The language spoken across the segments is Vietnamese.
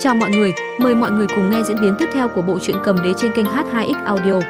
Chào mọi người, mời mọi người cùng nghe diễn biến tiếp theo của bộ truyện cầm đế trên kênh H2X Audio.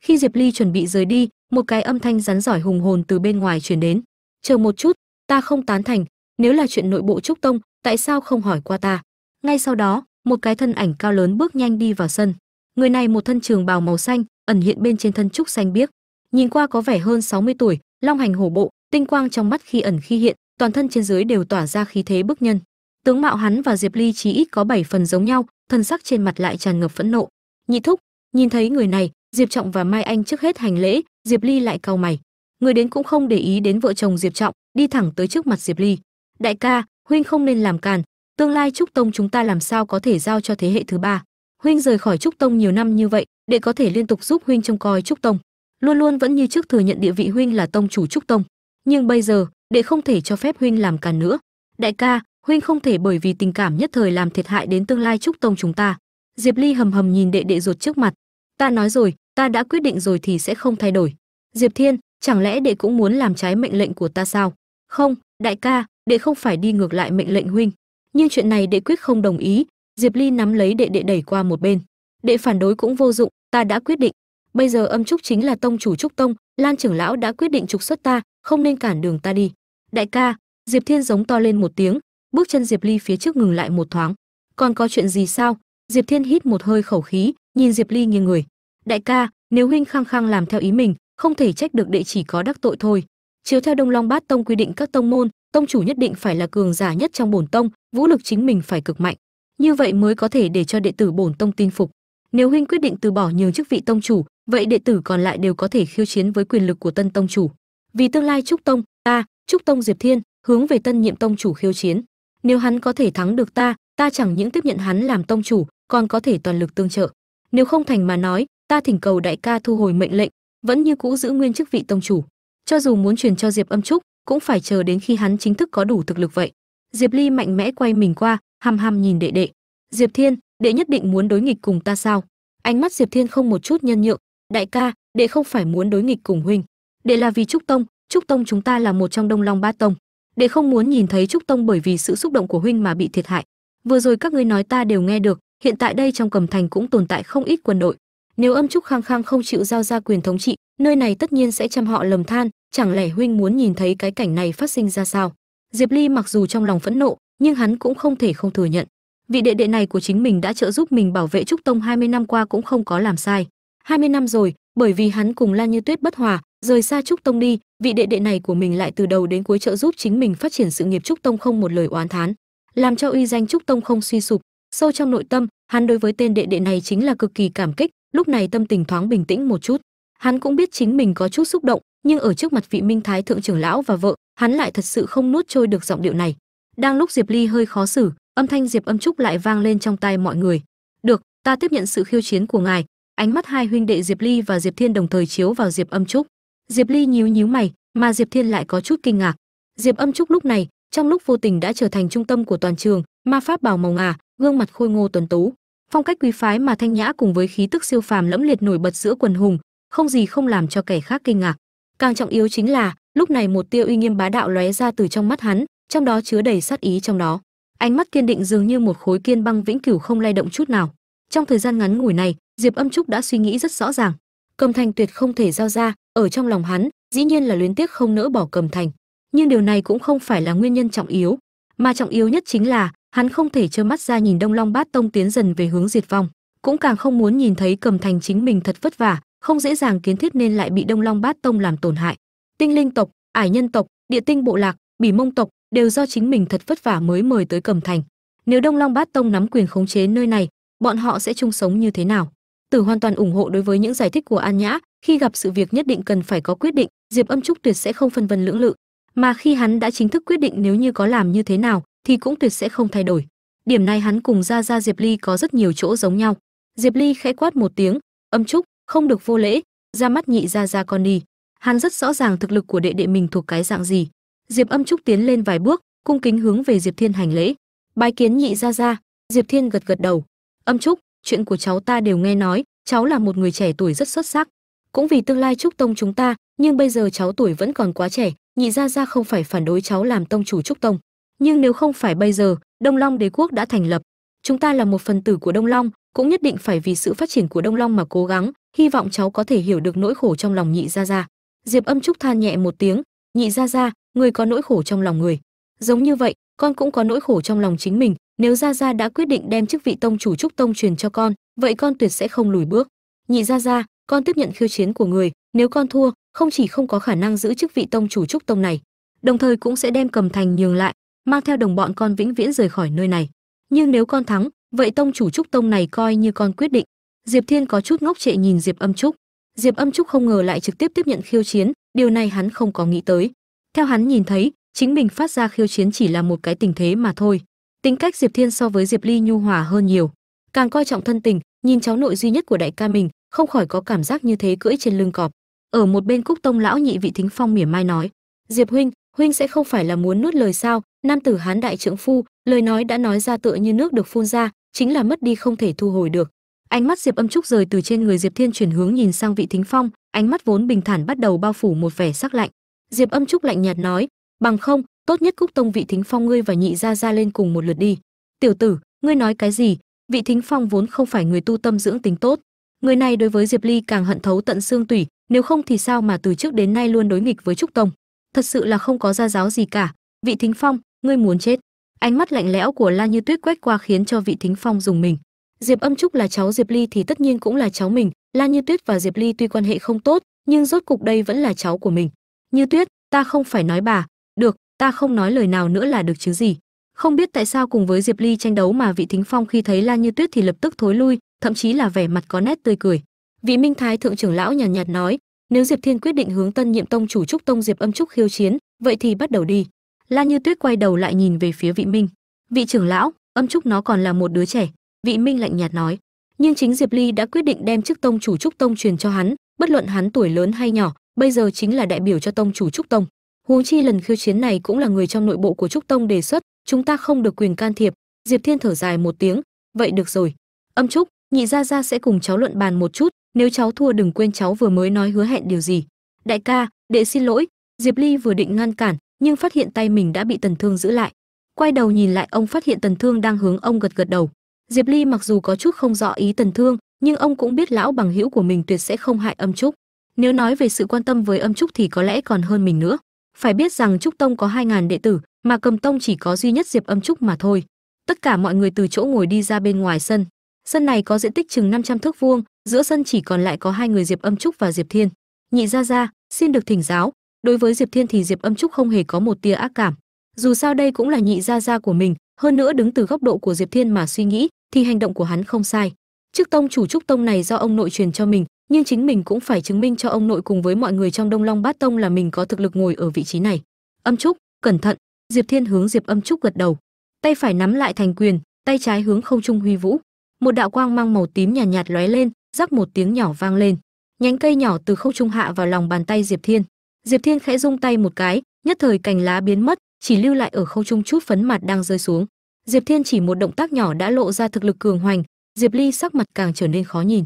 Khi Diệp Ly chuẩn bị rời đi, một cái âm thanh rắn giỏi hùng hồn từ bên ngoài truyền đến. "Chờ một chút, ta không tán thành, nếu là chuyện nội bộ trúc tông, tại sao không hỏi qua ta?" Ngay sau đó, một cái thân ảnh cao lớn bước nhanh đi vào sân. Người này một thân trường bào màu xanh, ẩn hiện bên trên thân trúc xanh biếc. Nhìn qua có vẻ hơn 60 tuổi, long hành hổ bộ, tinh quang trong mắt khi ẩn khi hiện, toàn thân trên dưới đều tỏa ra khí thế bức nhân. Tướng mạo hắn và Diệp Ly chí ít có 7 phần giống nhau, thân sắc trên mặt lại tràn ngập phẫn nộ. Nhị thúc, nhìn thấy người này, Diệp Trọng và Mai Anh trước hết hành lễ, Diệp Ly lại cau mày. Người đến cũng không để ý đến vợ chồng Diệp Trọng, đi thẳng tới trước mặt Diệp Ly. "Đại ca, huynh không nên làm càn, tương lai trúc tông chúng ta làm sao có thể giao cho thế hệ thứ ba? Huynh rời khỏi trúc tông nhiều năm như vậy, để có thể liên tục giúp huynh trông coi trúc tông, luôn luôn vẫn như trước thừa nhận địa vị huynh là tông chủ trúc tông, nhưng bây giờ, đệ không thể cho phép huynh làm càn nữa. Đại ca, huynh không thể bởi vì tình cảm nhất thời làm thiệt hại đến tương lai trúc tông chúng ta." Diệp Ly hầm hầm nhìn đệ đệ ruột trước mặt. "Ta nói rồi, ta đã quyết định rồi thì sẽ không thay đổi." Diệp Thiên, chẳng lẽ đệ cũng muốn làm trái mệnh lệnh của ta sao? Không, đại ca, đệ không phải đi ngược lại mệnh lệnh huynh, nhưng chuyện này đệ quyết không đồng ý. Diệp Ly nắm lấy đệ đệ đẩy qua một bên. Đệ phản đối cũng vô dụng, ta đã quyết định. Bây giờ Âm Trúc chính là tông chủ Trúc Tông, Lan trưởng lão đã quyết định trục xuất ta, không nên cản đường ta đi. Đại ca, Diệp Thiên giống to lên một tiếng, bước chân Diệp Ly phía trước ngừng lại một thoáng. Còn có chuyện gì sao? Diệp Thiên hít một hơi khẩu khí, nhìn Diệp Ly nghiêng người. Đại ca, nếu huynh khăng khăng làm theo ý mình, không thể trách được đệ chỉ có đắc tội thôi. Chiếu theo Đông Long Bát Tông quy định các tông môn, tông chủ nhất định phải là cường giả nhất trong bổn tông, vũ lực chính mình phải cực mạnh. Như vậy mới có thể để cho đệ tử bổn tông tin phục. Nếu huynh quyết định từ bỏ nhường chức vị tông chủ, vậy đệ tử còn lại đều có thể khiêu chiến với quyền lực của tân tông chủ. Vì tương lai trúc tông, ta, trúc tông Diệp Thiên, hướng về tân nhiệm tông chủ khiêu chiến. Nếu hắn có thể thắng được ta, ta chẳng những tiếp nhận hắn làm tông chủ, còn có thể toàn lực tương trợ. Nếu không thành mà nói, ta thỉnh cầu đại ca thu hồi mệnh lệnh, vẫn như cũ giữ nguyên chức vị tông chủ. Cho dù muốn truyền cho Diệp Âm Trúc, cũng phải chờ đến khi hắn chính thức có đủ thực lực vậy. Diệp Ly mạnh mẽ quay mình qua, hăm hăm nhìn đệ đệ. Diệp Thiên, đệ nhất định muốn đối nghịch cùng ta sao? Ánh mắt Diệp Thiên không một chút nhân nhượng, đại ca, đệ không phải muốn đối nghịch cùng huynh. Đệ là vì Trúc Tông, Trúc Tông chúng ta là một trong Đông Long Bát Tông. Đệ không muốn nhìn thấy Trúc Tông bởi vì sự xúc động của huynh mà bị thiệt hại. Vừa rồi các ngươi nói ta đều nghe được, hiện tại đây trong Cầm Thành cũng tồn tại không ít quân đội. Nếu Âm Trúc Khang Khang không chịu giao ra quyền thống trị, nơi này tất nhiên sẽ chăm họ lầm than, chẳng lẽ huynh muốn nhìn thấy cái cảnh này phát sinh ra sao? Diệp Ly mặc dù trong lòng phẫn nộ, nhưng hắn cũng không thể không thừa nhận. Vị đệ đệ này của chính mình đã trợ giúp mình bảo vệ Trúc Tông 20 năm qua cũng không có làm sai. 20 năm rồi, bởi vì hắn cùng Lan Như Tuyết bất hòa, rời xa Trúc Tông đi, vị đệ đệ này của mình lại từ đầu đến cuối trợ giúp chính mình phát triển sự nghiệp Trúc Tông không một lời oán thán, làm cho uy danh Trúc Tông không suy sụp. Sâu trong nội tâm, hắn đối với tên đệ đệ này chính là cực kỳ cảm kích, lúc này tâm tình thoáng bình tĩnh một chút. Hắn cũng biết chính mình có chút xúc động, nhưng ở trước mặt vị Minh Thái thượng trưởng lão và vợ, hắn lại thật sự không nuốt trôi được giọng điệu này. Đang lúc Diệp Ly hơi khó xử, âm thanh Diệp Âm Trúc lại vang lên trong tai mọi người. "Được, ta tiếp nhận sự khiêu chiến của ngài." Ánh mắt hai huynh đệ Diệp Ly và Diệp Thiên đồng thời chiếu vào Diệp Âm Trúc. Diệp Ly nhíu nhíu mày, mà Diệp Thiên lại có chút kinh ngạc. Diệp Âm Trúc lúc này, trong lúc vô tình đã trở thành trung tâm của toàn trường, ma pháp bào màu ngà, gương mặt khôi ngô tuấn tú, phong cách quý phái mà thanh nhã cùng với khí tức siêu phàm lẫm liệt nổi bật giữa quần hùng, không gì không làm cho kẻ khác kinh ngạc. Càng trọng yếu chính là, lúc này một tia uy nghiêm bá đạo lóe ra từ trong mắt hắn, trong đó chứa đầy sát ý trong đó. Ánh mắt kiên định dường như một khối kiên băng vĩnh cửu không lay động chút nào. Trong thời gian ngắn ngủi này, Diệp Âm Trúc đã suy nghĩ rất rõ ràng. Cầm Thành tuyệt không thể giao ra, ở trong lòng hắn, dĩ nhiên là luyến tiếc không nỡ bỏ Cầm Thành. Nhưng điều này cũng không phải là nguyên nhân trọng yếu, mà trọng yếu nhất chính là hắn không thể trơ mắt ra nhìn Đông Long Bát Tông tiến dần về hướng diệt vong, cũng càng không muốn nhìn thấy Cầm Thành chính mình thật vất vả, không dễ dàng kiến thiết nên lại bị Đông Long Bát Tông làm tổn hại. Tinh linh tộc, ải nhân tộc, địa tinh bộ lạc, bỉ mông tộc đều do chính mình thật vất vả mới mời tới Cầm Thành. Nếu Đông Long Bát Tông nắm quyền khống chế nơi này, bọn họ sẽ chung sống như thế nào? Tử hoàn toàn ủng hộ đối với những giải thích của An Nhã, khi gặp sự việc nhất định cần phải có quyết định, Diệp Âm Trúc tuyệt sẽ không phân vân lưỡng lự, mà khi hắn đã chính thức quyết định nếu như có làm như thế nào, thì cũng tuyệt sẽ không thay đổi. Điểm này hắn cùng Gia Gia Diệp Ly có rất nhiều chỗ giống nhau. Diệp Ly khẽ quát một tiếng, "Âm Trúc, không được vô lễ." Ra mắt nhị Gia Gia con đi. Hắn rất rõ ràng thực lực của đệ đệ mình thuộc cái dạng gì. Diệp Âm Trúc tiến lên vài bước, cung kính hướng về Diệp Thiên hành lễ. Bái kiến nhị Gia Gia. Diệp Thiên gật gật đầu. "Âm Trúc, chuyện của cháu ta đều nghe nói, cháu là một người trẻ tuổi rất xuất sắc, cũng vì tương lai trúc tông chúng ta, nhưng bây giờ cháu tuổi vẫn còn quá trẻ, nhị gia gia không phải phản đối cháu làm tông chủ trúc tông. Nhưng nếu không phải bây giờ đông long đế quốc đã thành lập. Chúng ta là một phần tử của đông long cũng nhất định phải vì sự phát triển của đông long mà cố gắng hy vọng cháu có thể hiểu được nỗi khổ trong lòng nhị gia gia. Diệp âm trúc than nhẹ một tiếng nhị gia gia người có nỗi khổ trong lòng người. Giống như vậy con cũng có nỗi khổ trong lòng chính mình nếu gia gia đã quyết định đem chức vị tông chủ trúc tông truyền cho con, vậy con tuyệt sẽ không lùi bước. Nhị gia gia con tiếp nhận khiêu chiến của người. Nếu con thua, không chỉ không có khả năng giữ chức vị tông chủ trúc tông này, đồng thời cũng sẽ đem cầm thành nhường lại, mang theo đồng bọn con vĩnh viễn rời khỏi nơi này. Nhưng nếu con thắng, vậy tông chủ trúc tông này coi như con quyết định. Diệp thiên có chút ngốc trệ nhìn diệp âm trúc. Diệp âm trúc không ngờ lại trực tiếp tiếp nhận khiêu chiến, điều này hắn không có nghĩ tới. Theo hắn nhìn thấy, chính mình phát ra khiêu chiến chỉ là một cái tình thế mà thôi tính cách diệp thiên so với diệp ly nhu hòa hơn nhiều. Càng coi trọng thân tình, nhìn cháu nội duy nhất của đại ca mình, không khỏi có cảm giác như thế cưỡi trên lưng cọp. Ở một bên cúc tông lão nhị vị thính phong mỉa mai nói, diệp huynh huynh sẽ không phải là muốn nuốt lời sao? Nam tử hán đại trưởng phu, lời nói đã nói ra tựa như nước được phun ra, chính là mất đi không thể thu hồi được. Ánh mắt diệp âm trúc rời từ trên người diệp thiên chuyển hướng nhìn sang vị thính phong, ánh mắt vốn bình thản bắt đầu bao phủ một vẻ sắc lạnh. Diệp âm trúc lạnh nhạt nói, bằng không tốt nhất cúc tông vị thính phong ngươi và nhị gia gia lên cùng một lượt đi. Tiểu tử, ngươi nói cái gì? Vị thính phong vốn không phải người tu tâm dưỡng tính tốt. Người này đối với diệp ly càng hận thấu tận xương tủy, nếu không thì sao mà từ trước đến nay luôn đối nghịch với trúc tông? Thật sự là không có gia giáo gì cả. Vị thính phong, ngươi muốn chết. Ánh mắt lạnh lẽo của la như tuyết quét qua khiến cho vị thính phong dùng mình. Diệp âm trúc là cháu diệp ly thì tất nhiên cũng là cháu mình. La như tuyết và diệp ly tuy quan hệ không tốt, nhưng rốt cục đây vẫn là cháu của mình. Như tuyết, ta không phải nói bà. Được ta không nói lời nào nữa là được chứ gì. Không biết tại sao cùng với diệp ly tranh đấu mà vị thính phong khi thấy la như tuyết thì lập tức thối lui thậm chí là vẻ mặt có nét tươi cười. Vị minh thái thượng trưởng lão nhàn nhạt, nhạt nói nếu diệp thiên quyết định hướng tân nhiệm tông chủ trúc tông diệp âm trúc khiêu chiến vậy thì bắt đầu đi. La như tuyết quay đầu lại nhìn về phía vị minh. Vị trưởng lão âm trúc nó còn là một đứa trẻ. Vị minh lạnh nhạt nói nhưng chính diệp ly đã quyết định đem chức tông chủ trúc tông truyền cho hắn bất luận hắn tuổi lớn hay nhỏ bây giờ chính là đại biểu cho tông chủ trúc tông huống chi lần khiêu chiến này cũng là người trong nội bộ của trúc tông đề xuất, chúng ta không được quyền can thiệp. Diệp thiên thở dài một tiếng, vậy được rồi. Âm trúc, nhị gia gia sẽ cùng cháu luận bàn một chút, nếu cháu thua đừng quên cháu vừa mới nói hứa hẹn điều gì. Đại ca, đệ xin lỗi. Diệp ly vừa định ngăn cản, nhưng phát hiện tay mình đã bị tần thương giữ lại. Quay đầu nhìn lại, ông phát hiện tần thương đang hướng ông gật gật đầu. Diệp ly mặc dù có chút không rõ ý tần thương, nhưng ông cũng biết lão bằng hữu của mình tuyệt sẽ không hại âm trúc. Nếu nói về sự quan tâm với âm trúc thì có lẽ còn hơn mình nữa phải biết rằng trúc tông có hai ngàn đệ tử, mà cầm tông chỉ có duy nhất diệp âm trúc mà thôi. Tất cả mọi người từ chỗ ngồi đi ra bên ngoài sân. Sân này có diện tích chừng 500 thước vuông, giữa sân chỉ còn lại có hai người diệp âm trúc và diệp thiên. Nhị gia gia, xin được thỉnh giáo. Đối với diệp thiên thì diệp âm trúc không hề có một tia ác cảm. Dù sao đây cũng là nhị gia gia của mình, hơn nữa đứng từ góc độ của diệp thiên mà suy nghĩ, thì hành động của hắn không sai. Chức tông chủ trúc tông này do ông nội truyền cho mình nhưng chính mình cũng phải chứng minh cho ông nội cùng với mọi người trong đông long bát tông là mình có thực lực ngồi ở vị trí này. Âm trúc cẩn thận. Diệp thiên hướng diệp âm trúc gật đầu. Tay phải nắm lại thành quyền tay trái hướng không trung huy vũ. Một đạo quang mang màu tím nhàn nhạt, nhạt lóe lên rắc một tiếng nhỏ vang lên. Nhánh cây nhỏ từ không trung hạ vào lòng bàn tay diệp thiên. Diệp thiên khẽ rung tay một cái nhất thời cành lá biến mất chỉ lưu lại ở không trung chút phấn mặt đang rơi xuống. Diệp thiên chỉ một động tác nhỏ đã lộ ra thực lực cường hoành. Diệp ly sắc mặt càng trở nên khó nhìn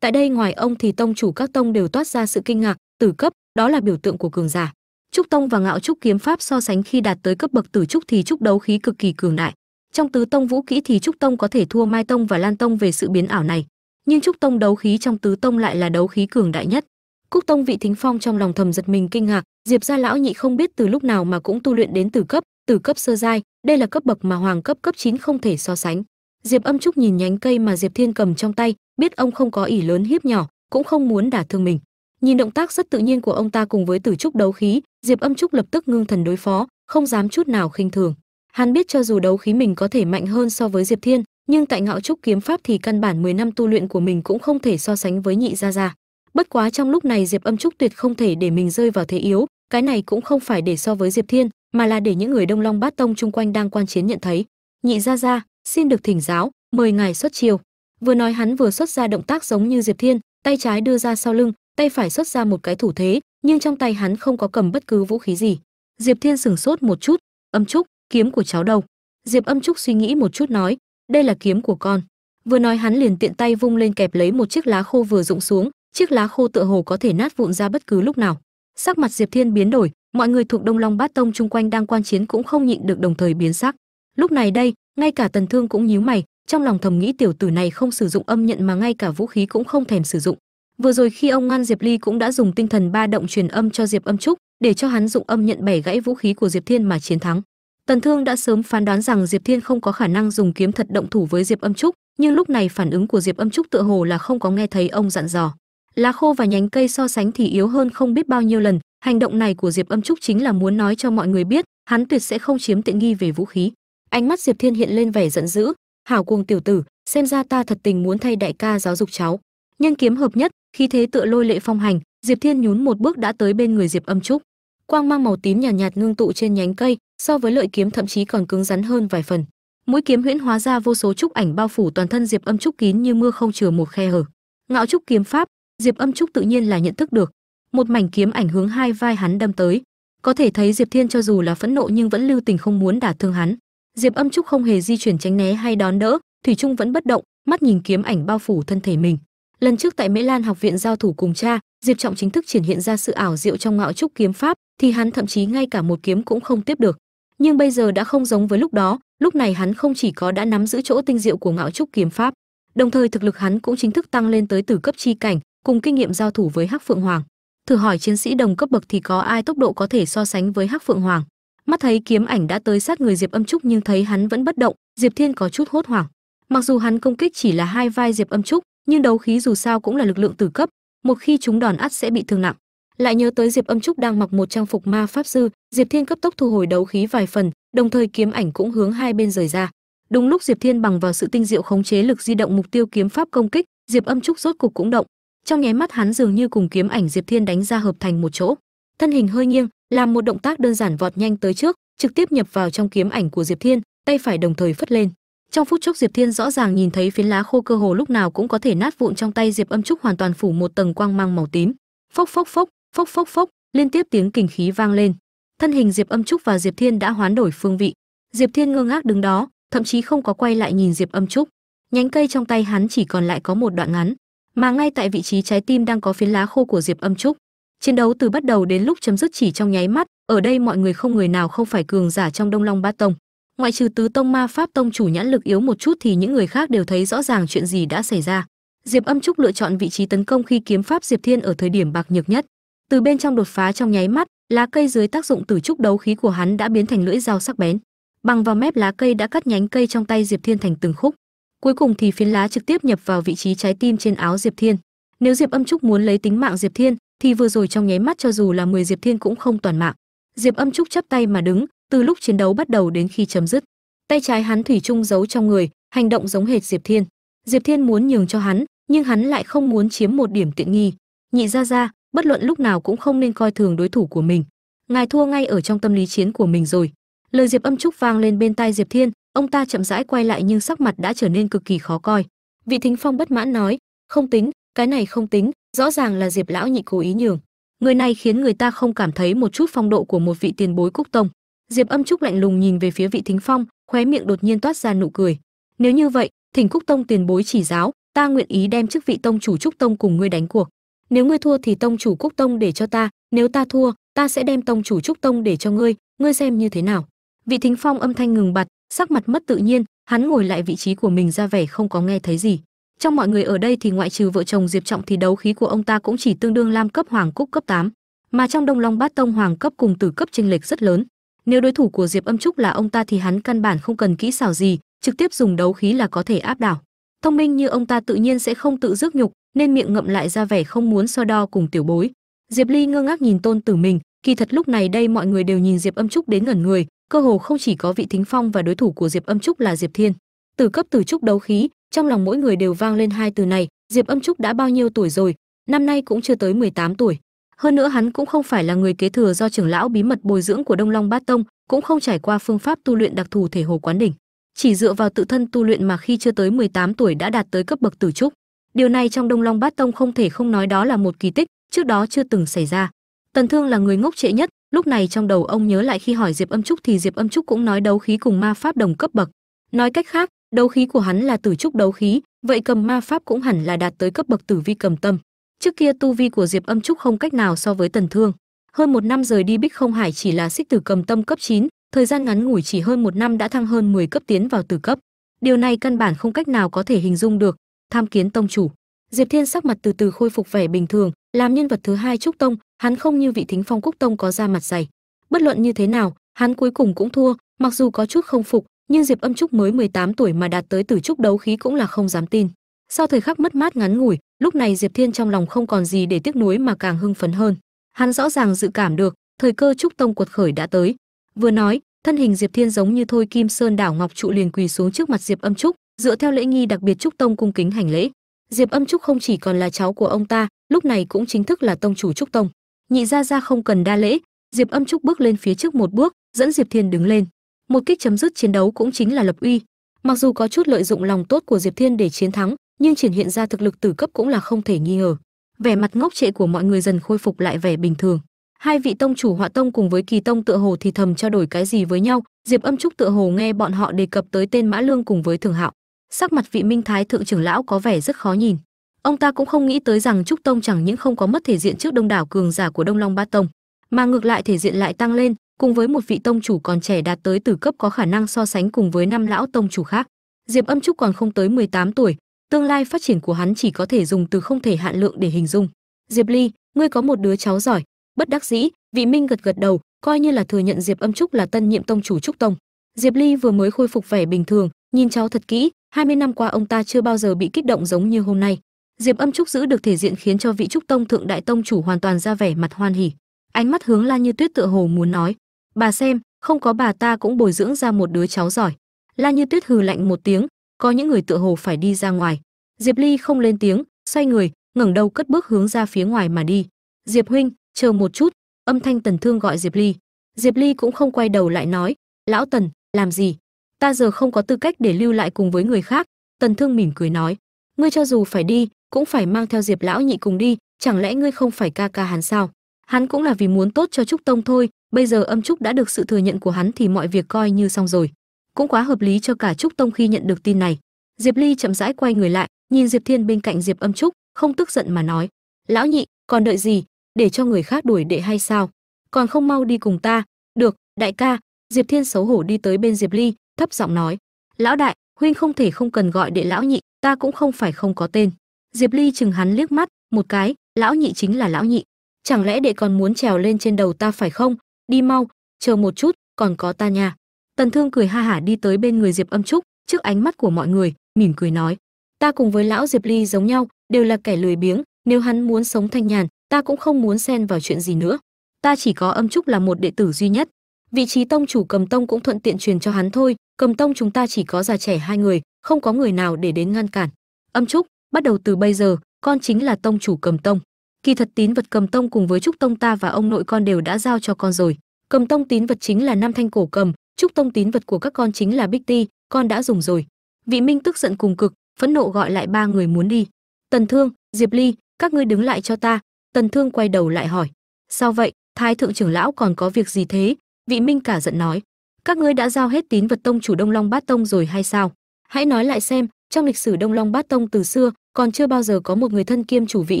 tại đây ngoài ông thì tông chủ các tông đều toát ra sự kinh ngạc, tử cấp, đó là biểu tượng của cường giả. Trúc tông và ngạo trúc kiếm pháp so sánh khi đạt tới cấp bậc tử trúc thì trúc đấu khí cực kỳ cường đại. Trong tứ tông vũ kỹ thì trúc tông có thể thua mai tông và lan tông về sự biến ảo này, nhưng trúc tông đấu khí trong tứ tông lại là đấu khí cường đại nhất. Cúc tông vị thính phong trong lòng thầm giật mình kinh ngạc, diệp gia lão nhị không biết từ lúc nào mà cũng tu luyện đến từ cấp từ cấp sơ giai, đây là cấp bậc mà hoàng cấp cấp 9 không thể so sánh diệp âm trúc nhìn nhánh cây mà diệp thiên cầm trong tay, biết ông không có ỷ lớn hiếp nhỏ, cũng không muốn đả thương mình. Nhìn động tác rất tự nhiên của ông ta cùng với tử trúc đấu khí, diệp âm trúc lập tức ngưng thần đối phó, không dám chút nào khinh thường. Hắn biết cho dù đấu khí mình có thể mạnh hơn so với diệp thiên, nhưng tại ngạo trúc kiếm pháp thì căn bản 10 năm tu luyện của mình cũng không thể so sánh với nhị gia gia. Bất quá trong lúc này diệp âm trúc tuyệt không thể để mình rơi vào thế yếu, cái này cũng không phải để so với diệp thiên, mà là để những người đông long bát tông chung quanh đang quan chiến nhận thấy. Nhị gia gia xin được thỉnh giáo, mời ngài xuất chiêu. Vừa nói hắn vừa xuất ra động tác giống như diệp thiên, tay trái đưa ra sau lưng, tay phải xuất ra một cái thủ thế, nhưng trong tay hắn không có cầm bất cứ vũ khí gì. Diệp thiên sửng sốt một chút, âm trúc, kiếm của cháu đâu? Diệp âm trúc suy nghĩ một chút nói, đây là kiếm của con. Vừa nói hắn liền tiện tay vung lên kẹp lấy một chiếc lá khô vừa rụng xuống, chiếc lá khô tựa hồ có thể nát vụn ra bất cứ lúc nào. Sắc mặt diệp thiên biến đổi, mọi người thuộc đông long bát tông chung quanh đang quan chiến cũng không nhịn được đồng thời biến sắc. Lúc này đây ngay cả tần thương cũng nhíu mày, trong lòng thầm nghĩ tiểu tử này không sử dụng âm nhận mà ngay cả vũ khí cũng không thèm sử dụng. Vừa rồi khi ông ngăn diệp ly cũng đã dùng tinh thần ba động truyền âm cho diệp âm trúc, để cho hắn dụng âm nhận bẻ gãy vũ khí của diệp thiên mà chiến thắng. Tần thương đã sớm phán đoán rằng diệp thiên không có khả năng dùng kiếm thật động thủ với diệp âm trúc, nhưng lúc này phản ứng của diệp âm trúc tựa hồ là không có nghe thấy ông dặn dò. Lá khô và nhánh cây so sánh thì yếu hơn không biết bao nhiêu lần, hành động này của diệp âm trúc chính là muốn nói cho mọi người biết, hắn tuyệt sẽ không chiếm tiện nghi về vũ khí ánh mắt diệp thiên hiện lên vẻ giận dữ. Hảo cuồng tiểu tử xem ra ta thật tình muốn thay đại ca giáo dục cháu. Nhân kiếm hợp nhất khi thế tựa lôi lệ phong hành diệp thiên nhún một bước đã tới bên người diệp âm trúc. Quang mang màu tím nhàn nhạt, nhạt ngưng tụ trên nhánh cây so với lợi kiếm thậm chí còn cứng rắn hơn vài phần. Mũi kiếm huyễn hóa ra vô số trúc ảnh bao phủ toàn thân diệp âm trúc kín như mưa không chừa một khe hở. Ngạo trúc kiếm pháp diệp âm trúc tự nhiên là nhận thức được. Một mảnh kiếm ảnh hướng hai vai hắn đâm tới. Có thể thấy diệp thiên cho dù là phẫn nộ nhưng vẫn lưu tình không muốn đả thương hắn diệp âm trúc không hề di chuyển tránh né hay đón đỡ, thủy trung vẫn bất động, mắt nhìn kiếm ảnh bao phủ thân thể mình. Lần trước tại mễ lan học viện giao thủ cùng cha, diệp trọng chính thức triển hiện ra sự ảo diệu trong ngạo trúc kiếm pháp, thì hắn thậm chí ngay cả một kiếm cũng không tiếp được. Nhưng bây giờ đã không giống với lúc đó, lúc này hắn không chỉ có đã nắm giữ chỗ tinh diệu của ngạo trúc kiếm pháp, đồng thời thực lực hắn cũng chính thức tăng lên tới từ cấp chi cảnh, cùng kinh nghiệm giao thủ với hắc phượng hoàng. Thử hỏi chiến sĩ đồng cấp bậc thì có ai tốc độ có thể so sánh với hắc phượng hoàng? Mắt thấy kiếm ảnh đã tới sát người diệp âm trúc nhưng thấy hắn vẫn bất động, diệp thiên có chút hốt hoảng. Mặc dù hắn công kích chỉ là hai vai diệp âm trúc, nhưng đấu khí dù sao cũng là lực lượng tử cấp, một khi chúng đòn ắt sẽ bị thương nặng. Lại nhớ tới diệp âm trúc đang mặc một trang phục ma pháp sư, diệp thiên cấp tốc thu hồi đấu khí vài phần, đồng thời kiếm ảnh cũng hướng hai bên rời ra. Đúng lúc diệp thiên bằng vào sự tinh diệu khống chế lực di động mục tiêu kiếm pháp công kích, diệp âm trúc rốt cục cũng động. Trong nháy mắt hắn dường như cùng kiếm ảnh diệp thiên đánh ra hợp thành một chỗ. Thân hình hơi nghiêng làm một động tác đơn giản vọt nhanh tới trước, trực tiếp nhập vào trong kiếm ảnh của diệp thiên, tay phải đồng thời phất lên. Trong phút chốc diệp thiên rõ ràng nhìn thấy phiến lá khô cơ hồ lúc nào cũng có thể nát vụn trong tay diệp âm trúc hoàn toàn phủ một tầng quang mang màu tím. Phốc phốc phốc phốc phốc phốc, liên tiếp tiếng kình khí vang lên. Thân hình diệp âm trúc và diệp thiên đã hoán đổi phương vị. Diệp thiên ngơ ngác đứng đó, thậm chí không có quay lại nhìn diệp âm trúc. Nhánh cây trong tay hắn chỉ còn lại có một đoạn ngắn, mà ngay tại vị trí trái tim đang có phiến lá khô của diệp âm trúc chiến đấu từ bắt đầu đến lúc chấm dứt chỉ trong nháy mắt, ở đây mọi người không người nào không phải cường giả trong đông long ba tông. Ngoại trừ tứ tông ma pháp tông chủ nhãn lực yếu một chút thì những người khác đều thấy rõ ràng chuyện gì đã xảy ra. Diệp âm trúc lựa chọn vị trí tấn công khi kiếm pháp diệp thiên ở thời điểm bạc nhược nhất. Từ bên trong đột phá trong nháy mắt, lá cây dưới tác dụng tử trúc đấu khí của hắn đã biến thành lưỡi dao sắc bén. Bằng vào mép lá cây đã cắt nhánh cây trong tay diệp thiên thành từng khúc. Cuối cùng thì phiến lá trực tiếp nhập vào vị trí trái tim trên áo diệp thiên. Nếu diệp âm trúc muốn lấy tính mạng diệp thiên thì vừa rồi trong nháy mắt cho dù là 10 diệp thiên cũng không toàn mạng. Diệp âm trúc chắp tay mà đứng, từ lúc chiến đấu bắt đầu đến khi chấm dứt. Tay trái hắn thủy chung giấu trong người, hành động giống hệt diệp thiên. Diệp thiên muốn nhường cho hắn, nhưng hắn lại không muốn chiếm một điểm tiện nghi. Nhị ra ra, bất luận lúc nào cũng không nên coi thường đối thủ của mình. Ngài thua ngay ở trong tâm lý chiến của mình rồi. Lời diệp âm trúc vang lên bên tai diệp thiên, ông ta chậm rãi quay lại nhưng sắc mặt đã trở nên cực kỳ khó coi. Vị thính phong bất mãn nói, không tính, cái này không tính rõ ràng là diệp lão nhị cố ý nhường. Người này khiến người ta không cảm thấy một chút phong độ của một vị tiền bối cúc tông. Diệp âm trúc lạnh lùng nhìn về phía vị thính phong, khóe miệng đột nhiên toát ra nụ cười. Nếu như vậy, thỉnh cúc tông tiền bối chỉ giáo, ta nguyện ý đem chức vị tông chủ trúc tông cùng ngươi đánh cuộc. Nếu ngươi thua thì tông chủ cúc tông để cho ta, nếu ta thua, ta sẽ đem tông chủ trúc tông để cho ngươi ngươi xem như thế nào. Vị thính phong âm thanh ngừng bặt, sắc mặt mất tự nhiên, hắn ngồi lại vị trí của mình ra vẻ không có nghe thấy gì trong mọi người ở đây thì ngoại trừ vợ chồng diệp trọng thì đấu khí của ông ta cũng chỉ tương đương lam cấp hoàng cúc cấp 8, mà trong đông long bát tông hoàng cấp cùng tử cấp chênh lệch rất lớn. Nếu đối thủ của diệp âm trúc là ông ta thì hắn căn bản không cần kỹ xảo gì trực tiếp dùng đấu khí là có thể áp đảo. Thông minh như ông ta tự nhiên sẽ không tự rước nhục nên miệng ngậm lại ra vẻ không muốn so đo cùng tiểu bối. Diệp ly ngơ ngác nhìn tôn tử mình kỳ thật lúc này đây mọi người đều nhìn diệp âm trúc đến ngẩn người cơ hồ không chỉ có vị thính phong và đối thủ của diệp âm trúc là diệp thiên. Từ cấp từ trúc đấu khí trong lòng mỗi người đều vang lên hai từ này, diệp âm trúc đã bao nhiêu tuổi rồi, năm nay cũng chưa tới 18 tuổi. Hơn nữa hắn cũng không phải là người kế thừa do trưởng lão bí mật bồi dưỡng của đông long bát tông, cũng không trải qua phương pháp tu luyện đặc thù thể hồ quán đỉnh. Chỉ dựa vào tự thân tu luyện mà khi chưa tới 18 tuổi đã đạt tới cấp bậc tử trúc. Điều này trong đông long bát tông không thể không nói đó là một kỳ tích, trước đó chưa từng xảy ra. Tần thương là người ngốc trệ nhất, lúc này trong đầu ông nhớ lại khi hỏi diệp âm trúc thì diệp âm trúc cũng nói đấu khí cùng ma pháp đồng cấp bậc. Nói cách khác đấu khí của hắn là tử trúc đấu khí vậy cầm ma pháp cũng hẳn là đạt tới cấp bậc tử vi cầm tâm. Trước kia tu vi của diệp âm trúc không cách nào so với tần thương. Hơn một năm rời đi bích không hải chỉ là xích tử cầm tâm cấp 9, thời gian ngắn ngủi chỉ hơn một năm đã thăng hơn 10 cấp tiến vào tử cấp. Điều này căn bản không cách nào có thể hình dung được. Tham kiến tông chủ. Diệp thiên sắc mặt từ từ khôi phục vẻ bình thường làm nhân vật thứ hai trúc tông hắn không như vị thính phong quốc tông có da mặt dày. Bất luận như thế nào hắn cuối cùng cũng thua mặc dù có chút không phục nhưng diệp âm trúc mới 18 tuổi mà đạt tới tử trúc đấu khí cũng là không dám tin. Sau thời khắc mất mát ngắn ngủi, lúc này diệp thiên trong lòng không còn gì để tiếc nuối mà càng hưng phấn hơn. Hắn rõ ràng dự cảm được, thời cơ trúc tông quật khởi đã tới. Vừa nói, thân hình diệp thiên giống như thôi kim sơn đảo ngọc trụ liền quỳ xuống trước mặt diệp âm trúc, dựa theo lễ nghi đặc biệt trúc tông cung kính hành lễ. Diệp âm trúc không chỉ còn là cháu của ông ta, lúc này cũng chính thức là tông chủ trúc tông. Nhị gia gia không cần đa lễ, diệp âm trúc bước lên phía trước một bước, dẫn diệp thiên đứng lên một kích chấm dứt chiến đấu cũng chính là lập uy. Mặc dù có chút lợi dụng lòng tốt của diệp thiên để chiến thắng, nhưng triển hiện ra thực lực tử cấp cũng là không thể nghi ngờ. Vẻ mặt ngốc trệ của mọi người dần khôi phục lại vẻ bình thường. Hai vị tông chủ họa tông cùng với kỳ tông tựa hồ thì thầm trao đổi cái gì với nhau, diệp âm trúc tựa hồ nghe bọn họ đề cập tới tên mã lương cùng với thường hạo. Sắc mặt vị minh thái thượng trưởng lão có vẻ rất khó nhìn. Ông ta cũng không nghĩ tới rằng trúc tông chẳng những không có mất thể diện trước đông đảo cường giả của đông long Ba tông, mà ngược lại thể diện lại tăng lên cùng với một vị tông chủ còn trẻ đạt tới tử cấp có khả năng so sánh cùng với năm lão tông chủ khác. Diệp âm trúc còn không tới 18 tuổi, tương lai phát triển của hắn chỉ có thể dùng từ không thể hạn lượng để hình dung. Diệp ly, ngươi có một đứa cháu giỏi, bất đắc dĩ. Vị minh gật gật đầu, coi như là thừa nhận diệp âm trúc là tân nhiệm tông chủ trúc tông. Diệp ly vừa mới khôi phục vẻ bình thường, nhìn cháu thật kỹ 20 năm qua ông ta chưa bao giờ bị kích động giống như hôm nay. Diệp âm trúc giữ được thể diện khiến cho vị trúc tông thượng đại tông chủ hoàn toàn ra vẻ mặt hoan hỉ. Ánh mắt hướng la như tuyết tựa hồ muốn nói bà xem, không có bà ta cũng bồi dưỡng ra một đứa cháu giỏi. La như tuyết hừ lạnh một tiếng, có những người tựa hồ phải đi ra ngoài. Diệp ly không lên tiếng, xoay người, ngẩng đầu cất bước hướng ra phía ngoài mà đi. Diệp huynh, chờ một chút. Âm thanh tần thương gọi diệp ly. Diệp ly cũng không quay đầu lại nói, lão tần, làm gì? Ta giờ không có tư cách để lưu lại cùng với người khác. Tần thương mỉm cười nói, ngươi cho dù phải đi, cũng phải mang theo diệp lão nhị cùng đi, chẳng lẽ ngươi không phải ca ca hắn sao? Hắn cũng là vì muốn tốt cho trúc tông thôi, bây giờ âm trúc đã được sự thừa nhận của hắn thì mọi việc coi như xong rồi. Cũng quá hợp lý cho cả trúc tông khi nhận được tin này. Diệp ly chậm rãi quay người lại, nhìn diệp thiên bên cạnh diệp âm trúc, không tức giận mà nói, lão nhị, còn đợi gì? Để cho người khác đuổi đệ hay sao? Còn không mau đi cùng ta. Được, đại ca. Diệp thiên xấu hổ đi tới bên diệp ly, thấp giọng nói, lão đại, huynh không thể không cần gọi đệ lão nhị, ta cũng không phải không có tên. Diệp ly chừng hắn liếc mắt, một cái, lão nhị chính là lão nhị chẳng lẽ đệ còn muốn trèo lên trên đầu ta phải không? Đi mau, chờ một chút, còn có ta nha. Tần thương cười ha hả đi tới bên người diệp âm trúc, trước ánh mắt của mọi người, mỉm cười nói. Ta cùng với lão diệp ly giống nhau, đều là kẻ lười biếng, nếu hắn muốn sống thanh nhàn, ta cũng không muốn xen vào chuyện gì nữa. Ta chỉ có âm trúc là một đệ tử duy nhất. Vị trí tông chủ cầm tông cũng thuận tiện truyền cho hắn thôi, cầm tông chúng ta chỉ có già trẻ hai người, không có người nào để đến ngăn cản. Âm trúc, bắt đầu từ bây giờ, con chính là tông chủ cầm tông kỳ thật tín vật cầm tông cùng với trúc tông ta và ông nội con đều đã giao cho con rồi. Cầm tông tín vật chính là năm thanh cổ cầm, trúc tông tín vật của các con chính là bích ti, con đã dùng rồi. Vị minh tức giận cùng cực, phẫn nộ gọi lại ba người muốn đi. Tần thương, diệp ly, các ngươi đứng lại cho ta. Tần thương quay đầu lại hỏi. Sao vậy? Thái thượng trưởng lão còn có việc gì thế? Vị minh cả giận nói. Các ngươi đã giao hết tín vật tông chủ đông long bát tông rồi hay sao? Hãy nói lại xem trong lịch sử đông long bát tông từ xưa, còn chưa bao giờ có một người thân kiêm chủ vị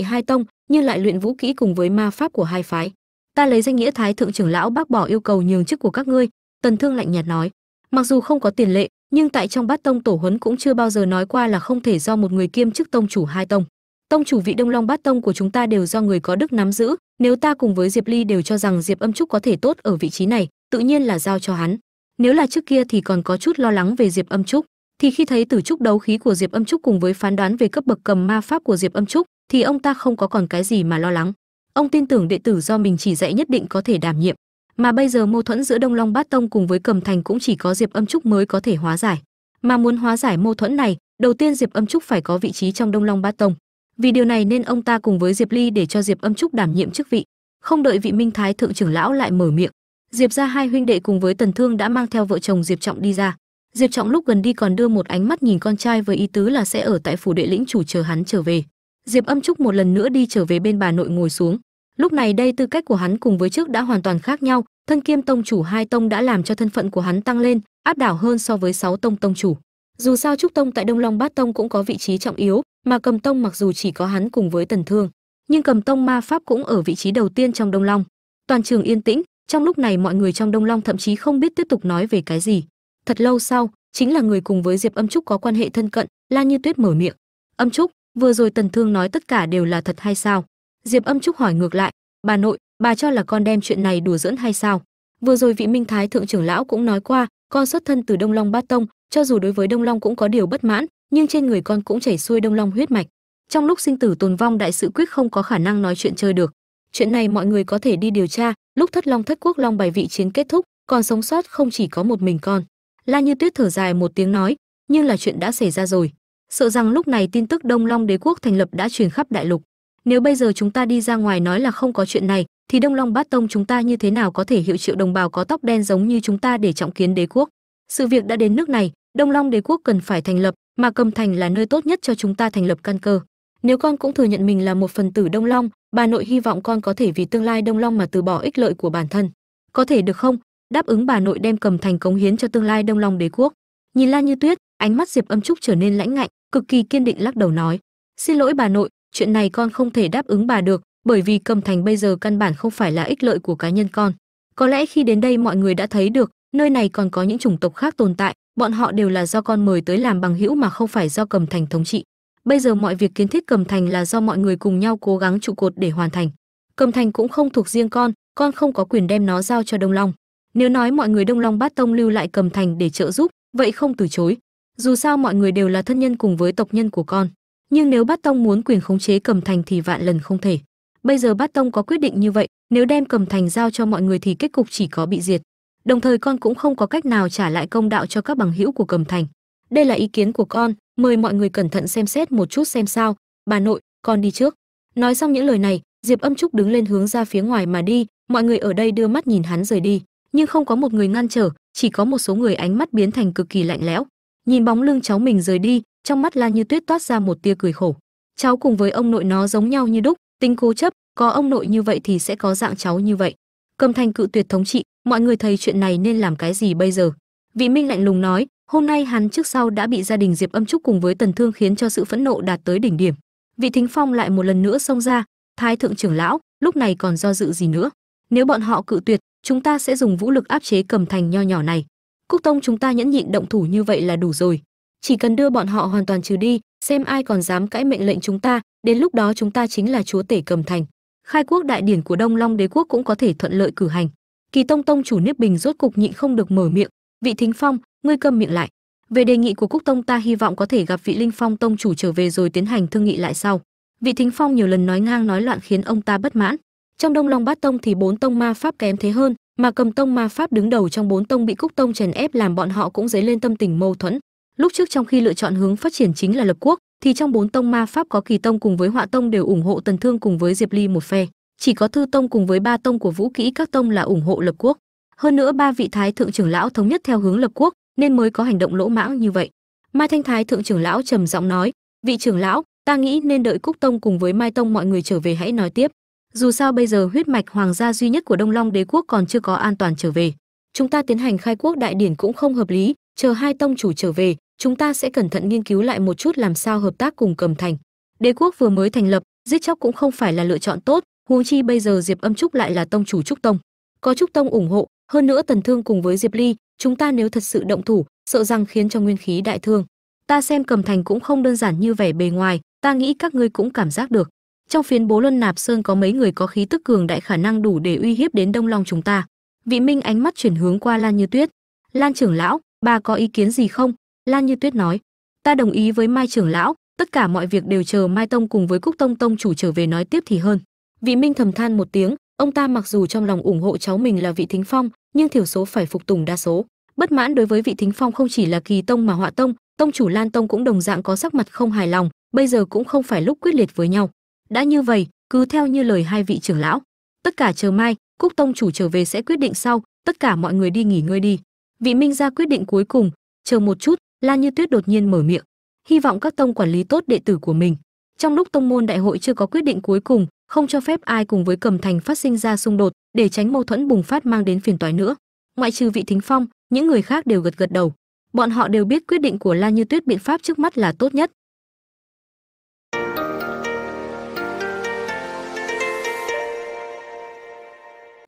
hai tông nhưng lại luyện vũ kỹ cùng với ma pháp của hai phái. Ta lấy danh nghĩa thái thượng trưởng lão bác bỏ yêu cầu nhường chức của các ngươi, tần thương lạnh nhạt nói. Mặc dù không có tiền lệ, nhưng tại trong bát tông tổ huấn cũng chưa bao giờ nói qua là không thể do một người kiêm chức tông chủ hai tông. Tông chủ vị đông long bát tông của chúng ta đều do người có đức nắm giữ, nếu ta cùng với diệp ly đều cho rằng diệp âm trúc có thể tốt ở vị trí này, tự nhiên là giao cho hắn. Nếu là trước kia thì còn có chút lo lắng về diệp âm trúc thì khi thấy tử trúc đấu khí của diệp âm trúc cùng với phán đoán về cấp bậc cầm ma pháp của diệp âm trúc, thì ông ta không có còn cái gì mà lo lắng. Ông tin tưởng đệ tử do mình chỉ dạy nhất định có thể đảm nhiệm. Mà bây giờ mâu thuẫn giữa đông long bát tông cùng với cầm thành cũng chỉ có diệp âm trúc mới có thể hóa giải. Mà muốn hóa giải mâu thuẫn này, đầu tiên diệp âm trúc phải có vị trí trong đông long bát tông. Vì điều này nên ông ta cùng với diệp ly để cho diệp âm trúc đảm nhiệm chức vị. Không đợi vị minh thái thượng trưởng lão lại mở miệng, diệp ra hai huynh đệ cùng với tần thương đã mang theo vợ chồng diệp trọng đi ra diệp trọng lúc gần đi còn đưa một ánh mắt nhìn con trai với ý tứ là sẽ ở tại phủ đệ lĩnh chủ chờ hắn trở về. Diệp âm trúc một lần nữa đi trở về bên bà nội ngồi xuống. Lúc này đây tư cách của hắn cùng với trước đã hoàn toàn khác nhau, thân kiêm tông chủ hai tông đã làm cho thân phận của hắn tăng lên, áp đảo hơn so với sáu tông tông chủ. Dù sao trúc tông tại đông long bát tông cũng có vị trí trọng yếu, mà cầm tông mặc dù chỉ có hắn cùng với tần thương, nhưng cầm tông ma pháp cũng ở vị trí đầu tiên trong đông long. Toàn trường yên tĩnh, trong lúc này mọi người trong đông long thậm chí không biết tiếp tục nói về cái gì thật lâu sau, chính là người cùng với diệp âm trúc có quan hệ thân cận, la như tuyết mở miệng. Âm trúc, vừa rồi tần thương nói tất cả đều là thật hay sao? Diệp âm trúc hỏi ngược lại. Bà nội, bà cho là con đem chuyện này đùa giỡn hay sao? Vừa rồi vị minh thái thượng trưởng lão cũng nói qua, con xuất thân từ đông long bát tông, cho dù đối với đông long cũng có điều bất mãn, nhưng trên người con cũng chảy xuôi đông long huyết mạch. Trong lúc sinh tử tồn vong, đại sự quyết không có khả năng nói chuyện chơi được. Chuyện này mọi người có thể đi điều tra, lúc thất long thất quốc long bài vị chiến kết thúc, còn sống sót không chỉ có một mình con la như tuyết thở dài một tiếng nói, nhưng là chuyện đã xảy ra rồi. Sợ rằng lúc này tin tức đông long đế quốc thành lập đã truyền khắp đại lục. Nếu bây giờ chúng ta đi ra ngoài nói là không có chuyện này, thì đông long bát tông chúng ta như thế nào có thể hiệu triệu đồng bào có tóc đen giống như chúng ta để trọng kiến đế quốc? Sự việc đã đến nước này, đông long đế quốc cần phải thành lập, mà cầm thành là nơi tốt nhất cho chúng ta thành lập căn cơ. Nếu con cũng thừa nhận mình là một phần tử đông long, bà nội hy vọng con có thể vì tương lai đông long mà từ bỏ ích lợi của bản thân. Có thể được không? Đáp ứng bà nội đem cầm thành cống hiến cho tương lai đông long đế quốc. Nhìn la như tuyết, ánh mắt diệp âm trúc trở nên lãnh ngạnh, cực kỳ kiên định lắc đầu nói, xin lỗi bà nội, chuyện này con không thể đáp ứng bà được, bởi vì cầm thành bây giờ căn bản không phải là ích lợi của cá nhân con. Có lẽ khi đến đây mọi người đã thấy được, nơi này còn có những chủng tộc khác tồn tại, bọn họ đều là do con mời tới làm bằng hữu mà không phải do cầm thành thống trị. Bây giờ mọi việc kiến thiết cầm thành là do mọi người cùng nhau cố gắng trụ cột để hoàn thành. Cầm thành cũng không thuộc riêng con con không có quyền đem nó giao cho đông long nếu nói mọi người đông long bát tông lưu lại cầm thành để trợ giúp, vậy không từ chối. Dù sao mọi người đều là thân nhân cùng với tộc nhân của con. Nhưng nếu bát tông muốn quyền khống chế cầm thành thì vạn lần không thể. Bây giờ bát tông có quyết định như vậy, nếu đem cầm thành giao cho mọi người thì kết cục chỉ có bị diệt. Đồng thời con cũng không có cách nào trả lại công đạo cho các bằng hữu của cầm thành. Đây là ý kiến của con, mời mọi người cẩn thận xem xét một chút xem sao. Bà nội, con đi trước. Nói xong những lời này, diệp âm trúc đứng lên hướng ra phía ngoài mà đi. Mọi người ở đây đưa mắt nhìn hắn rời đi nhưng không có một người ngăn trở, chỉ có một số người ánh mắt biến thành cực kỳ lạnh lẽo. Nhìn bóng lưng cháu mình rời đi, trong mắt la như tuyết toát ra một tia cười khổ. Cháu cùng với ông nội nó giống nhau như đúc, tính cố chấp, có ông nội như vậy thì sẽ có dạng cháu như vậy. Cầm thành cự tuyệt thống trị, mọi người thấy chuyện này nên làm cái gì bây giờ? Vị minh lạnh lùng nói, hôm nay hắn trước sau đã bị gia đình diệp âm trúc cùng với tần thương khiến cho sự phẫn nộ đạt tới đỉnh điểm. Vị thính phong lại một lần nữa xông ra, thái thượng trưởng lão, lúc này còn do dự gì nữa? Nếu bọn họ cự tuyệt chúng ta sẽ dùng vũ lực áp chế cầm thành nho nhỏ này. Cúc tông chúng ta nhẫn nhịn động thủ như vậy là đủ rồi. Chỉ cần đưa bọn họ hoàn toàn trừ đi, xem ai còn dám cãi mệnh lệnh chúng ta, đến lúc đó chúng ta chính là chúa tể cầm thành. Khai quốc đại điển của đông long đế quốc cũng có thể thuận lợi cử hành. Kỳ tông tông chủ niếp bình rốt cục nhịn không được mở miệng. Vị thính phong, ngươi câm miệng lại. Về đề nghị của cúc tông ta hy vọng có thể gặp vị linh phong tông chủ trở về rồi tiến hành thương nghị lại sau. Vị thính phong nhiều lần nói ngang nói loạn khiến ông ta bất mãn trong đông long bát tông thì bốn tông ma pháp kém thế hơn, mà cầm tông ma pháp đứng đầu trong bốn tông bị cúc tông chèn ép làm bọn họ cũng dấy lên tâm tình mâu thuẫn. Lúc trước trong khi lựa chọn hướng phát triển chính là lập quốc, thì trong bốn tông ma pháp có kỳ tông cùng với họa tông đều ủng hộ tần thương cùng với diệp ly một phe. Chỉ có thư tông cùng với ba tông của vũ kỹ các tông là ủng hộ lập quốc. Hơn nữa ba vị thái thượng trưởng lão thống nhất theo hướng lập quốc, nên mới có hành động lỗ mãng như vậy. Mai thanh thái thượng trưởng lão trầm giọng nói, vị trưởng lão, ta nghĩ nên đợi cúc tông cùng với mai tông mọi người trở về hãy nói tiếp dù sao bây giờ huyết mạch hoàng gia duy nhất của đông long đế quốc còn chưa có an toàn trở về. Chúng ta tiến hành khai quốc đại điển cũng không hợp lý, chờ hai tông chủ trở về, chúng ta sẽ cẩn thận nghiên cứu lại một chút làm sao hợp tác cùng cầm thành. Đế quốc vừa mới thành lập, giết chóc cũng không phải là lựa chọn tốt, huống chi bây giờ diệp âm trúc lại là tông chủ trúc tông. Có trúc tông ủng hộ, hơn nữa tần thương cùng với diệp ly, chúng ta nếu thật sự động thủ, sợ rằng khiến cho nguyên khí đại thương. Ta xem cầm thành cũng không đơn giản như vẻ bề ngoài, ta nghĩ các ngươi cũng cảm giác được trong phiến bố luân nạp sơn có mấy người có khí tức cường đại khả năng đủ để uy hiếp đến đông long chúng ta. Vị minh ánh mắt chuyển hướng qua lan như tuyết. Lan trưởng lão, bà có ý kiến gì không? Lan như tuyết nói. Ta đồng ý với mai trưởng lão, tất cả mọi việc đều chờ mai tông cùng với cúc tông tông chủ trở về nói tiếp thì hơn. Vị minh thầm than một tiếng, ông ta mặc dù trong lòng ủng hộ cháu mình là vị thính phong, nhưng thiểu số phải phục tùng đa số. Bất mãn đối với vị thính phong không chỉ là kỳ tông mà họa tông tông chủ lan tông cũng đồng dạng có sắc mặt không hài lòng, bây giờ cũng không phải lúc quyết liệt với nhau đã như vậy, cứ theo như lời hai vị trưởng lão. Tất cả chờ mai, cúc tông chủ trở về sẽ quyết định sau, tất cả mọi người đi nghỉ ngơi đi. Vị minh ra quyết định cuối cùng, chờ một chút lan như tuyết đột nhiên mở miệng. Hy vọng các tông quản lý tốt đệ tử của mình. Trong lúc tông môn đại hội chưa có quyết định cuối cùng, không cho phép ai cùng với cầm thành phát sinh ra xung đột, để tránh mâu thuẫn bùng phát mang đến phiền toái nữa. Ngoại trừ vị thính phong, những người khác đều gật gật đầu. Bọn họ đều biết quyết định của la như tuyết biện pháp trước mắt là tốt nhất.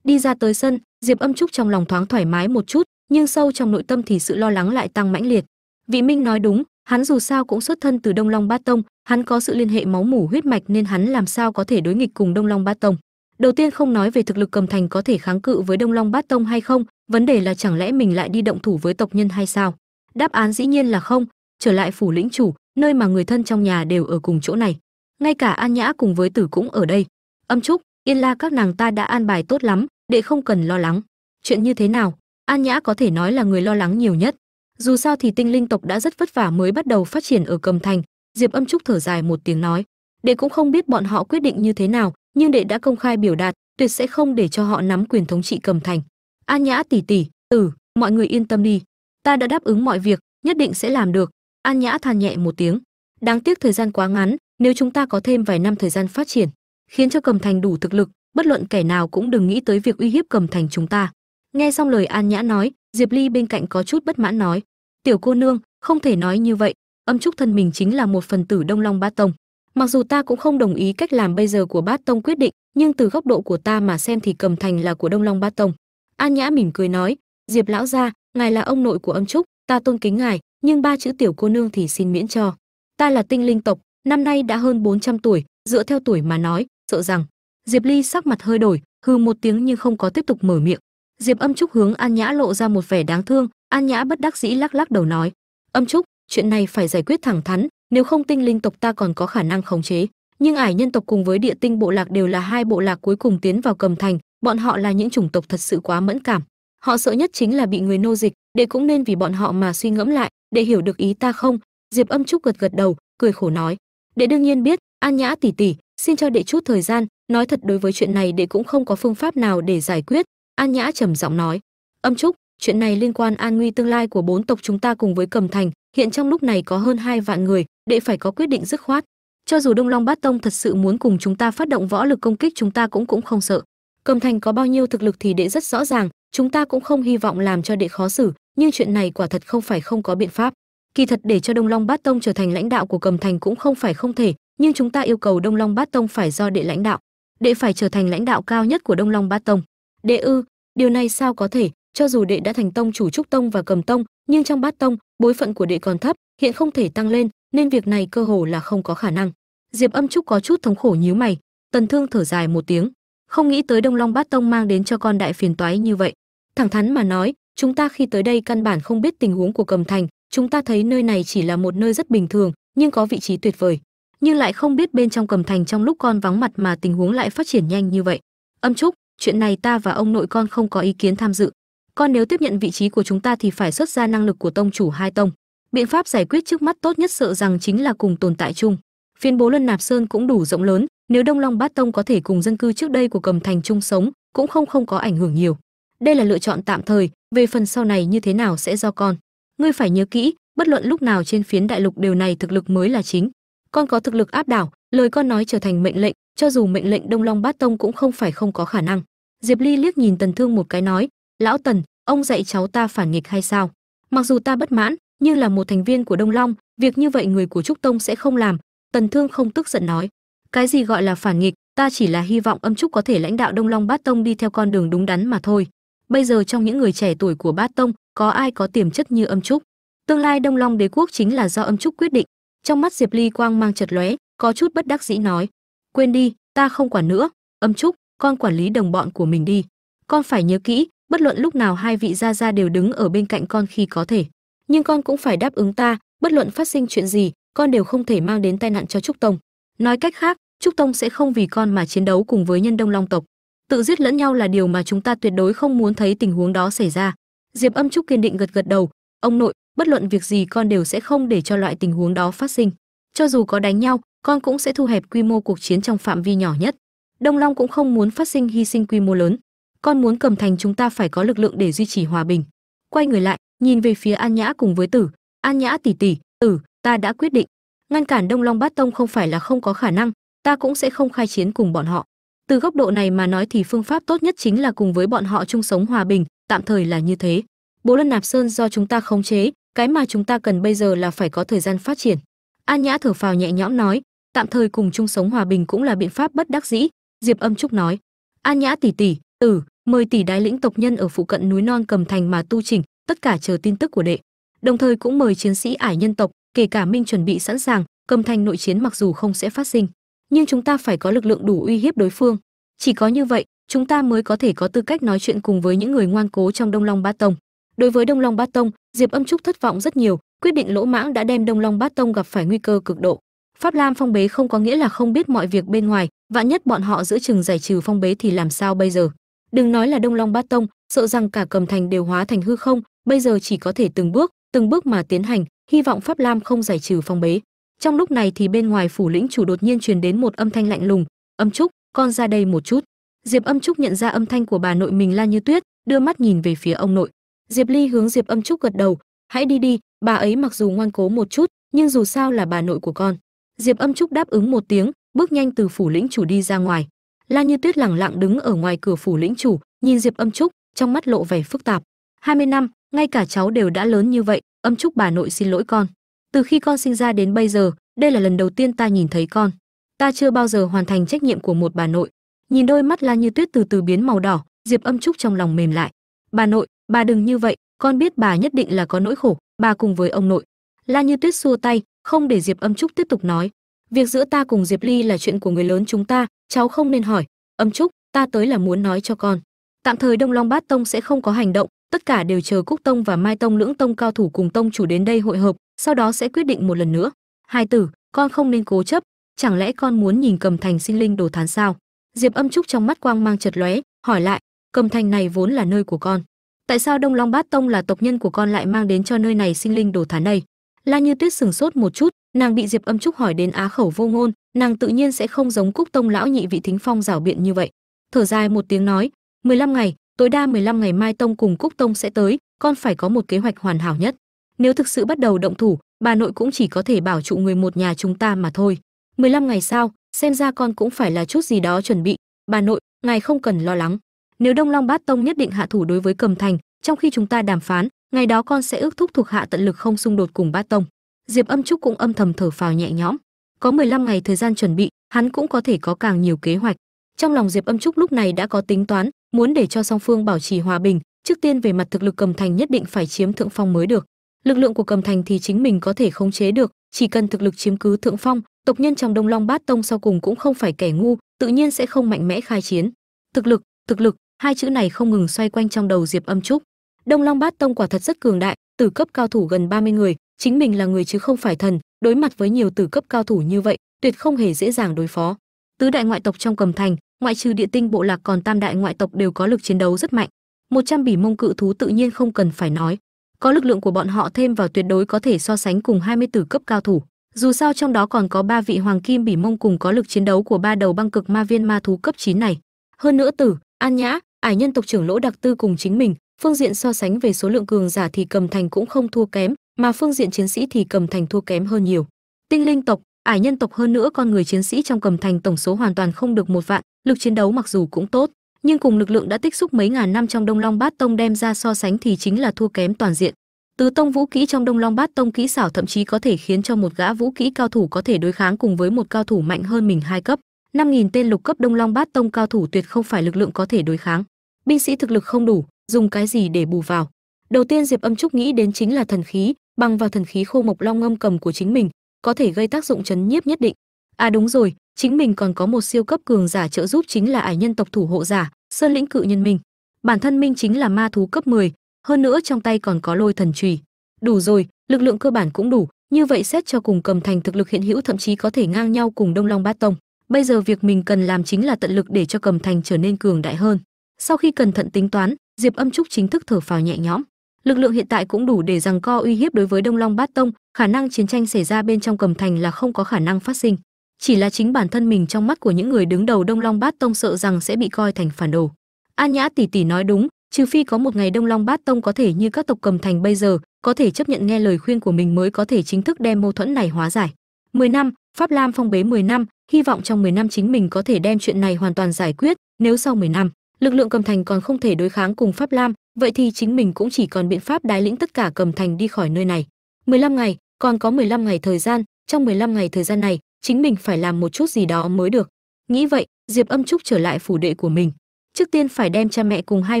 Đi ra tới sân, diệp âm trúc trong lòng thoáng thoải mái một chút, nhưng sâu trong nội tâm thì sự lo lắng lại tăng mãnh liệt. Vị minh nói đúng, hắn dù sao cũng xuất thân từ đông long bát tông, hắn có sự liên hệ máu mủ huyết mạch nên hắn làm sao có thể đối nghịch cùng đông long bát tông. Đầu tiên không nói về thực lực cầm thành có thể kháng cự với đông long bát tông hay không, vấn đề là chẳng lẽ mình lại đi động thủ với tộc nhân hay sao? Đáp án dĩ nhiên là không, trở lại phủ lĩnh chủ, nơi mà người thân trong nhà đều ở cùng chỗ này. Ngay cả an nhã cùng với tử cũng ở đây. Âm trúc, yên la các nàng ta đã an bài tốt lắm đệ không cần lo lắng. Chuyện như thế nào? An nhã có thể nói là người lo lắng nhiều nhất. Dù sao thì tinh linh tộc đã rất vất vả mới bắt đầu phát triển ở cầm thành. Diệp âm trúc thở dài một tiếng nói, đệ cũng không biết bọn họ quyết định như thế nào, nhưng đệ đã công khai biểu đạt, tuyệt sẽ không để cho họ nắm quyền thống trị cầm thành. An nhã tỷ tỷ tử ừ, mọi người yên tâm đi. Ta đã đáp ứng mọi việc, nhất định sẽ làm được. An nhã than nhẹ một tiếng, đáng tiếc thời gian quá ngắn, nếu chúng ta có thêm vài năm thời gian phát triển, khiến cho cầm thành đủ thực lực bất luận kẻ nào cũng đừng nghĩ tới việc uy hiếp cầm thành chúng ta. Nghe xong lời an nhã nói, diệp ly bên cạnh có chút bất mãn nói, tiểu cô nương, không thể nói như vậy. Âm trúc thân mình chính là một phần tử đông long bát tông. Mặc dù ta cũng không đồng ý cách làm bây giờ của bát tông quyết định, nhưng từ góc độ của ta mà xem thì cầm thành là của đông long bát tông. An nhã mỉm cười nói, diệp lão gia, ngài là ông nội của âm trúc, ta tôn kính ngài, nhưng ba chữ tiểu cô nương thì xin miễn cho. Ta là tinh linh tộc, năm nay đã hơn 400 tuổi, dựa theo tuổi mà nói, sợ rằng diệp ly sắc mặt hơi đổi hư một tiếng nhưng không có tiếp tục mở miệng. Diệp âm trúc hướng an nhã lộ ra một vẻ đáng thương, an nhã bất đắc dĩ lắc lắc đầu nói, âm trúc, chuyện này phải giải quyết thẳng thắn, nếu không tinh linh tộc ta còn có khả năng khống chế. Nhưng ải nhân tộc cùng với địa tinh bộ lạc đều là hai bộ lạc cuối cùng tiến vào cầm thành, bọn họ là những chủng tộc thật sự quá mẫn cảm. Họ sợ nhất chính là bị người nô dịch để cũng nên vì bọn họ mà suy ngẫm lại để hiểu được ý ta không? Diệp âm trúc gật gật đầu, cười khổ nói, đệ đương nhiên biết, an nhã tỷ tỷ xin cho đệ chút thời gian, nói thật đối với chuyện này đệ cũng không có phương pháp nào để giải quyết. An nhã trầm giọng nói. Âm trúc, chuyện này liên quan an nguy tương lai của bốn tộc chúng ta cùng với cầm thành, hiện trong lúc này có hơn hai vạn người đệ phải có quyết định dứt khoát. Cho dù đông long bát tông thật sự muốn cùng chúng ta phát động võ lực công kích chúng ta cũng cũng không sợ. Cầm thành có bao nhiêu thực lực thì đệ rất rõ ràng, chúng ta cũng không hy vọng làm cho đệ khó xử, nhưng chuyện này quả thật không phải không có biện pháp. Kỳ thật để cho đông long bát tông trở thành lãnh đạo của cầm thành cũng không phải không thể nhưng chúng ta yêu cầu đông long bát tông phải do đệ lãnh đạo, đệ phải trở thành lãnh đạo cao nhất của đông long bát tông. Đệ ư, điều này sao có thể? Cho dù đệ đã thành tông chủ trúc tông và cầm tông, nhưng trong bát tông, bối phận của đệ còn thấp, hiện không thể tăng lên, nên việc này cơ hồ là không có khả năng. Diệp âm trúc có chút thống khổ nhíu mày, tần thương thở dài một tiếng. Không nghĩ tới đông long bát tông mang đến cho con đại phiền toái như vậy. Thẳng thắn mà nói, chúng ta khi tới đây căn bản không biết tình huống của cầm thành, chúng ta thấy nơi này chỉ là một nơi rất bình thường, nhưng có vị trí tuyệt vời nhưng lại không biết bên trong cầm thành trong lúc con vắng mặt mà tình huống lại phát triển nhanh như vậy. Âm trúc, chuyện này ta và ông nội con không có ý kiến tham dự. Con nếu tiếp nhận vị trí của chúng ta thì phải xuất ra năng lực của tông chủ hai tông. Biện pháp giải quyết trước mắt tốt nhất sợ rằng chính là cùng tồn tại chung. Phiên bố luân nạp sơn cũng đủ rộng lớn, nếu đông long bát tông có thể cùng dân cư trước đây của cầm thành chung sống, cũng không không có ảnh hưởng nhiều. Đây là lựa chọn tạm thời, về phần sau này như thế nào sẽ do con. Ngươi phải nhớ kỹ, bất luận lúc nào trên phiến đại lục điều này thực lực mới là chính con có thực lực áp đảo, lời con nói trở thành mệnh lệnh, cho dù mệnh lệnh đông long bát tông cũng không phải không có khả năng. Diệp ly liếc nhìn tần thương một cái nói, lão tần, ông dạy cháu ta phản nghịch hay sao? Mặc dù ta bất mãn, nhưng là một thành viên của đông long, việc như vậy người của trúc tông sẽ không làm. Tần thương không tức giận nói, cái gì gọi là phản nghịch, ta chỉ là hy vọng âm trúc có thể lãnh đạo đông long bát tông đi theo con đường đúng đắn mà thôi. Bây giờ trong những người trẻ tuổi của bát tông, có ai có tiềm chất như âm trúc? Tương lai đông long đế quốc chính là do âm trúc quyết định trong mắt diệp ly quang mang chật lóe, có chút bất đắc dĩ nói, quên đi, ta không quản nữa, âm trúc, con quản lý đồng bọn của mình đi. Con phải nhớ kỹ, bất luận lúc nào hai vị gia gia đều đứng ở bên cạnh con khi có thể. Nhưng con cũng phải đáp ứng ta, bất luận phát sinh chuyện gì, con đều không thể mang đến tai nạn cho trúc tông. Nói cách khác, trúc tông sẽ không vì con mà chiến đấu cùng với nhân đông long tộc. Tự giết lẫn nhau là điều mà chúng ta tuyệt đối không muốn thấy tình huống đó xảy ra. Diệp âm trúc kiên định gật gật đầu, ông nội bất luận việc gì, con đều sẽ không để cho loại tình huống đó phát sinh. Cho dù có đánh nhau, con cũng sẽ thu hẹp quy mô cuộc chiến trong phạm vi nhỏ nhất. Đông long cũng không muốn phát sinh hy sinh quy mô lớn. Con muốn cầm thành chúng ta phải có lực lượng để duy trì hòa bình. Quay người lại, nhìn về phía an nhã cùng với tử. An nhã tỷ tỷ tử, ta đã quyết định. Ngăn cản đông long bát tông không phải là không có khả năng, ta cũng sẽ không khai chiến cùng bọn họ. Từ góc độ này mà nói thì phương pháp tốt nhất chính là cùng với bọn họ chung sống hòa bình, tạm thời là như thế. Bố lân nạp sơn do chúng ta khống chế cái mà chúng ta cần bây giờ là phải có thời gian phát triển. An nhã thở phào nhẹ nhõm nói, tạm thời cùng chung sống hòa bình cũng là biện pháp bất đắc dĩ, diệp âm trúc nói. An nhã tỷ tỷ tử ừ, mời tỷ đái lĩnh tộc nhân ở phụ cận núi non cầm thành mà tu chỉnh, tất cả chờ tin tức của đệ. Đồng thời cũng mời chiến sĩ ải nhân tộc, kể cả minh chuẩn bị sẵn sàng, cầm thành nội chiến mặc dù không sẽ phát sinh. Nhưng chúng ta phải có lực lượng đủ uy hiếp đối phương. Chỉ có như vậy, chúng ta mới có thể có tư cách nói chuyện cùng với những người ngoan cố trong đông long ba tông đối với đông long bát tông, diệp âm trúc thất vọng rất nhiều, quyết định lỗ mãng đã đem đông long bát tông gặp phải nguy cơ cực độ. Pháp lam phong bế không có nghĩa là không biết mọi việc bên ngoài, vạn nhất bọn họ giữa chừng giải trừ phong bế thì làm sao bây giờ? Đừng nói là đông long bát tông, sợ rằng cả cầm thành đều hóa thành hư không, bây giờ chỉ có thể từng bước từng bước mà tiến hành, hy vọng pháp lam không giải trừ phong bế. Trong lúc này thì bên ngoài phủ lĩnh chủ đột nhiên truyền đến một âm thanh lạnh lùng, âm trúc, con ra đây một chút. Diệp âm trúc nhận ra âm thanh của bà nội mình la như tuyết, đưa mắt nhìn về phía ông nội diệp ly hướng diệp âm trúc gật đầu, hãy đi đi, bà ấy mặc dù ngoan cố một chút, nhưng dù sao là bà nội của con. Diệp âm trúc đáp ứng một tiếng, bước nhanh từ phủ lĩnh chủ đi ra ngoài. La như tuyết lẳng lặng đứng ở ngoài cửa phủ lĩnh chủ, nhìn diệp âm trúc, trong mắt lộ vẻ phức tạp. 20 năm, ngay cả cháu đều đã lớn như vậy, âm trúc bà nội xin lỗi con. Từ khi con sinh ra đến bây giờ, đây là lần đầu tiên ta nhìn thấy con. Ta chưa bao giờ hoàn thành trách nhiệm của một bà nội. Nhìn đôi mắt la như tuyết từ từ biến màu đỏ, diệp âm trúc trong lòng mềm lại. Bà nội bà đừng như vậy, con biết bà nhất định là có nỗi khổ, bà cùng với ông nội. La như tuyết xua tay, không để diệp âm trúc tiếp tục nói. Việc giữa ta cùng diệp ly là chuyện của người lớn chúng ta, cháu không nên hỏi. Âm trúc, ta tới là muốn nói cho con. Tạm thời đông long bát tông sẽ không có hành động, tất cả đều chờ cúc tông và mai tông, lưỡng tông, cao thủ cùng tông chủ đến đây hội hợp sau đó sẽ quyết định một lần nữa. Hai tử, con không nên cố chấp, chẳng lẽ con muốn nhìn cầm thành sinh linh đồ thán sao? Diệp âm trúc trong mắt quang mang chật lóe, hỏi lại, cầm thành này vốn là nơi của con tại sao đông long bát tông là tộc nhân của con lại mang đến cho nơi này sinh linh đồ thán này? La như tuyết sừng sốt một chút, nàng bị diệp âm trúc hỏi đến á khẩu vô ngôn, nàng tự nhiên sẽ không giống cúc tông lão nhị vị thính phong rảo biện như vậy. Thở dài một tiếng nói 15 ngày, tối đa 15 ngày mai tông cùng cúc tông sẽ tới, con phải có một kế hoạch hoàn hảo nhất. Nếu thực sự bắt đầu động thủ, bà nội cũng chỉ có thể bảo trụ người một nhà chúng ta mà thôi. 15 ngày sau, xem ra con cũng phải là chút gì đó chuẩn bị. Bà nội, ngài không cần lo lắng nếu đông long bát tông nhất định hạ thủ đối với cầm thành, trong khi chúng ta đàm phán, ngày đó con sẽ ước thúc thuộc hạ tận lực không xung đột cùng bát tông. Diệp âm trúc cũng âm thầm thở phào nhẹ nhõm. Có 15 ngày thời gian chuẩn bị, hắn cũng có thể có càng nhiều kế hoạch. Trong lòng diệp âm trúc lúc này đã có tính toán, muốn để cho song phương bảo trì hòa bình, trước tiên về mặt thực lực cầm thành nhất định phải chiếm thượng phong mới được. Lực lượng của cầm thành thì chính mình có thể khống chế được, chỉ cần thực lực chiếm cứ thượng phong, tộc nhân trong đông long bát tông sau cùng cũng không phải kẻ ngu, tự nhiên sẽ không mạnh mẽ khai chiến. Thực lực thực lực hai chữ này không ngừng xoay quanh trong đầu diệp âm trúc. Đông long bát tông quả thật rất cường đại, tử cấp cao thủ gần 30 người, chính mình là người chứ không phải thần, đối mặt với nhiều tử cấp cao thủ như vậy, tuyệt không hề dễ dàng đối phó. Tứ đại ngoại tộc trong cầm thành, ngoại trừ địa tinh bộ lạc còn tam đại ngoại tộc đều có lực chiến đấu rất mạnh. 100 bỉ mông cự thú tự nhiên không cần phải nói. Có lực lượng của bọn họ thêm vào tuyệt đối có thể so sánh cùng 20 tử cấp cao thủ. Dù sao trong đó còn có ba vị hoàng kim bỉ mông cùng có lực chiến đấu của ba đầu băng cực ma viên ma thú cấp 9 này. Hơn nữa tử, an nhã ải nhân tộc trưởng lỗ đặc tư cùng chính mình, phương diện so sánh về số lượng cường giả thì cầm thành cũng không thua kém, mà phương diện chiến sĩ thì cầm thành thua kém hơn nhiều. Tinh linh tộc, ải nhân tộc hơn nữa, con người chiến sĩ trong cầm thành tổng số hoàn toàn không được một vạn, lực chiến đấu mặc dù cũng tốt, nhưng cùng lực lượng đã tích xúc mấy ngàn năm trong đông long bát tông đem ra so sánh thì chính là thua kém toàn diện. Tứ tông vũ kỹ trong đông long bát tông kỹ xảo thậm chí có thể khiến cho một gã vũ kỹ cao thủ có thể đối kháng cùng với một cao thủ mạnh hơn mình hai cấp. 5.000 tên lục cấp đông long bát tông cao thủ tuyệt không phải lực lượng có thể đối kháng. Binh sĩ thực lực không đủ dùng cái gì để bù vào? Đầu tiên diệp âm trúc nghĩ đến chính là thần khí bằng vào thần khí khô mộc long ngâm cầm của chính mình có thể gây tác dụng chấn nhiếp nhất định. À đúng rồi chính mình còn có một siêu cấp cường giả trợ giúp chính là ải nhân tộc thủ hộ giả sơn lĩnh cự nhân minh. Bản thân minh chính là ma thú cấp 10, hơn nữa trong tay còn có lôi thần chùy. Đủ rồi lực lượng cơ bản cũng đủ như vậy xét cho cùng cầm thành thực lực hiện hữu thậm chí có thể ngang nhau cùng đông long bát tông bây giờ việc mình cần làm chính là tận lực để cho cầm thành trở nên cường đại hơn. Sau khi cẩn thận tính toán, diệp âm trúc chính thức thở phào nhẹ nhõm. Lực lượng hiện tại cũng đủ để rằng co uy hiếp đối với đông long bát tông, khả năng chiến tranh xảy ra bên trong cầm thành là không có khả năng phát sinh. Chỉ là chính bản thân mình trong mắt của những người đứng đầu đông long bát tông sợ rằng sẽ bị coi thành phản đồ. An nhã tỷ tỷ nói đúng, trừ phi có một ngày đông long bát tông có thể như các tộc cầm thành bây giờ, có thể chấp nhận nghe lời khuyên của mình mới có thể chính thức đem mâu thuẫn này hóa giải. 10 năm pháp lam phong bế 10 năm, hy vọng trong 10 năm chính mình có thể đem chuyện này hoàn toàn giải quyết, nếu sau 10 năm, lực lượng cầm thành còn không thể đối kháng cùng pháp lam, vậy thì chính mình cũng chỉ còn biện pháp đái lĩnh tất cả cầm thành đi khỏi nơi này. 15 ngày, còn có 15 ngày thời gian, trong 15 ngày thời gian này, chính mình phải làm một chút gì đó mới được. Nghĩ vậy, diệp âm trúc trở lại phủ đệ của mình. Trước tiên phải đem cha mẹ cùng hai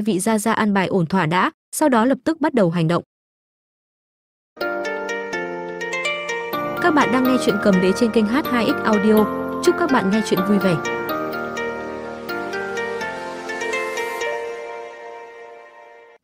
vị gia gia an bài ổn thỏa đã, sau đó lập tức bắt đầu hành động. Các bạn đang nghe chuyện cầm đế trên kênh h2x audio. Chúc các bạn nghe chuyện vui vẻ.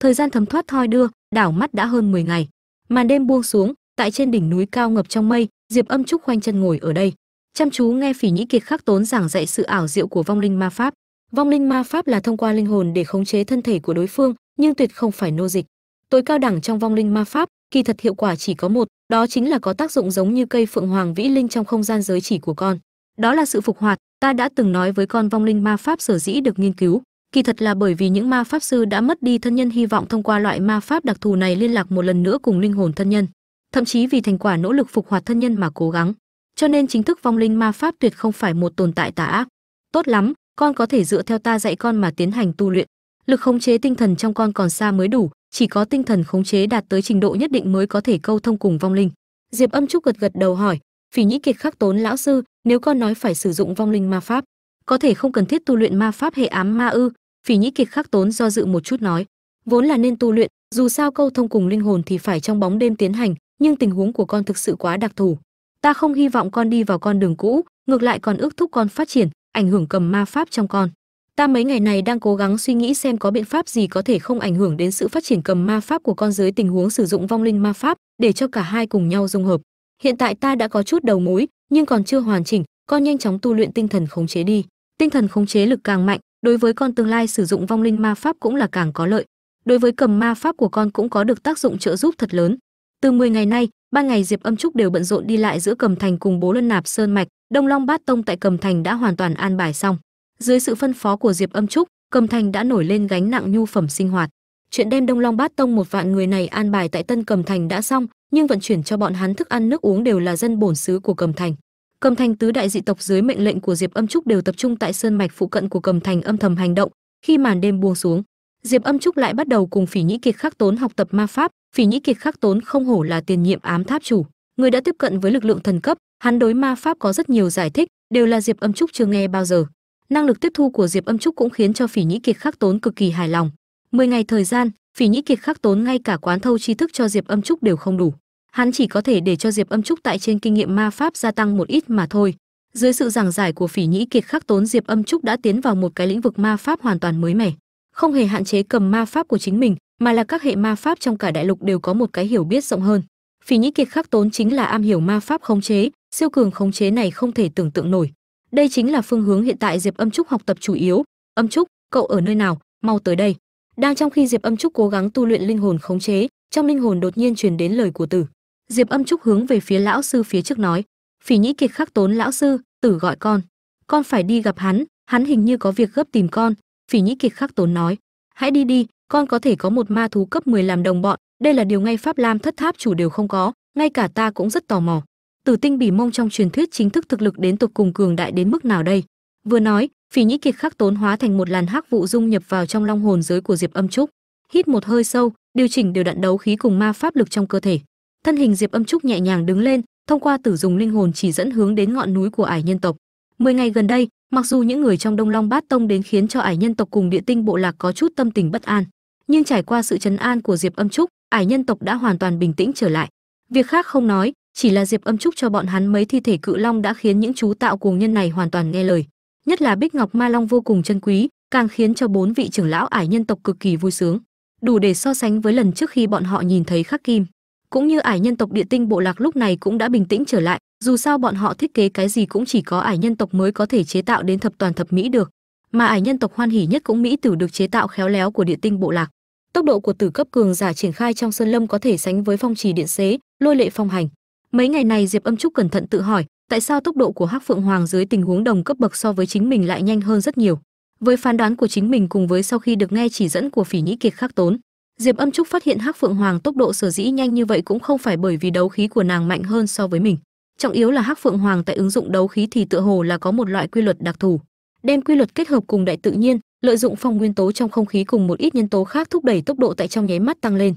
Thời gian thấm thoát thoi đưa, đảo mắt đã hơn 10 ngày. Màn đêm buông xuống, tại trên đỉnh núi cao ngập trong mây, diệp âm trúc khoanh chân ngồi ở đây. Chăm chú nghe phỉ nhĩ kiệt khắc tốn giảng dạy sự ảo diệu của vong linh ma pháp. Vong linh ma pháp là thông qua linh hồn để khống chế thân thể của đối phương, nhưng tuyệt không phải nô dịch. Tối cao đẳng trong vong linh ma pháp kỳ thật hiệu quả chỉ có một, đó chính là có tác dụng giống như cây phượng hoàng vĩ linh trong không gian giới chỉ của con. Đó là sự phục hoạt, ta đã từng nói với con vong linh ma pháp sở dĩ được nghiên cứu. Kỳ thật là bởi vì những ma pháp sư đã mất đi thân nhân hy vọng thông qua loại ma pháp đặc thù này liên lạc một lần nữa cùng linh hồn thân nhân. Thậm chí vì thành quả nỗ lực phục hoạt thân nhân mà cố gắng. Cho nên chính thức vong linh ma pháp tuyệt không phải một tồn tại tà ác. Tốt lắm, con có thể dựa theo ta dạy con mà tiến hành tu luyện. Lực khống chế tinh thần trong con còn xa mới đủ chỉ có tinh thần khống chế đạt tới trình độ nhất định mới có thể câu thông cùng vong linh. Diệp âm trúc gật gật đầu hỏi, phỉ nhĩ kiệt khắc tốn lão sư, nếu con nói phải sử dụng vong linh ma pháp, có thể không cần thiết tu luyện ma pháp hệ ám ma ư? Phỉ nhĩ kiệt khắc tốn do dự một chút nói, vốn là nên tu luyện, dù sao câu thông cùng linh hồn thì phải trong bóng đêm tiến hành, nhưng tình huống của con thực sự quá đặc thù. Ta không hy vọng con đi vào con đường cũ, ngược lại còn ước thúc con phát triển, ảnh hưởng cầm ma pháp trong con ta mấy ngày này đang cố gắng suy nghĩ xem có biện pháp gì có thể không ảnh hưởng đến sự phát triển cầm ma pháp của con dưới tình huống sử dụng vong linh ma pháp, để cho cả hai cùng nhau dung hợp. Hiện tại ta đã có chút đầu mối, nhưng còn chưa hoàn chỉnh, con nhanh chóng tu luyện tinh thần khống chế đi. Tinh thần khống chế lực càng mạnh, đối với con tương lai sử dụng vong linh ma pháp cũng là càng có lợi. Đối với cầm ma pháp của con cũng có được tác dụng trợ giúp thật lớn. Từ 10 ngày nay, ban ngày diệp âm trúc đều bận rộn đi lại giữa cầm thành cùng bố lân nạp sơn mạch, đông long bát tông tại cầm thành đã hoàn toàn an bài xong dưới sự phân phó của diệp âm trúc, cầm thành đã nổi lên gánh nặng nhu phẩm sinh hoạt. Chuyện đem đông long bát tông một vạn người này an bài tại tân cầm thành đã xong, nhưng vận chuyển cho bọn hắn thức ăn nước uống đều là dân bổn xứ của cầm thành. Cầm thành tứ đại dị tộc dưới mệnh lệnh của diệp âm trúc đều tập trung tại sơn mạch phụ cận của cầm thành âm thầm hành động, khi màn đêm buông xuống. Diệp âm trúc lại bắt đầu cùng phỉ nhĩ kiệt khắc tốn học tập ma pháp. Phỉ nhĩ kiệt khắc tốn không hổ là tiền nhiệm ám tháp chủ, người đã tiếp cận với lực lượng thần cấp, hắn đối ma pháp có rất nhiều giải thích, đều là diệp âm trúc chưa nghe bao giờ năng lực tiếp thu của diệp âm trúc cũng khiến cho phỉ nhĩ kiệt khắc tốn cực kỳ hài lòng. 10 ngày thời gian, phỉ nhĩ kiệt khắc tốn ngay cả quán thâu tri thức cho diệp âm trúc đều không đủ. Hắn chỉ có thể để cho diệp âm trúc tại trên kinh nghiệm ma pháp gia tăng một ít mà thôi. Dưới sự giảng giải của phỉ nhĩ kiệt khắc tốn, diệp âm trúc đã tiến vào một cái lĩnh vực ma pháp hoàn toàn mới mẻ. Không hề hạn chế cầm ma pháp của chính mình, mà là các hệ ma pháp trong cả đại lục đều có một cái hiểu biết rộng hơn. Phỉ nhĩ kiệt khắc tốn chính là am hiểu ma pháp khống chế, siêu cường khống chế này không thể tưởng tượng nổi đây chính là phương hướng hiện tại diệp âm trúc học tập chủ yếu. Âm trúc, cậu ở nơi nào? Mau tới đây. Đang trong khi diệp âm trúc cố gắng tu luyện linh hồn khống chế, trong linh hồn đột nhiên truyền đến lời của tử. Diệp âm trúc hướng về phía lão sư phía trước nói, phỉ nhĩ kiệt khắc tốn lão sư, tử gọi con. Con phải đi gặp hắn hắn hình như có việc gấp tìm con. Phỉ nhĩ kiệt khắc tốn nói, hãy đi đi, con có thể có một ma thú cấp 10 làm đồng bọn, đây là điều ngay pháp lam thất tháp chủ đều không có, ngay cả ta cũng rất tò mò tử tinh bỉ mông trong truyền thuyết chính thức thực lực đến tục cùng cường đại đến mức nào đây? Vừa nói, phỉ nhĩ kiệt khắc tốn hóa thành một làn hắc vụ dung nhập vào trong long hồn giới của diệp âm trúc, hít một hơi sâu, điều chỉnh đều đặn đấu khí cùng ma pháp lực trong cơ thể. Thân hình diệp âm trúc nhẹ nhàng đứng lên, thông qua tử dùng linh hồn chỉ dẫn hướng đến ngọn núi của ải nhân tộc. Mười ngày gần đây, mặc dù những người trong đông long bát tông đến khiến cho ải nhân tộc cùng địa tinh bộ lạc có chút tâm tình bất an, nhưng trải qua sự chấn an của diệp âm trúc, ải nhân tộc đã hoàn toàn bình tĩnh trở lại. Việc khác không nói chỉ là diệp âm trúc cho bọn hắn mấy thi thể cự long đã khiến những chú tạo cuồng nhân này hoàn toàn nghe lời. Nhất là bích ngọc ma long vô cùng chân quý, càng khiến cho bốn vị trưởng lão ải nhân tộc cực kỳ vui sướng. Đủ để so sánh với lần trước khi bọn họ nhìn thấy khắc kim. Cũng như ải nhân tộc địa tinh bộ lạc lúc này cũng đã bình tĩnh trở lại, dù sao bọn họ thiết kế cái gì cũng chỉ có ải nhân tộc mới có thể chế tạo đến thập toàn thập mỹ được. Mà ải nhân tộc hoan hỉ nhất cũng mỹ tử được chế tạo khéo léo của địa tinh bộ lạc. Tốc độ của tử cấp cường giả triển khai trong sơn lâm có thể sánh với phong trì điện xế, lôi lệ phong hành mấy ngày này diệp âm trúc cẩn thận tự hỏi, tại sao tốc độ của hắc phượng hoàng dưới tình huống đồng cấp bậc so với chính mình lại nhanh hơn rất nhiều? Với phán đoán của chính mình cùng với sau khi được nghe chỉ dẫn của phỉ nhĩ kiệt khắc tốn, diệp âm trúc phát hiện hắc phượng hoàng tốc độ sở dĩ nhanh như vậy cũng không phải bởi vì đấu khí của nàng mạnh hơn so với mình. Trọng yếu là hắc phượng hoàng tại ứng dụng đấu khí thì tựa hồ là có một loại quy luật đặc thù. Đem quy luật kết hợp cùng đại tự nhiên, lợi dụng phong nguyên tố trong không khí cùng một ít nhân tố khác thúc đẩy tốc độ tại trong nháy mắt tăng lên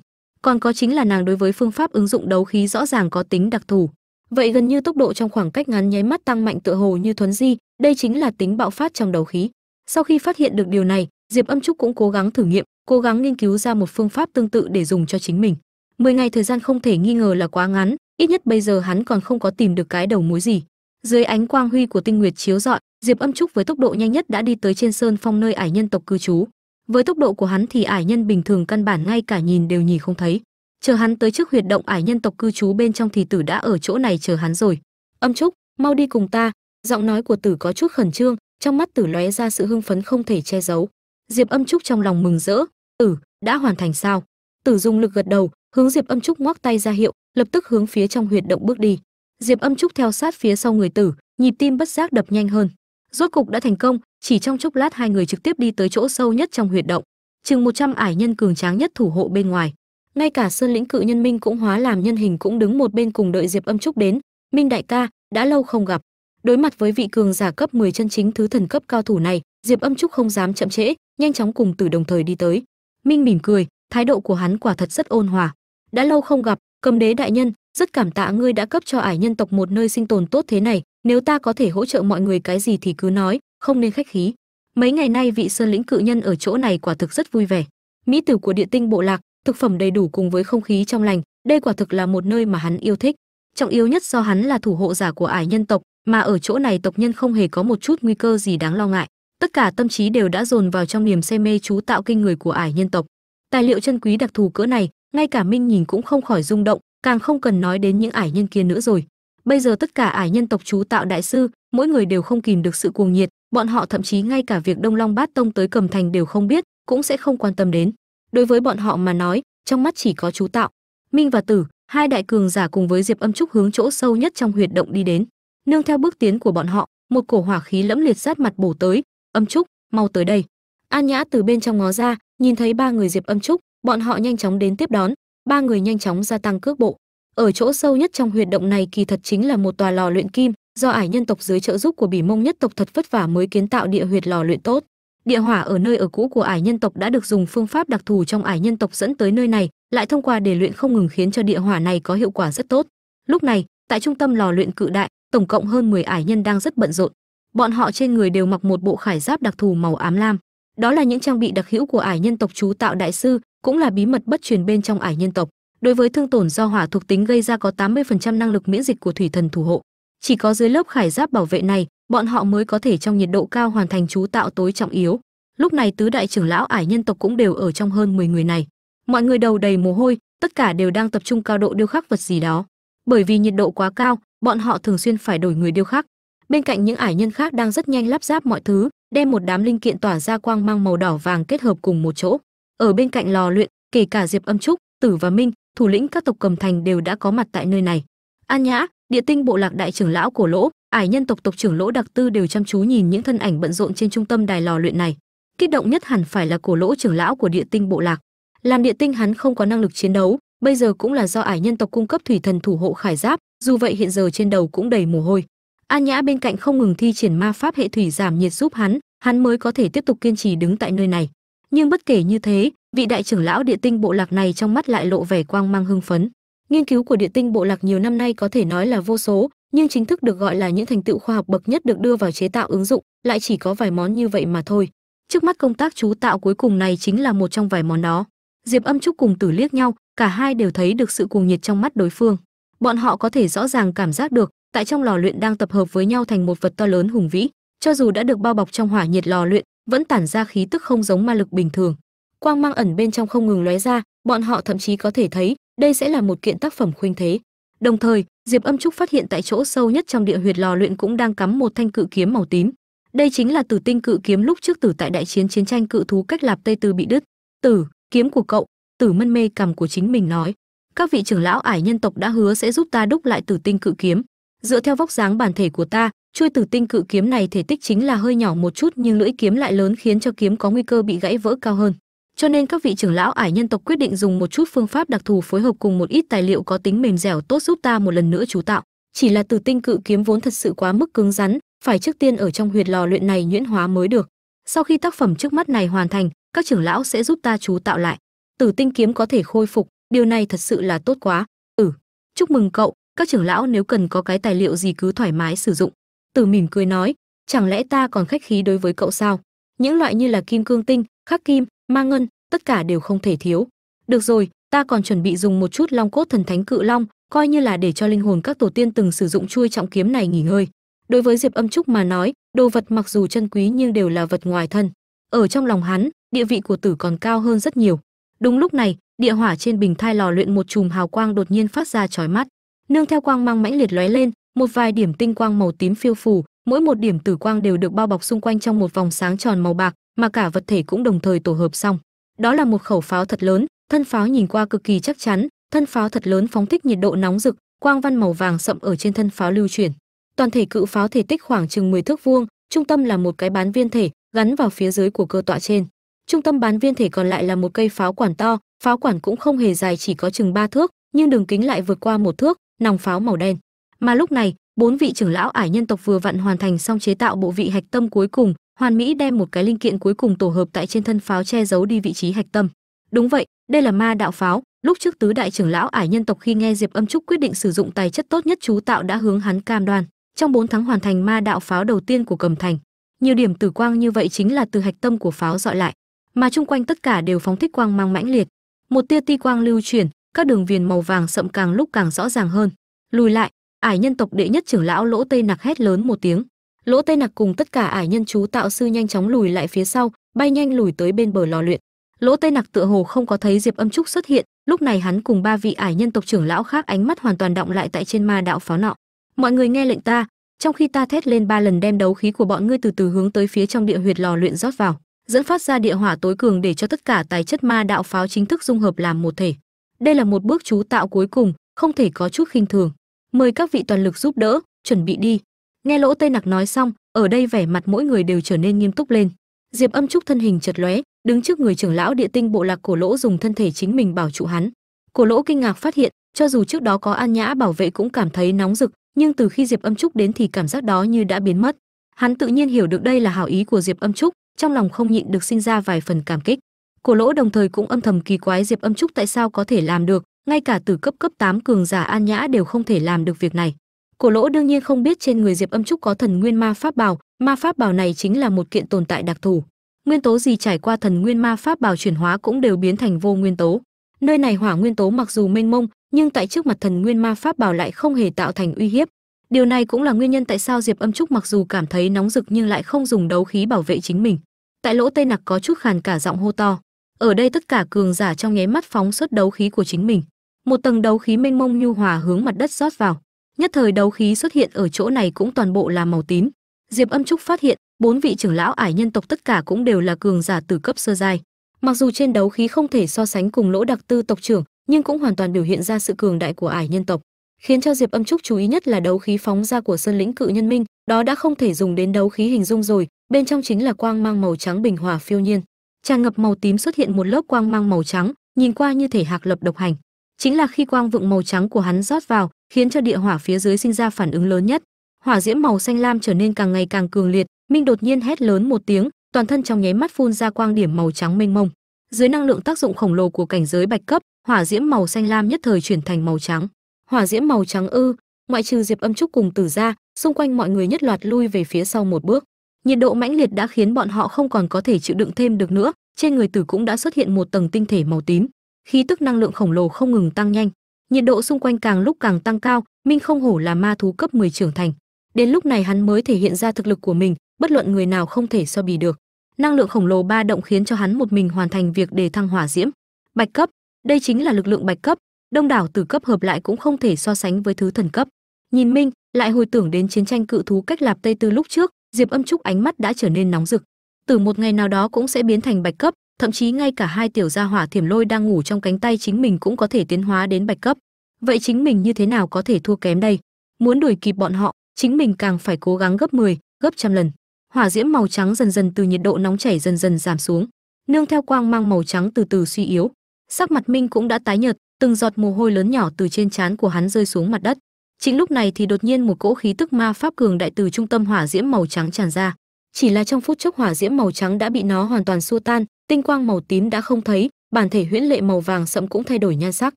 còn có chính là nàng đối với phương pháp ứng dụng đấu khí rõ ràng có tính đặc thù. Vậy gần như tốc độ trong khoảng cách ngắn nháy mắt tăng mạnh tựa hồ như thuấn di, đây chính là tính bạo phát trong đấu khí. Sau khi phát hiện được điều này, diệp âm trúc cũng cố gắng thử nghiệm, cố gắng nghiên cứu ra một phương pháp tương tự để dùng cho chính mình. 10 ngày thời gian không thể nghi ngờ là quá ngắn, ít nhất bây giờ hắn còn không có tìm được cái đầu mối gì. Dưới ánh quang huy của tinh nguyệt chiếu rọi, diệp âm trúc với tốc độ nhanh nhất đã đi tới trên sơn phong nơi ải nhân tộc cư trú với tốc độ của hắn thì ải nhân bình thường căn bản ngay cả nhìn đều nhìn không thấy. Chờ hắn tới trước huyệt động, ải nhân tộc cư trú bên trong thì tử đã ở chỗ này chờ hắn rồi. Âm trúc, mau đi cùng ta. Giọng nói của tử có chút khẩn trương, trong mắt tử lóe ra sự hưng phấn không thể che giấu. Diệp âm trúc trong lòng mừng rỡ. Tử đã hoàn thành sao? Tử dùng lực gật đầu, hướng diệp âm trúc ngoắc tay ra hiệu, lập tức hướng phía trong huyệt động bước đi. Diệp âm trúc theo sát phía sau người tử, nhịp tim bất giác đập nhanh hơn. Rốt cục đã thành công chỉ trong chốc lát hai người trực tiếp đi tới chỗ sâu nhất trong huyệt động. Chừng 100 ải nhân cường tráng nhất thủ hộ bên ngoài. Ngay cả sơn lĩnh cự nhân minh cũng hóa làm nhân hình cũng đứng một bên cùng đợi diệp âm trúc đến. Minh đại ca, đã lâu không gặp. Đối mặt với vị cường giả cấp 10 chân chính thứ thần cấp cao thủ này, diệp âm trúc không dám chậm trễ, nhanh chóng cùng tử đồng thời đi tới. Minh mỉm cười, thái độ của hắn quả thật rất ôn hòa. Đã lâu không gặp, cầm đế đại nhân, rất cảm tạ ngươi đã cấp cho ải nhân tộc một nơi sinh tồn tốt thế này, nếu ta có thể hỗ trợ mọi người cái gì thì cứ nói không nên khách khí. Mấy ngày nay vị sơn lĩnh cự nhân ở chỗ này quả thực rất vui vẻ. Mỹ tử của địa tinh bộ lạc, thực phẩm đầy đủ cùng với không khí trong lành, đây quả thực là một nơi mà hắn yêu thích. Trọng yếu nhất do hắn là thủ hộ giả của ải nhân tộc, mà ở chỗ này tộc nhân không hề có một chút nguy cơ gì đáng lo ngại. Tất cả tâm trí đều đã dồn vào trong niềm say mê chú tạo kinh người của ải nhân tộc. Tài liệu chân quý đặc thù cỡ này, ngay cả minh nhìn cũng không khỏi rung động, càng không cần nói đến những ải nhân kia nữa rồi. Bây giờ tất cả ải nhân tộc chú tạo đại sư, mỗi người đều không kìm được sự cuồng nhiệt bọn họ thậm chí ngay cả việc đông long bát tông tới cầm thành đều không biết, cũng sẽ không quan tâm đến. Đối với bọn họ mà nói, trong mắt chỉ có chú tạo, minh và tử, hai đại cường giả cùng với diệp âm trúc hướng chỗ sâu nhất trong huyệt động đi đến. Nương theo bước tiến của bọn họ, một cổ hỏa khí lẫm liệt sát mặt bổ tới. Âm trúc, mau tới đây. An nhã từ bên trong ngó ra, nhìn thấy ba người diệp âm trúc, bọn họ nhanh chóng đến tiếp đón. Ba người nhanh chóng gia tăng cước bộ. Ở chỗ sâu nhất trong huyệt động này kỳ thật chính là một tòa lò luyện kim do ải nhân tộc dưới trợ giúp của bỉ mông nhất tộc thật vất vả mới kiến tạo địa huyệt lò luyện tốt. Địa hỏa ở nơi ở cũ của ải nhân tộc đã được dùng phương pháp đặc thù trong ải nhân tộc dẫn tới nơi này, lại thông qua để luyện không ngừng khiến cho địa hỏa này có hiệu quả rất tốt. Lúc này, tại trung tâm lò luyện cự đại, tổng cộng hơn 10 ải nhân đang rất bận rộn. Bọn họ trên người đều mặc một bộ khải giáp đặc thù màu ám lam. Đó là những trang bị đặc hữu của ải nhân tộc chú tạo đại sư, cũng là bí mật bất truyền bên trong ải nhân tộc. Đối với thương tổn do hỏa thuộc tính gây ra có 80% năng lực miễn dịch của thủy thần thủ hộ chỉ có dưới lớp khải giáp bảo vệ này, bọn họ mới có thể trong nhiệt độ cao hoàn thành chú tạo tối trọng yếu. Lúc này tứ đại trưởng lão ải nhân tộc cũng đều ở trong hơn 10 người này. Mọi người đầu đầy mồ hôi, tất cả đều đang tập trung cao độ điêu khắc vật gì đó. Bởi vì nhiệt độ quá cao, bọn họ thường xuyên phải đổi người điêu khắc. Bên cạnh những ải nhân khác đang rất nhanh lắp ráp mọi thứ, đem một đám linh kiện tỏa ra quang mang màu đỏ vàng kết hợp cùng một chỗ. Ở bên cạnh lò luyện, kể cả diệp âm trúc, tử và minh, thủ lĩnh các tộc cầm thành đều đã có mặt tại nơi này. An nhã địa tinh bộ lạc đại trưởng lão cổ lỗ, ải nhân tộc tộc trưởng lỗ đặc tư đều chăm chú nhìn những thân ảnh bận rộn trên trung tâm đài lò luyện này. Kích động nhất hẳn phải là cổ lỗ trưởng lão của địa tinh bộ lạc. Làm địa tinh hắn không có năng lực chiến đấu, bây giờ cũng là do ải nhân tộc cung cấp thủy thần thủ hộ khải giáp, dù vậy hiện giờ trên đầu cũng đầy mồ hôi. An nhã bên cạnh không ngừng thi triển ma pháp hệ thủy giảm nhiệt giúp hắn hắn mới có thể tiếp tục kiên trì đứng tại nơi này. Nhưng bất kể như thế, vị đại trưởng lão địa tinh bộ lạc này trong mắt lại lộ vẻ quang mang hưng phấn nghiên cứu của địa tinh bộ lạc nhiều năm nay có thể nói là vô số, nhưng chính thức được gọi là những thành tựu khoa học bậc nhất được đưa vào chế tạo ứng dụng, lại chỉ có vài món như vậy mà thôi. Trước mắt công tác chú tạo cuối cùng này chính là một trong vài món đó. Diệp âm trúc cùng tử liếc nhau, cả hai đều thấy được sự cuồng nhiệt trong mắt đối phương. Bọn họ có thể rõ ràng cảm giác được, tại trong lò luyện đang tập hợp với nhau thành một vật to lớn hùng vĩ, cho dù đã được bao bọc trong hỏa nhiệt lò luyện, vẫn tản ra khí tức không giống ma lực bình thường. Quang mang ẩn bên trong không ngừng lóe ra, bọn họ thậm chí có thể thấy đây sẽ là một kiện tác phẩm khuynh thế. Đồng thời, diệp âm trúc phát hiện tại chỗ sâu nhất trong địa huyệt lò luyện cũng đang cắm một thanh cự kiếm màu tím. Đây chính là tử tinh cự kiếm lúc trước tử tại đại chiến chiến tranh cự thú cách lạp tây tư bị đứt. Tử, kiếm của cậu. Tử mân mê cầm của chính mình nói. Các vị trưởng lão ải nhân tộc đã hứa sẽ giúp ta đúc lại tử tinh cự kiếm. Dựa theo vóc dáng bản thể của ta, chuôi tử tinh cự kiếm này thể tích chính là hơi nhỏ một chút nhưng lưỡi kiếm lại lớn khiến cho kiếm có nguy cơ bị gãy vỡ cao hơn cho nên các vị trưởng lão ải nhân tộc quyết định dùng một chút phương pháp đặc thù phối hợp cùng một ít tài liệu có tính mềm dẻo tốt giúp ta một lần nữa chú tạo. Chỉ là tử tinh cự kiếm vốn thật sự quá mức cứng rắn, phải trước tiên ở trong huyệt lò luyện này nhuyễn hóa mới được. Sau khi tác phẩm trước mắt này hoàn thành, các trưởng lão sẽ giúp ta chú tạo lại. Tử tinh kiếm có thể khôi phục, điều này thật sự là tốt quá. Ừ chúc mừng cậu, các trưởng lão nếu cần có cái tài liệu gì cứ thoải mái sử dụng. Tử mỉm cười nói, chẳng lẽ ta còn khách khí đối với cậu sao? Những loại như là kim cương tinh, khắc kim ma ngân, tất cả đều không thể thiếu. Được rồi, ta còn chuẩn bị dùng một chút long cốt thần thánh cự long, coi như là để cho linh hồn các tổ tiên từng sử dụng chui trọng kiếm này nghỉ ngơi. Đối với diệp âm trúc mà nói, đồ vật mặc dù chân quý nhưng đều là vật ngoài thân. Ở trong lòng hắn, địa vị của tử còn cao hơn rất nhiều. Đúng lúc này, địa hỏa trên bình thai lò luyện một chùm hào quang đột nhiên phát ra chói mắt. Nương theo quang mang mãnh liệt lóe lên, một vài điểm tinh quang màu tím phiêu phù mỗi một điểm tử quang đều được bao bọc xung quanh trong một vòng sáng tròn màu bạc, mà cả vật thể cũng đồng thời tổ hợp xong. Đó là một khẩu pháo thật lớn, thân pháo nhìn qua cực kỳ chắc chắn, thân pháo thật lớn phóng thích nhiệt độ nóng rực, quang văn màu vàng sậm ở trên thân pháo lưu chuyển. Toàn thể cự pháo thể tích khoảng chừng 10 thước vuông, trung tâm là một cái bán viên thể, gắn vào phía dưới của cơ tọa trên. Trung tâm bán viên thể còn lại là một cây pháo quản to, pháo quản cũng không hề dài chỉ có chừng ba thước, nhưng đường kính lại vượt qua một thước, nòng pháo màu đen. Mà lúc này bốn vị trưởng lão ải nhân tộc vừa vặn hoàn thành xong chế tạo bộ vị hạch tâm cuối cùng hoàn mỹ đem một cái linh kiện cuối cùng tổ hợp tại trên thân pháo che giấu đi vị trí hạch tâm. Đúng vậy, đây là ma đạo pháo. Lúc trước tứ đại trưởng lão ải nhân tộc khi nghe diệp âm trúc quyết định sử dụng tài chất tốt nhất chú tạo đã hướng hắn cam đoan. Trong 4 tháng hoàn thành ma đạo pháo đầu tiên của cầm thành, nhiều điểm tử quang như vậy chính là từ hạch tâm của pháo dọi lại, mà chung quanh tất cả đều phóng thích quang mang mãnh liệt. Một tia ti quang lưu chuyển, các đường viền màu vàng sậm càng lúc càng rõ ràng hơn. Lùi lại ải nhân tộc đệ nhất trưởng lão lỗ tây nặc hét lớn một tiếng. Lỗ tây nặc cùng tất cả ải nhân chú tạo sư nhanh chóng lùi lại phía sau, bay nhanh lùi tới bên bờ lò luyện. Lỗ tây nặc tựa hồ không có thấy diệp âm trúc xuất hiện, lúc này hắn cùng ba vị ải nhân tộc trưởng lão khác ánh mắt hoàn toàn động lại tại trên ma đạo pháo nọ. Mọi người nghe lệnh ta, trong khi ta thét lên ba lần đem đấu khí của bọn ngươi từ từ hướng tới phía trong địa huyệt lò luyện rót vào, dẫn phát ra địa hỏa tối cường để cho tất cả tài chất ma đạo pháo chính thức dung hợp làm một thể. Đây là một bước chú tạo cuối cùng, không thể có chút khinh thường mời các vị toàn lực giúp đỡ, chuẩn bị đi. Nghe lỗ tây nặc nói xong, ở đây vẻ mặt mỗi người đều trở nên nghiêm túc lên. Diệp âm trúc thân hình chật lóe, đứng trước người trưởng lão địa tinh bộ lạc cổ lỗ dùng thân thể chính mình bảo trụ hắn. Cổ lỗ kinh ngạc phát hiện, cho dù trước đó có an nhã bảo vệ cũng cảm thấy nóng rực, nhưng từ khi diệp âm trúc đến thì cảm giác đó như đã biến mất. Hắn tự nhiên hiểu được đây là hảo ý của diệp âm trúc, trong lòng không nhịn được sinh ra vài phần cảm kích. Cổ lỗ đồng thời cũng âm thầm kỳ quái diệp âm trúc tại sao có thể làm được ngay cả từ cấp cấp 8 cường giả an nhã đều không thể làm được việc này. Cổ lỗ đương nhiên không biết trên người diệp âm trúc có thần nguyên ma pháp bào. Ma pháp bào này chính là một kiện tồn tại đặc thù. Nguyên tố gì trải qua thần nguyên ma pháp bào chuyển hóa cũng đều biến thành vô nguyên tố. Nơi này hỏa nguyên tố mặc dù mênh mông, nhưng tại trước mặt thần nguyên ma pháp bảo lại không hề tạo thành uy hiếp. Điều này cũng là nguyên nhân tại sao diệp âm trúc mặc dù cảm thấy nóng rực nhưng lại không dùng đấu khí bảo vệ chính mình. Tại lỗ tây nặc có chút khàn cả giọng hô to. Ở đây tất cả cường giả trong nháy mắt phóng xuất đấu khí của chính mình một tầng đấu khí mênh mông nhu hòa hướng mặt đất rót vào. Nhất thời đấu khí xuất hiện ở chỗ này cũng toàn bộ là màu tím. Diệp âm trúc phát hiện, bốn vị trưởng lão ải nhân tộc tất cả cũng đều là cường giả từ cấp sơ giai. Mặc dù trên đấu khí không thể so sánh cùng lỗ đặc tư tộc trưởng, nhưng cũng hoàn toàn biểu hiện ra sự cường đại của ải nhân tộc. Khiến cho diệp âm trúc chú ý nhất là đấu khí phóng ra của sơn lĩnh cự nhân minh, đó đã không thể dùng đến đấu khí hình dung rồi, bên trong chính là quang mang màu trắng bình hòa phiêu nhiên. Tràn ngập màu tím xuất hiện một lớp quang mang màu trắng, nhìn qua như thể hạc lập độc hành chính là khi quang vượng màu trắng của hắn rót vào, khiến cho địa hỏa phía dưới sinh ra phản ứng lớn nhất. Hỏa diễm màu xanh lam trở nên càng ngày càng cường liệt, minh đột nhiên hét lớn một tiếng, toàn thân trong nháy mắt phun ra quang điểm màu trắng mênh mông. Dưới năng lượng tác dụng khổng lồ của cảnh giới bạch cấp, hỏa diễm màu xanh lam nhất thời chuyển thành màu trắng. Hỏa diễm màu trắng ư? Ngoại trừ diệp âm trúc cùng tử ra xung quanh mọi người nhất loạt lui về phía sau một bước. Nhiệt độ mãnh liệt đã khiến bọn họ không còn có thể chịu đựng thêm được nữa, trên người tử cũng đã xuất hiện một tầng tinh thể màu tím khí tức năng lượng khổng lồ không ngừng tăng nhanh, nhiệt độ xung quanh càng lúc càng tăng cao, minh không hổ là ma thú cấp 10 trưởng thành. Đến lúc này hắn mới thể hiện ra thực lực của mình, bất luận người nào không thể so bì được. Năng lượng khổng lồ ba động khiến cho hắn một mình hoàn thành việc đề thăng hỏa diễm. Bạch cấp, đây chính là lực lượng bạch cấp, đông đảo từ cấp hợp lại cũng không thể so sánh với thứ thần cấp. Nhìn minh, lại hồi tưởng đến chiến tranh cự thú cách lạp tây tư lúc trước, diệp âm trúc ánh mắt đã trở nên nóng rực. Từ một ngày nào đó cũng sẽ biến thành bạch cấp thậm chí ngay cả hai tiểu gia hỏa thiểm lôi đang ngủ trong cánh tay chính mình cũng có thể tiến hóa đến bạch cấp. Vậy chính mình như thế nào có thể thua kém đây? Muốn đuổi kịp bọn họ chính mình càng phải cố gắng gấp 10, gấp trăm lần. Hỏa diễm màu trắng dần dần từ nhiệt độ nóng chảy dần dần giảm xuống nương theo quang mang màu trắng từ từ suy yếu. Sắc mặt minh cũng đã tái nhợt từng giọt mồ hôi lớn nhỏ từ trên trán của hắn rơi xuống mặt đất. Chính lúc này thì đột nhiên một cỗ khí tức ma pháp cường đại từ trung tâm hỏa diễm màu trắng tràn ra. Chỉ là trong phút chốc hỏa diễm màu trắng đã bị nó hoàn toàn xua tan tinh quang màu tím đã không thấy, bản thể huyễn lệ màu vàng sẫm cũng thay đổi nhan sắc.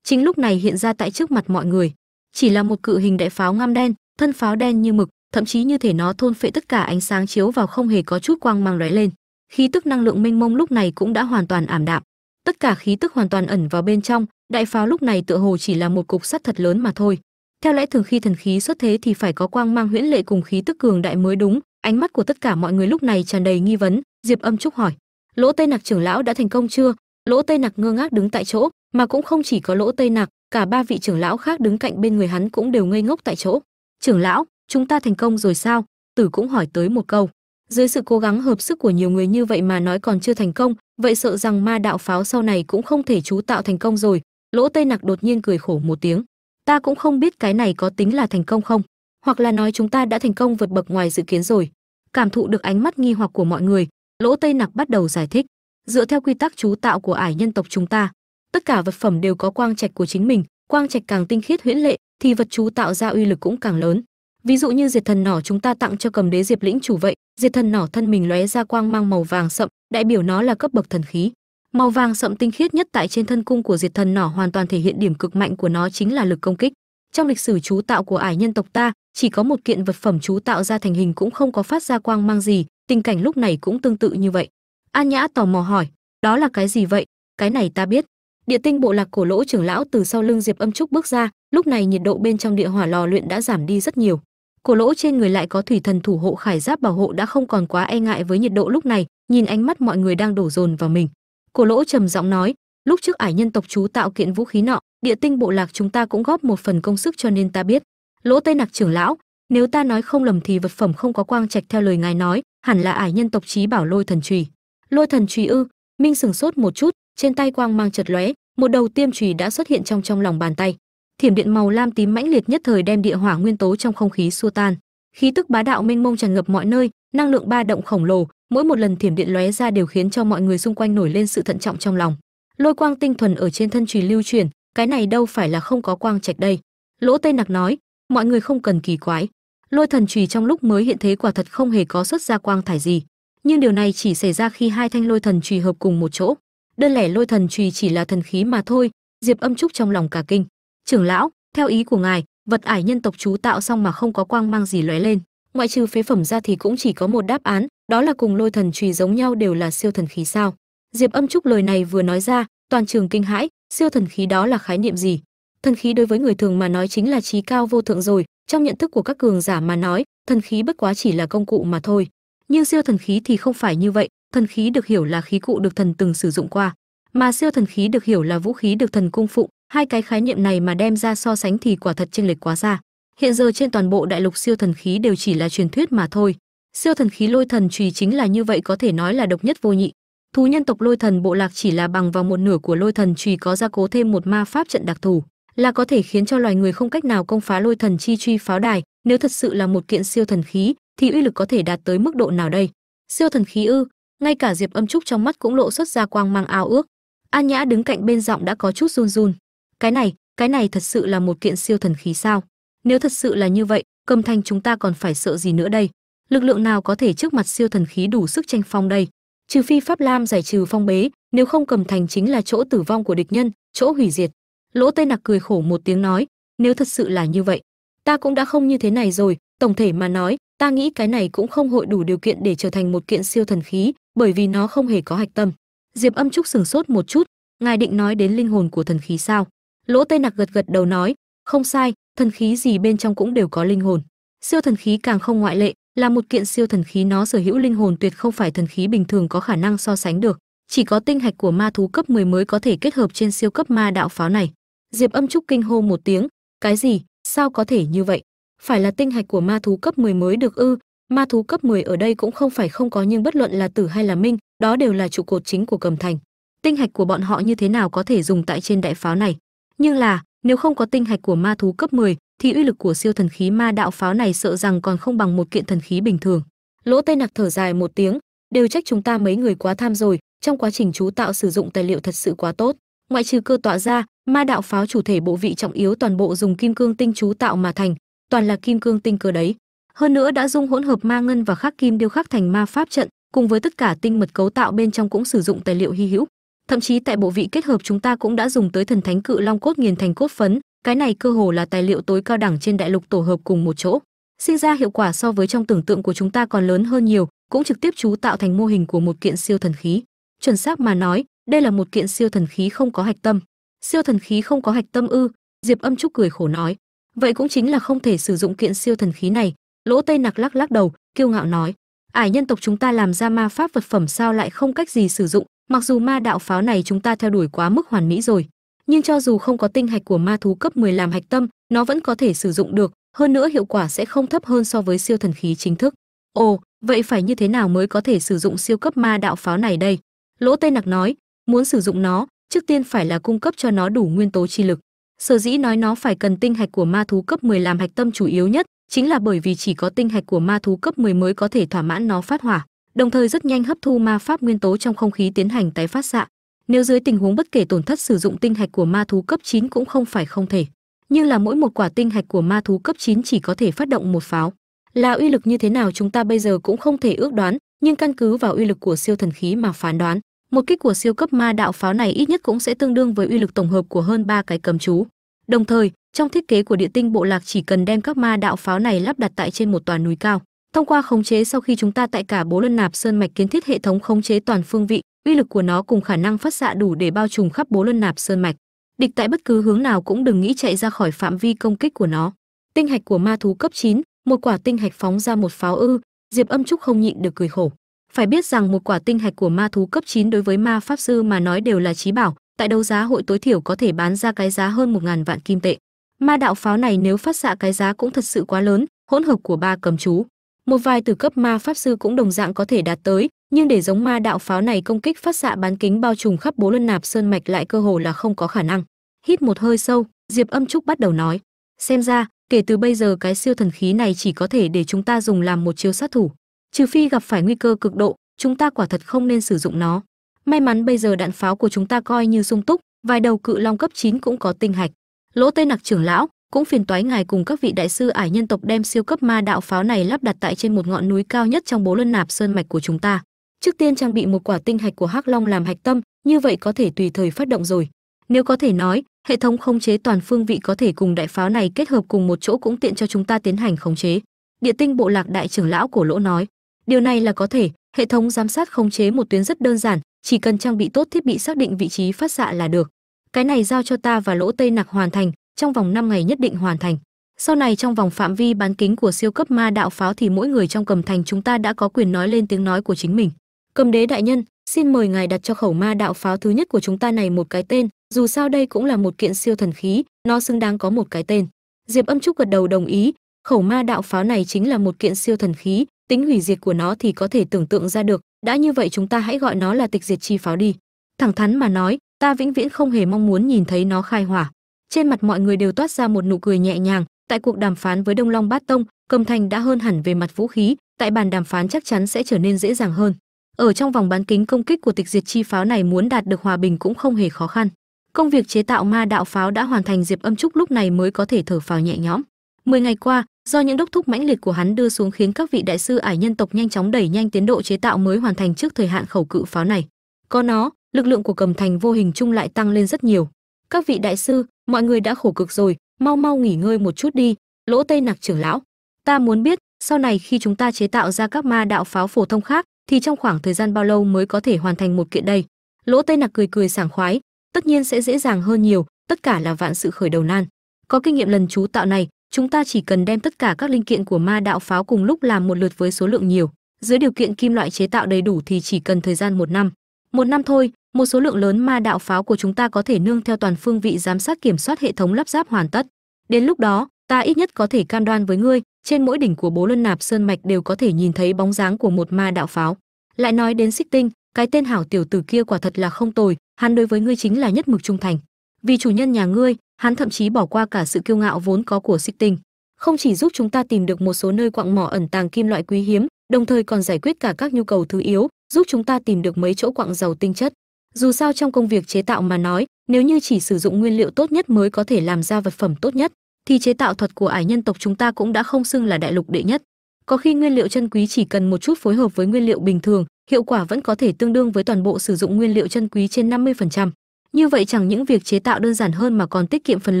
Chính lúc này hiện ra tại trước mặt mọi người. Chỉ là một cự hình đại pháo ngăm đen, thân pháo đen như mực, thậm chí như thể nó thôn phệ tất cả ánh sáng chiếu vào không hề có chút quang mang lóe lên. Khí tức năng lượng mênh mông lúc này cũng đã hoàn toàn ảm đạm. Tất cả khí tức hoàn toàn ẩn vào bên trong, đại pháo lúc này tựa hồ chỉ là một cục sắt thật lớn mà thôi. Theo lẽ thường khi thần khí xuất thế thì phải có quang mang huyễn lệ cùng khí tức cường đại mới đúng. Ánh mắt của tất cả mọi người lúc này tràn đầy nghi vấn. Diệp âm trúc hỏi lỗ tây nặc trưởng lão đã thành công chưa? Lỗ tây nặc ngơ ngác đứng tại chỗ, mà cũng không chỉ có lỗ tây nặc, cả ba vị trưởng lão khác đứng cạnh bên người hắn cũng đều ngây ngốc tại chỗ. Trưởng lão, chúng ta thành công rồi sao? Tử cũng hỏi tới một câu. Dưới sự cố gắng hợp sức của nhiều người như vậy mà nói còn chưa thành công, vậy sợ rằng ma đạo pháo sau này cũng không thể chú tạo thành công rồi. Lỗ tây nặc đột nhiên cười khổ một tiếng. Ta cũng không biết cái này có tính là thành công không, hoặc là nói chúng ta đã thành công vượt bậc ngoài dự kiến rồi. Cảm thụ được ánh mắt nghi hoặc của mọi người lỗ tây nặc bắt đầu giải thích, dựa theo quy tắc chú tạo của ải nhân tộc chúng ta, tất cả vật phẩm đều có quang trạch của chính mình, quang trạch càng tinh khiết huyễn lệ, thì vật chú tạo ra uy lực cũng càng lớn. Ví dụ như diệt thần nỏ chúng ta tặng cho cầm đế diệp lĩnh chủ vậy, diệt thần nỏ thân mình lóe ra quang mang màu vàng sậm, đại biểu nó là cấp bậc thần khí. Màu vàng sậm tinh khiết nhất tại trên thân cung của diệt thần nỏ hoàn toàn thể hiện điểm cực mạnh của nó chính là lực công kích. Trong lịch sử chú tạo của ải nhân tộc ta, chỉ có một kiện vật phẩm chú tạo ra thành hình cũng không có phát ra quang mang gì tình cảnh lúc này cũng tương tự như vậy. An nhã tò mò hỏi, đó là cái gì vậy? Cái này ta biết. Địa tinh bộ lạc cổ lỗ trưởng lão từ sau lưng diệp âm trúc bước ra, lúc này nhiệt độ bên trong địa hỏa lò luyện đã giảm đi rất nhiều. Cổ lỗ trên người lại có thủy thần thủ hộ khải giáp bảo hộ đã không còn quá e ngại với nhiệt độ lúc này, nhìn ánh mắt mọi người đang đổ dồn vào mình. Cổ lỗ trầm giọng nói, lúc trước ải nhân tộc chú tạo kiện vũ khí nọ, địa tinh bộ lạc chúng ta cũng góp một phần công sức cho nên ta biết. Lỗ tây nặc trưởng lão, nếu ta nói không lầm thì vật phẩm không có quang trạch theo lời ngài nói hẳn là ải nhân tộc trí bảo lôi thần trùy. Lôi thần trùy ư? Minh sừng sốt một chút, trên tay quang mang chật lóe, một đầu tiêm trùy đã xuất hiện trong trong lòng bàn tay. Thiểm điện màu lam tím mãnh liệt nhất thời đem địa hỏa nguyên tố trong không khí xua tan. Khí tức bá đạo mênh mông tràn ngập mọi nơi, năng lượng ba động khổng lồ, mỗi một lần thiểm điện lóe ra đều khiến cho mọi người xung quanh nổi lên sự thận trọng trong lòng. Lôi quang tinh thuần ở trên thân trùy lưu truyền cái này đâu phải là không có quang trạch đây. Lỗ tây nặc nói, mọi người không cần kỳ quái lôi thần trùy trong lúc mới hiện thế quả thật không hề có xuất ra quang thải gì. Nhưng điều này chỉ xảy ra khi hai thanh lôi thần trùy hợp cùng một chỗ. Đơn lẻ lôi thần trùy chỉ là thần khí mà thôi, diệp âm trúc trong lòng cả kinh. Trưởng lão, theo ý của ngài, vật ải nhân tộc chú tạo xong mà không có quang mang gì lóe lên. Ngoại trừ phế phẩm ra thì cũng chỉ có một đáp án, đó là cùng lôi thần trùy giống nhau đều là siêu thần khí sao? Diệp âm trúc lời này vừa nói ra, toàn trường kinh hãi, siêu thần khí đó là khái niệm gì? Thần khí đối với người thường mà nói chính là trí cao vô thượng rồi, trong nhận thức của các cường giả mà nói thần khí bất quá chỉ là công cụ mà thôi. Nhưng siêu thần khí thì không phải như vậy, thần khí được hiểu là khí cụ được thần từng sử dụng qua. Mà siêu thần khí được hiểu là vũ khí được thần cung phụng, hai cái khái niệm này mà đem ra so sánh thì quả thật chênh lệch quá xa. Hiện giờ trên toàn bộ đại lục siêu thần khí đều chỉ là truyền thuyết mà thôi. Siêu thần khí lôi thần trùy chính là như vậy có thể nói là độc nhất vô nhị. Thú nhân tộc lôi thần bộ lạc chỉ là bằng vào một nửa của lôi thần trùy có gia cố thêm một ma pháp trận đặc thù là có thể khiến cho loài người không cách nào công phá lôi thần chi truy pháo đài. Nếu thật sự là một kiện siêu thần khí, thì uy lực có thể đạt tới mức độ nào đây? Siêu thần khí ư? Ngay cả diệp âm trúc trong mắt cũng lộ xuất ra quang mang ao ước. An nhã đứng cạnh bên giọng đã có chút run run. Cái này cái này thật sự là một kiện siêu thần khí sao? Nếu thật sự là như vậy, cầm thanh chúng ta còn phải sợ gì nữa đây? Lực lượng nào có thể trước mặt siêu thần khí đủ sức tranh phong đây? Trừ phi pháp lam giải trừ phong bế, nếu không cầm thành chính là chỗ tử vong của địch nhân, chỗ hủy diệt lỗ tây nặc cười khổ một tiếng nói, nếu thật sự là như vậy, ta cũng đã không như thế này rồi. Tổng thể mà nói, ta nghĩ cái này cũng không hội đủ điều kiện để trở thành một kiện siêu thần khí, bởi vì nó không hề có hạch tâm. Diệp âm trúc sừng sốt một chút, ngài định nói đến linh hồn của thần khí sao? Lỗ tây nặc gật gật đầu nói, không sai, thần khí gì bên trong cũng đều có linh hồn. Siêu thần khí càng không ngoại lệ, là một kiện siêu thần khí nó sở hữu linh hồn tuyệt không phải thần khí bình thường có khả năng so sánh được. Chỉ có tinh hạch của ma thú cấp 10 mới có thể kết hợp trên siêu cấp ma đạo pháo này diệp âm trúc kinh hô một tiếng, cái gì? Sao có thể như vậy? Phải là tinh hạch của ma thú cấp 10 mới được ư? Ma thú cấp 10 ở đây cũng không phải không có, nhưng bất luận là tử hay là minh, đó đều là trụ cột chính của cầm thành. Tinh hạch của bọn họ như thế nào có thể dùng tại trên đại pháo này? Nhưng là, nếu không có tinh hạch của ma thú cấp 10 thì uy lực của siêu thần khí ma đạo pháo này sợ rằng còn không bằng một kiện thần khí bình thường. Lỗ tây nặc thở dài một tiếng, đều trách chúng ta mấy người quá tham rồi, trong quá trình chú tạo sử dụng tài liệu thật sự quá tốt. Ngoại trừ cơ tọa ra ma đạo pháo chủ thể bộ vị trọng yếu toàn bộ dùng kim cương tinh chú tạo mà thành, toàn là kim cương tinh cơ đấy. Hơn nữa đã dung hỗn hợp ma ngân và khắc kim điêu khắc thành ma pháp trận, cùng với tất cả tinh mật cấu tạo bên trong cũng sử dụng tài liệu hy hữu. Thậm chí tại bộ vị kết hợp chúng ta cũng đã dùng tới thần thánh cự long cốt nghiền thành cốt phấn, cái này cơ hồ là tài liệu tối cao đẳng trên đại lục tổ hợp cùng một chỗ. Sinh ra hiệu quả so với trong tưởng tượng của chúng ta còn lớn hơn nhiều, cũng trực tiếp chú tạo thành mô hình của một kiện siêu thần khí. Chuẩn xác mà nói, đây là một kiện siêu thần khí không có hạch tâm siêu thần khí không có hạch tâm ư? Diệp âm trúc cười khổ nói. Vậy cũng chính là không thể sử dụng kiện siêu thần khí này. Lỗ tây nặc lắc lắc đầu, kiêu ngạo nói. Ải nhân tộc chúng ta làm ra ma pháp vật phẩm sao lại không cách gì sử dụng? Mặc dù ma đạo pháo này chúng ta theo đuổi quá mức hoàn mỹ rồi, nhưng cho dù không có tinh hạch của ma thú cấp 10 làm hạch tâm, nó vẫn có thể sử dụng được. Hơn nữa hiệu quả sẽ không thấp hơn so với siêu thần khí chính thức. Ồ, vậy phải như thế nào mới có thể sử dụng siêu cấp ma đạo pháo này đây? Lỗ tây nặc nói, muốn sử dụng nó trước tiên phải là cung cấp cho nó đủ nguyên tố chi lực. Sở dĩ nói nó phải cần tinh hạch của ma thú cấp 10 làm hạch tâm chủ yếu nhất, chính là bởi vì chỉ có tinh hạch của ma thú cấp 10 mới có thể thỏa mãn nó phát hỏa, đồng thời rất nhanh hấp thu ma pháp nguyên tố trong không khí tiến hành tái phát xạ. Nếu dưới tình huống bất kể tổn thất sử dụng tinh hạch của ma thú cấp 9 cũng không phải không thể, nhưng là mỗi một quả tinh hạch của ma thú cấp 9 chỉ có thể phát động một pháo. Là uy lực như thế nào chúng ta bây giờ cũng không thể ước đoán, nhưng căn cứ vào uy lực của siêu thần khí mà phán đoán một kích của siêu cấp ma đạo pháo này ít nhất cũng sẽ tương đương với uy lực tổng hợp của hơn ba cái cầm chú. Đồng thời trong thiết kế của địa tinh bộ lạc chỉ cần đem các ma đạo pháo này lắp đặt tại trên một tòa núi cao. Thông qua khống chế sau khi chúng ta tại cả bố lân nạp sơn mạch kiến thiết hệ thống khống chế toàn phương vị uy lực của nó cùng khả năng phát xạ đủ để bao trùm khắp bố lân nạp sơn mạch. Địch tại bất cứ hướng nào cũng đừng nghĩ chạy ra khỏi phạm vi công kích của nó. Tinh hạch của ma thú cấp 9, một quả tinh hạch phóng ra một pháo ư diệp âm trúc không nhịn được cười khổ phải biết rằng một quả tinh hạch của ma thú cấp 9 đối với ma pháp sư mà nói đều là trí bảo, tại đấu giá hội tối thiểu có thể bán ra cái giá hơn một ngàn vạn kim tệ. Ma đạo pháo này nếu phát xạ cái giá cũng thật sự quá lớn, hỗn hợp của ba cầm chú. Một vài từ cấp ma pháp sư cũng đồng dạng có thể đạt tới, nhưng để giống ma đạo pháo này công kích phát xạ bán kính bao trùm khắp bố luân nạp sơn mạch lại cơ hồ là không có khả năng. Hít một hơi sâu, diệp âm trúc bắt đầu nói. Xem ra, kể từ bây giờ cái siêu thần khí này chỉ có thể để chúng ta dùng làm một chiêu sát thủ trừ phi gặp phải nguy cơ cực độ, chúng ta quả thật không nên sử dụng nó. May mắn bây giờ đạn pháo của chúng ta coi như sung túc, vài đầu cự long cấp 9 cũng có tinh hạch. Lỗ tây nặc trưởng lão cũng phiền toái ngài cùng các vị đại sư ải nhân tộc đem siêu cấp ma đạo pháo này lắp đặt tại trên một ngọn núi cao nhất trong bố luân nạp sơn mạch của chúng ta. Trước tiên trang bị một quả tinh hạch của hắc long làm hạch tâm, như vậy có thể tùy thời phát động rồi. Nếu có thể nói, hệ thống khống chế toàn phương vị có thể cùng đại pháo này kết hợp cùng một chỗ cũng tiện cho chúng ta tiến hành khống chế. Địa tinh bộ lạc đại trưởng lão của lỗ nói điều này là có thể, hệ thống giám sát khống chế một tuyến rất đơn giản, chỉ cần trang bị tốt thiết bị xác định vị trí phát xạ là được. Cái này giao cho ta và lỗ tây nặc hoàn thành, trong vòng 5 ngày nhất định hoàn thành. Sau này trong vòng phạm vi bán kính của siêu cấp ma đạo pháo thì mỗi người trong cầm thành chúng ta đã có quyền nói lên tiếng nói của chính mình. Cầm đế đại nhân, xin mời ngài đặt cho khẩu ma đạo pháo thứ nhất của chúng ta này một cái tên, dù sao đây cũng là một kiện siêu thần khí, nó xứng đáng có một cái tên. Diệp âm trúc gật đầu đồng ý, khẩu ma đạo pháo này chính là một kiện siêu thần khí tính hủy diệt của nó thì có thể tưởng tượng ra được, đã như vậy chúng ta hãy gọi nó là tịch diệt chi pháo đi. Thẳng thắn mà nói, ta vĩnh viễn không hề mong muốn nhìn thấy nó khai hỏa. Trên mặt mọi người đều toát ra một nụ cười nhẹ nhàng, tại cuộc đàm phán với đông long bát tông, cầm thành đã hơn hẳn về mặt vũ khí, tại bàn đàm phán chắc chắn sẽ trở nên dễ dàng hơn. Ở trong vòng bán kính công kích của tịch diệt chi pháo này muốn đạt được hòa bình cũng không hề khó khăn. Công việc chế tạo ma đạo pháo đã hoàn thành diệp âm trúc lúc này mới có thể thở phào nhẹ nhõm mười ngày qua, do những đốc thúc mãnh liệt của hắn đưa xuống khiến các vị đại sư ải nhân tộc nhanh chóng đẩy nhanh tiến độ chế tạo mới hoàn thành trước thời hạn khẩu cự pháo này. Có nó, lực lượng của cầm thành vô hình chung lại tăng lên rất nhiều. Các vị đại sư, mọi người đã khổ cực rồi, mau mau nghỉ ngơi một chút đi, lỗ tây nặc trưởng lão. Ta muốn biết, sau này khi chúng ta chế tạo ra các ma đạo pháo phổ thông khác, thì trong khoảng thời gian bao lâu mới có thể hoàn thành một kiện đây? Lỗ tây nặc cười cười sảng khoái, tất nhiên sẽ dễ dàng hơn nhiều, tất cả là vạn sự khởi đầu nan. Có kinh nghiệm lần chú tạo này chúng ta chỉ cần đem tất cả các linh kiện của ma đạo pháo cùng lúc làm một lượt với số lượng nhiều. Dưới điều kiện kim loại chế tạo đầy đủ thì chỉ cần thời gian một năm. Một năm thôi, một số lượng lớn ma đạo pháo của chúng ta có thể nương theo toàn phương vị giám sát kiểm soát hệ thống lắp ráp hoàn tất. Đến lúc đó, ta ít nhất có thể cam đoan với ngươi, trên mỗi đỉnh của bố luân nạp sơn mạch đều có thể nhìn thấy bóng dáng của một ma đạo pháo. Lại nói đến xích tinh, cái tên hảo tiểu tử kia quả thật là không tồi, hắn đối với ngươi chính là nhất mực trung thành. Vì chủ nhân nhà ngươi hắn thậm chí bỏ qua cả sự kiêu ngạo vốn có của xích tinh. Không chỉ giúp chúng ta tìm được một số nơi quặng mỏ ẩn tàng kim loại quý hiếm, đồng thời còn giải quyết cả các nhu cầu thứ yếu, giúp chúng ta tìm được mấy chỗ quặng giàu tinh chất. Dù sao trong công việc chế tạo mà nói, nếu như chỉ sử dụng nguyên liệu tốt nhất mới có thể làm ra vật phẩm tốt nhất, thì chế tạo thuật của ải nhân tộc chúng ta cũng đã không xưng là đại lục đệ nhất. Có khi nguyên liệu chân quý chỉ cần một chút phối hợp với nguyên liệu bình thường, hiệu quả vẫn có thể tương đương với toàn bộ sử dụng nguyên liệu chân quý trên 50%. Như vậy chẳng những việc chế tạo đơn giản hơn mà còn tiết kiệm phần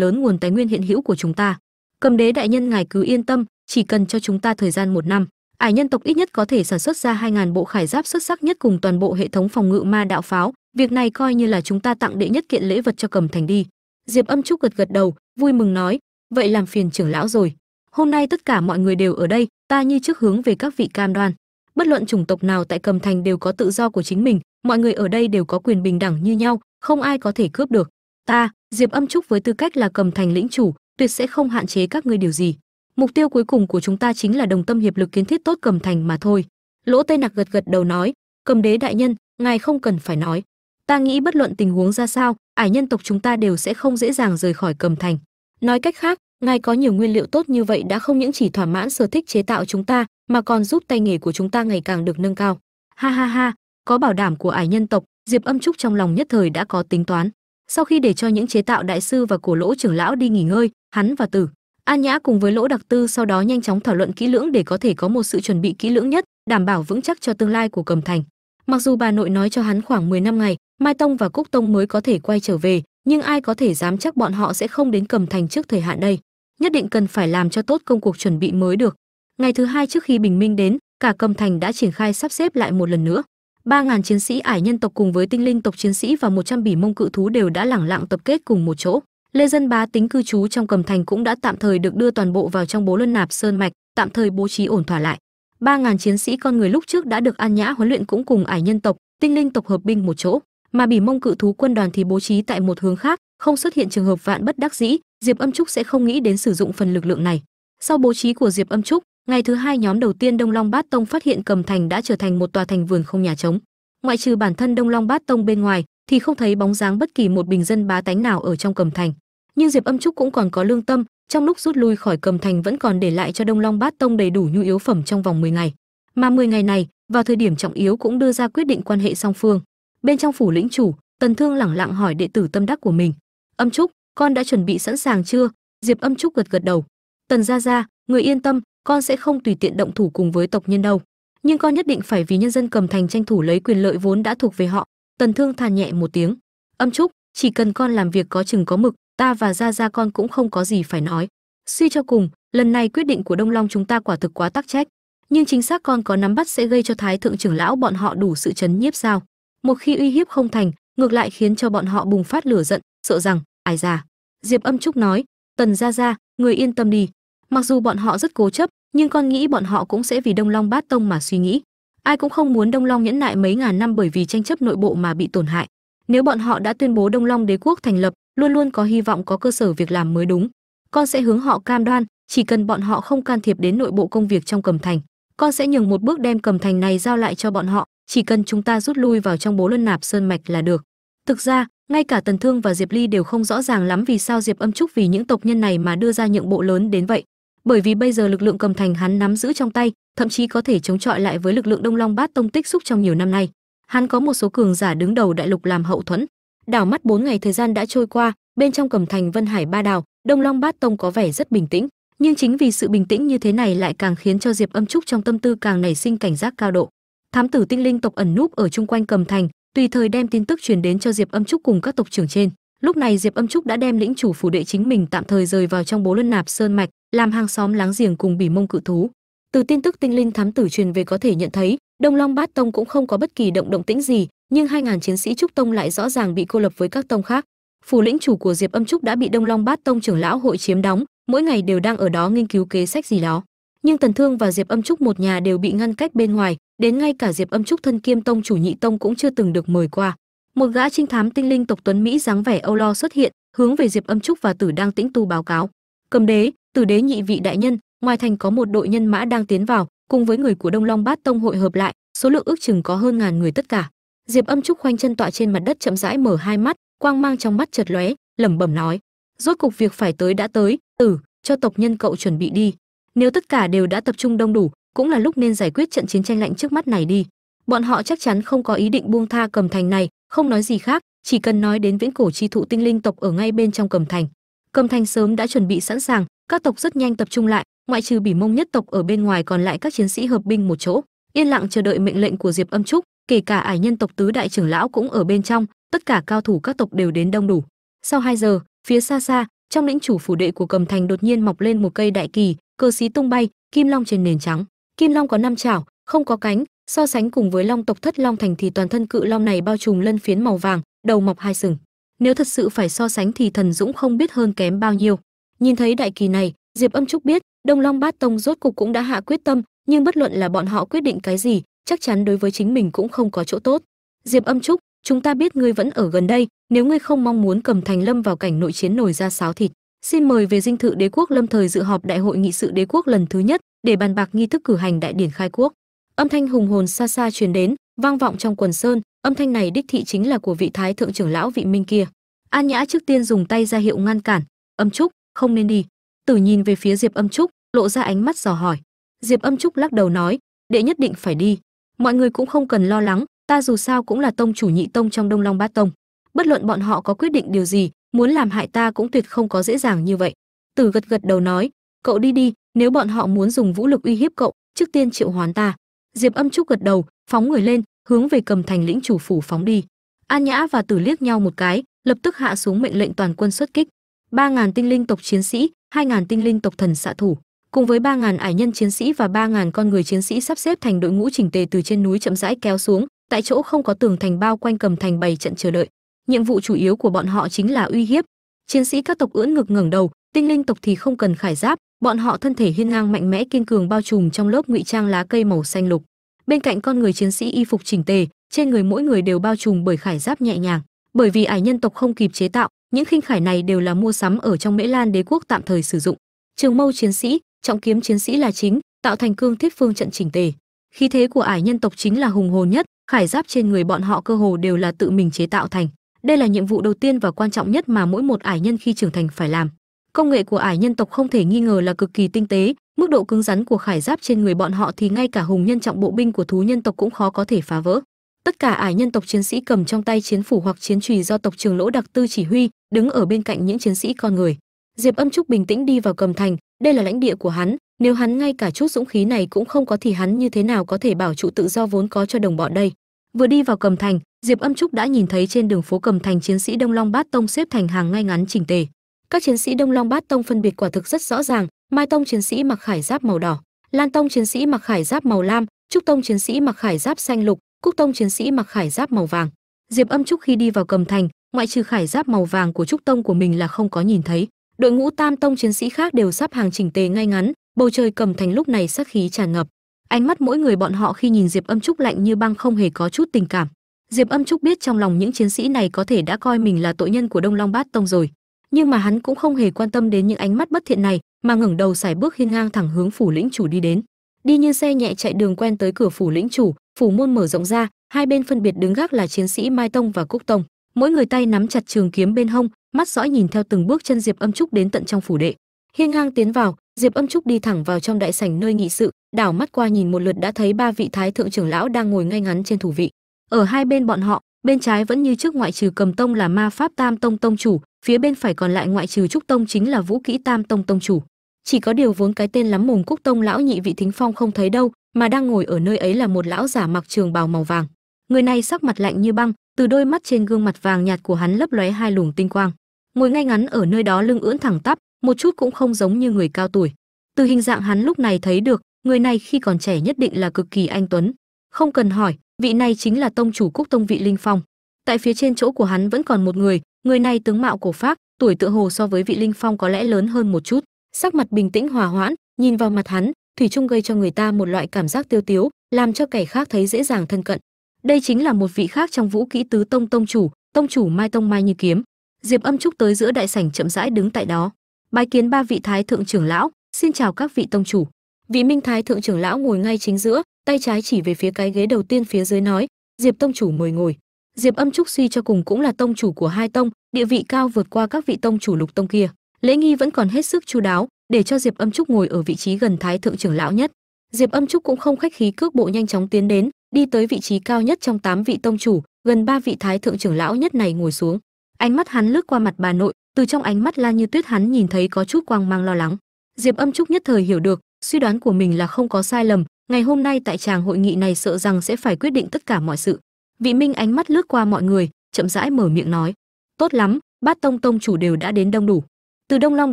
lớn nguồn tài nguyên hiện hữu của chúng ta. Cầm đế đại nhân ngài cứ yên tâm, chỉ cần cho chúng ta thời gian một năm, ải nhân tộc ít nhất có thể sản xuất ra 2.000 bộ khải giáp xuất sắc nhất cùng toàn bộ hệ thống phòng ngự ma đạo pháo. Việc này coi như là chúng ta tặng đệ nhất kiện lễ vật cho cầm thành đi. Diệp âm trúc gật gật đầu vui mừng nói vậy làm phiền trưởng lão rồi. Hôm nay tất cả mọi người đều ở đây ta như trước hướng về các vị cam đoan. Bất luận chủng tộc nào tại cầm thành đều có tự do của chính mình mọi người ở đây đều có quyền bình đẳng như nhau không ai có thể cướp được. Ta, diệp âm trúc với tư cách là cầm thành lĩnh chủ, tuyệt sẽ không hạn chế các ngươi điều gì. Mục tiêu cuối cùng của chúng ta chính là đồng tâm hiệp lực kiến thiết tốt cầm thành mà thôi. Lỗ tây nặc gật gật đầu nói, cầm đế đại nhân, ngài không cần phải nói. Ta nghĩ bất luận tình huống ra sao, ải nhân tộc chúng ta đều sẽ không dễ dàng rời khỏi cầm thành. Nói cách khác, ngài có nhiều nguyên liệu tốt như vậy đã không những chỉ thỏa mãn sở thích chế tạo chúng ta, mà còn giúp tay nghề của chúng ta ngày càng được nâng cao. Ha ha ha, có bảo đảm của ải nhân tộc diệp âm trúc trong lòng nhất thời đã có tính toán. Sau khi để cho những chế tạo đại sư và cổ lỗ trưởng lão đi nghỉ ngơi, hắn và tử, an nhã cùng với lỗ đặc tư sau đó nhanh chóng thảo luận kỹ lưỡng để có thể có một sự chuẩn bị kỹ lưỡng nhất, đảm bảo vững chắc cho tương lai của cầm thành. Mặc dù bà nội nói cho hắn khoảng 10 năm ngày, mai tông và cúc tông mới có thể quay trở về, nhưng ai có thể dám chắc bọn họ sẽ không đến cầm thành trước thời hạn đây. Nhất định cần phải làm cho tốt công cuộc chuẩn bị mới được. Ngày thứ hai trước khi bình minh đến, cả cầm thành đã triển khai sắp xếp lại một lần nữa ba ngàn chiến sĩ ải nhân tộc cùng với tinh linh tộc chiến sĩ và 100 bỉ mông cự thú đều đã lẳng lặng tập kết cùng một chỗ. Lê dân bá tính cư trú trong cầm thành cũng đã tạm thời được đưa toàn bộ vào trong bố luân nạp sơn mạch, tạm thời bố trí ổn thỏa lại. Ba ngàn chiến sĩ con người lúc trước đã được an nhã huấn luyện cũng cùng ải nhân tộc, tinh linh tộc hợp binh một chỗ. Mà bỉ mông cự thú quân đoàn thì bố trí tại một hướng khác, không xuất hiện trường hợp vạn bất đắc dĩ, diệp âm trúc sẽ không nghĩ đến sử dụng phần lực lượng này. Sau bố trí của diệp âm trúc ngày thứ hai nhóm đầu tiên đông long bát tông phát hiện cầm thành đã trở thành một tòa thành vườn không nhà trống. Ngoại trừ bản thân đông long bát tông bên ngoài, thì không thấy bóng dáng bất kỳ một bình dân bá tánh nào ở trong cầm thành. Nhưng diệp âm trúc cũng còn có lương tâm, trong lúc rút lui khỏi cầm thành vẫn còn để lại cho đông long bát tông đầy đủ nhu yếu phẩm trong vòng 10 ngày. Mà 10 ngày này, vào thời điểm trọng yếu cũng đưa ra quyết định quan hệ song phương. Bên trong phủ lĩnh chủ, tần thương lẳng lặng hỏi đệ tử tâm đắc của mình. Âm trúc, con đã chuẩn bị sẵn sàng chưa? Diệp âm trúc gật gật đầu. Tần gia gia, người yên tâm con sẽ không tùy tiện động thủ cùng với tộc nhân đâu. Nhưng con nhất định phải vì nhân dân cầm thành tranh thủ lấy quyền lợi vốn đã thuộc về họ. Tần thương than nhẹ một tiếng. Âm trúc, chỉ cần con làm việc có chừng có mực, ta và gia gia con cũng không có gì phải nói. Suy cho cùng, lần này quyết định của đông long chúng ta quả thực quá tắc trách. Nhưng chính xác con có nắm bắt sẽ gây cho thái thượng trưởng lão bọn họ đủ sự chấn nhiếp sao? Một khi uy hiếp không thành, ngược lại khiến cho bọn họ bùng phát lửa giận, sợ rằng, ai già diệp âm trúc nói. Tần gia gia, người yên tâm đi mặc dù bọn họ rất cố chấp, nhưng con nghĩ bọn họ cũng sẽ vì đông long bát tông mà suy nghĩ. Ai cũng không muốn đông long nhẫn nại mấy ngàn năm bởi vì tranh chấp nội bộ mà bị tổn hại. Nếu bọn họ đã tuyên bố đông long đế quốc thành lập, luôn luôn có hy vọng có cơ sở việc làm mới đúng. Con sẽ hướng họ cam đoan, chỉ cần bọn họ không can thiệp đến nội bộ công việc trong cầm thành, con sẽ nhường một bước đem cầm thành này giao lại cho bọn họ. Chỉ cần chúng ta rút lui vào trong bố luân nạp sơn mạch là được. Thực ra, ngay cả tần thương và diệp ly đều không rõ ràng lắm vì sao diệp âm trúc vì những tộc nhân này mà đưa ra nhượng bộ lớn đến vậy bởi vì bây giờ lực lượng cầm thành hắn nắm giữ trong tay, thậm chí có thể chống chọi lại với lực lượng đông long bát tông tích xúc trong nhiều năm nay. Hắn có một số cường giả đứng đầu đại lục làm hậu thuẫn. Đảo mắt bốn ngày thời gian đã trôi qua, bên trong cầm thành vân hải ba đào đông long bát tông có vẻ rất bình tĩnh. Nhưng chính vì sự bình tĩnh như thế này lại càng khiến cho diệp âm trúc trong tâm tư càng nảy sinh cảnh giác cao độ. Thám tử tinh linh tộc ẩn núp ở chung quanh cầm thành, tùy thời đem tin tức truyền đến cho diệp âm trúc cùng các tộc trưởng trên lúc này diệp âm trúc đã đem lĩnh chủ phủ đệ chính mình tạm thời rời vào trong bố luân nạp sơn mạch, làm hàng xóm láng giềng cùng bỉ mông cự thú. Từ tin tức tinh linh thám tử truyền về có thể nhận thấy, đông long bát tông cũng không có bất kỳ động động tĩnh gì, nhưng hai ngàn chiến sĩ trúc tông lại rõ ràng bị cô lập với các tông khác. Phủ lĩnh chủ của diệp âm trúc đã bị đông long bát tông trưởng lão hội chiếm đóng, mỗi ngày đều đang ở đó nghiên cứu kế sách gì đó. Nhưng tần thương và diệp âm trúc một nhà đều bị ngăn cách bên ngoài, đến ngay cả diệp âm trúc thân kiêm tông chủ nhị tông cũng chưa từng được mời qua một gã trinh thám tinh linh tộc tuấn mỹ dáng vẻ âu lo xuất hiện, hướng về diệp âm trúc và tử đang tĩnh tu báo cáo. Cầm đế, tử đế nhị vị đại nhân, ngoài thành có một đội nhân mã đang tiến vào, cùng với người của đông long bát tông hội hợp lại, số lượng ước chừng có hơn ngàn người tất cả. Diệp âm trúc khoanh chân tọa trên mặt đất chậm rãi mở hai mắt, quang mang trong mắt chật lóe, lẩm bẩm nói, rốt cục việc phải tới đã tới tử cho tộc nhân cậu chuẩn bị đi. Nếu tất cả đều đã tập trung đông đủ, cũng là lúc nên giải quyết trận chiến tranh lạnh trước mắt này đi. Bọn họ chắc chắn không có ý định buông tha cầm thành này không nói gì khác, chỉ cần nói đến viễn cổ chi thụ tinh linh tộc ở ngay bên trong cầm thành. Cầm thành sớm đã chuẩn bị sẵn sàng, các tộc rất nhanh tập trung lại, ngoại trừ bỉ mông nhất tộc ở bên ngoài còn lại các chiến sĩ hợp binh một chỗ. Yên lặng chờ đợi mệnh lệnh của diệp âm trúc, kể cả ải nhân tộc tứ đại trưởng lão cũng ở bên trong, tất cả cao thủ các tộc đều đến đông đủ. Sau 2 giờ, phía xa xa, trong lĩnh chủ phủ đệ của cầm thành đột nhiên mọc lên một cây đại kỳ cơ sĩ tung bay, kim long trên nền trắng. Kim long có năm chảo, không có cánh so sánh cùng với long tộc thất long thành thì toàn thân cự long này bao trùm lân phiến màu vàng, đầu mọc hai sừng. Nếu thật sự phải so sánh thì thần dũng không biết hơn kém bao nhiêu. Nhìn thấy đại kỳ này, diệp âm trúc biết, đông long bát tông rốt cục cũng đã hạ quyết tâm, nhưng bất luận là bọn họ quyết định cái gì, chắc chắn đối với chính mình cũng không có chỗ tốt. Diệp âm trúc, chúng ta biết ngươi vẫn ở gần đây, nếu ngươi không mong muốn cầm thành lâm vào cảnh nội chiến nổi ra sáo thịt, xin mời về dinh thự đế quốc lâm thời dự họp đại hội nghị sự đế quốc lần thứ nhất để bàn bạc nghi thức cử hành đại điển khai quốc âm thanh hùng hồn xa xa truyền đến, vang vọng trong quần sơn, âm thanh này đích thị chính là của vị thái thượng trưởng lão vị minh kia. An nhã trước tiên dùng tay ra hiệu ngăn cản, âm trúc, không nên đi. Tử nhìn về phía diệp âm trúc, lộ ra ánh mắt dò hỏi. Diệp âm trúc lắc đầu nói, đệ nhất định phải đi. Mọi người cũng không cần lo lắng, ta dù sao cũng là tông chủ nhị tông trong đông long bát tông. Bất luận bọn họ có quyết định điều gì, muốn làm hại ta cũng tuyệt không có dễ dàng như vậy. Tử gật gật đầu nói, cậu đi đi, nếu bọn họ muốn dùng vũ lực uy hiếp cậu, trước tiên triệu hoán ta diệp âm trúc gật đầu, phóng người lên, hướng về cầm thành lĩnh chủ phủ phóng đi. An nhã và tử liếc nhau một cái, lập tức hạ xuống mệnh lệnh toàn quân xuất kích. Ba ngàn tinh linh tộc chiến sĩ, hai ngàn tinh linh tộc thần xạ thủ, cùng với ba ngàn ải nhân chiến sĩ và ba ngàn con người chiến sĩ sắp xếp thành đội ngũ chỉnh tề từ trên núi chậm rãi kéo xuống, tại chỗ không có tường thành bao quanh cầm thành bày trận chờ đợi. Nhiệm vụ chủ yếu của bọn họ chính là uy hiếp. Chiến sĩ các tộc ưỡn ngực ngẩng đầu, tinh linh tộc thì không cần khải giáp bọn họ thân thể hiên ngang mạnh mẽ kiên cường bao trùm trong lớp ngụy trang lá cây màu xanh lục. Bên cạnh con người chiến sĩ y phục chỉnh tề, trên người mỗi người đều bao trùm bởi khải giáp nhẹ nhàng. Bởi vì ải nhân tộc không kịp chế tạo, những khinh khải này đều là mua sắm ở trong mễ lan đế quốc tạm thời sử dụng. Trường mâu chiến sĩ, trọng kiếm chiến sĩ là chính, tạo thành cương thiết phương trận chỉnh tề. Khí thế của ải nhân tộc chính là hùng hồn nhất, khải giáp trên người bọn họ cơ hồ đều là tự mình chế tạo thành. Đây là nhiệm vụ đầu tiên và quan trọng nhất mà mỗi một ải nhân khi trưởng thành phải làm công nghệ của ải nhân tộc không thể nghi ngờ là cực kỳ tinh tế, mức độ cứng rắn của khải giáp trên người bọn họ thì ngay cả hùng nhân trọng bộ binh của thú nhân tộc cũng khó có thể phá vỡ. Tất cả ải nhân tộc chiến sĩ cầm trong tay chiến phủ hoặc chiến trùy do tộc trường lỗ đặc tư chỉ huy, đứng ở bên cạnh những chiến sĩ con người. Diệp âm trúc bình tĩnh đi vào cầm thành, đây là lãnh địa của hắn, nếu hắn ngay cả chút dũng khí này cũng không có thì hắn như thế nào có thể bảo trụ tự do vốn có cho đồng bọn đây? Vừa đi vào cầm thành, diệp âm trúc đã nhìn thấy trên đường phố cầm thành chiến sĩ đông long bát tông xếp thành hàng ngay ngắn chỉnh tề các chiến sĩ đông long bát tông phân biệt quả thực rất rõ ràng. Mai tông chiến sĩ mặc khải giáp màu đỏ, lan tông chiến sĩ mặc khải giáp màu lam, trúc tông chiến sĩ mặc khải giáp xanh lục, cúc tông chiến sĩ mặc khải giáp màu vàng. Diệp âm trúc khi đi vào cầm thành, ngoại trừ khải giáp màu vàng của trúc tông của mình là không có nhìn thấy. Đội ngũ tam tông chiến sĩ khác đều sắp hàng chỉnh tề ngay ngắn, bầu trời cầm thành lúc này sắc khí tràn ngập. Ánh mắt mỗi người bọn họ khi nhìn diệp âm trúc lạnh như băng không hề có chút tình cảm. Diệp âm trúc biết trong lòng những chiến sĩ này có thể đã coi mình là tội nhân của đông long bát tông rồi nhưng mà hắn cũng không hề quan tâm đến những ánh mắt bất thiện này, mà ngẩng đầu xài bước hiên ngang thẳng hướng phủ lĩnh chủ đi đến. Đi như xe nhẹ chạy đường quen tới cửa phủ lĩnh chủ, phủ môn mở rộng ra, hai bên phân biệt đứng gác là chiến sĩ mai tông và cúc tông. Mỗi người tay nắm chặt trường kiếm bên hông, mắt dõi nhìn theo từng bước chân diệp âm trúc đến tận trong phủ đệ. Hiên ngang tiến vào, diệp âm trúc đi thẳng vào trong đại sảnh nơi nghị sự, đảo mắt qua nhìn một lượt đã thấy ba vị thái thượng trưởng lão đang ngồi ngay ngắn trên thủ vị. Ở hai bên bọn họ, bên trái vẫn như trước ngoại trừ cầm tông là ma pháp tam tông tông chủ phía bên phải còn lại ngoại trừ trúc tông chính là vũ kỹ tam tông tông chủ. Chỉ có điều vốn cái tên lắm mồm cúc tông lão nhị vị thính phong không thấy đâu, mà đang ngồi ở nơi ấy là một lão giả mặc trường bào màu vàng. Người này sắc mặt lạnh như băng, từ đôi mắt trên gương mặt vàng nhạt của hắn lấp lóe hai luồng tinh quang. Ngồi ngay ngắn ở nơi đó lưng ưỡn thẳng tắp, một chút cũng không giống như người cao tuổi. Từ hình dạng hắn lúc này thấy được, người này khi còn trẻ nhất định là cực kỳ anh tuấn. Không cần hỏi, vị này chính là tông chủ cúc tông vị linh phong. Tại phía trên chỗ của hắn vẫn còn một người người này tướng mạo cổ phác, tuổi tựa hồ so với vị linh phong có lẽ lớn hơn một chút. Sắc mặt bình tĩnh hòa hoãn, nhìn vào mặt hắn, thủy chung gây cho người ta một loại cảm giác tiêu tiếu, làm cho kẻ khác thấy dễ dàng thân cận. Đây chính là một vị khác trong vũ kỹ tứ tông tông chủ tông chủ mai tông mai như kiếm. Diệp âm trúc tới giữa đại sảnh chậm rãi đứng tại đó. Bái kiến ba vị thái thượng trưởng lão, xin chào các vị tông chủ. Vị minh thái thượng trưởng lão ngồi ngay chính giữa, tay trái chỉ về phía cái ghế đầu tiên phía dưới nói, diệp tông chủ mời ngồi diệp âm trúc suy cho cùng cũng là tông chủ của hai tông, địa vị cao vượt qua các vị tông chủ lục tông kia. Lễ nghi vẫn còn hết sức chu đáo, để cho diệp âm trúc ngồi ở vị trí gần thái thượng trưởng lão nhất. Diệp âm trúc cũng không khách khí cước bộ nhanh chóng tiến đến, đi tới vị trí cao nhất trong tám vị tông chủ, gần ba vị thái thượng trưởng lão nhất này ngồi xuống. Ánh mắt hắn lướt qua mặt bà nội, từ trong ánh mắt la như tuyết hắn nhìn thấy có chút quang mang lo lắng. Diệp âm trúc nhất thời hiểu được, suy đoán của mình là không có sai lầm, ngày hôm nay tại tràng hội nghị này sợ rằng sẽ phải quyết định tất cả mọi sự vị minh ánh mắt lướt qua mọi người, chậm rãi mở miệng nói, tốt lắm, bát tông tông chủ đều đã đến đông đủ. Từ đông long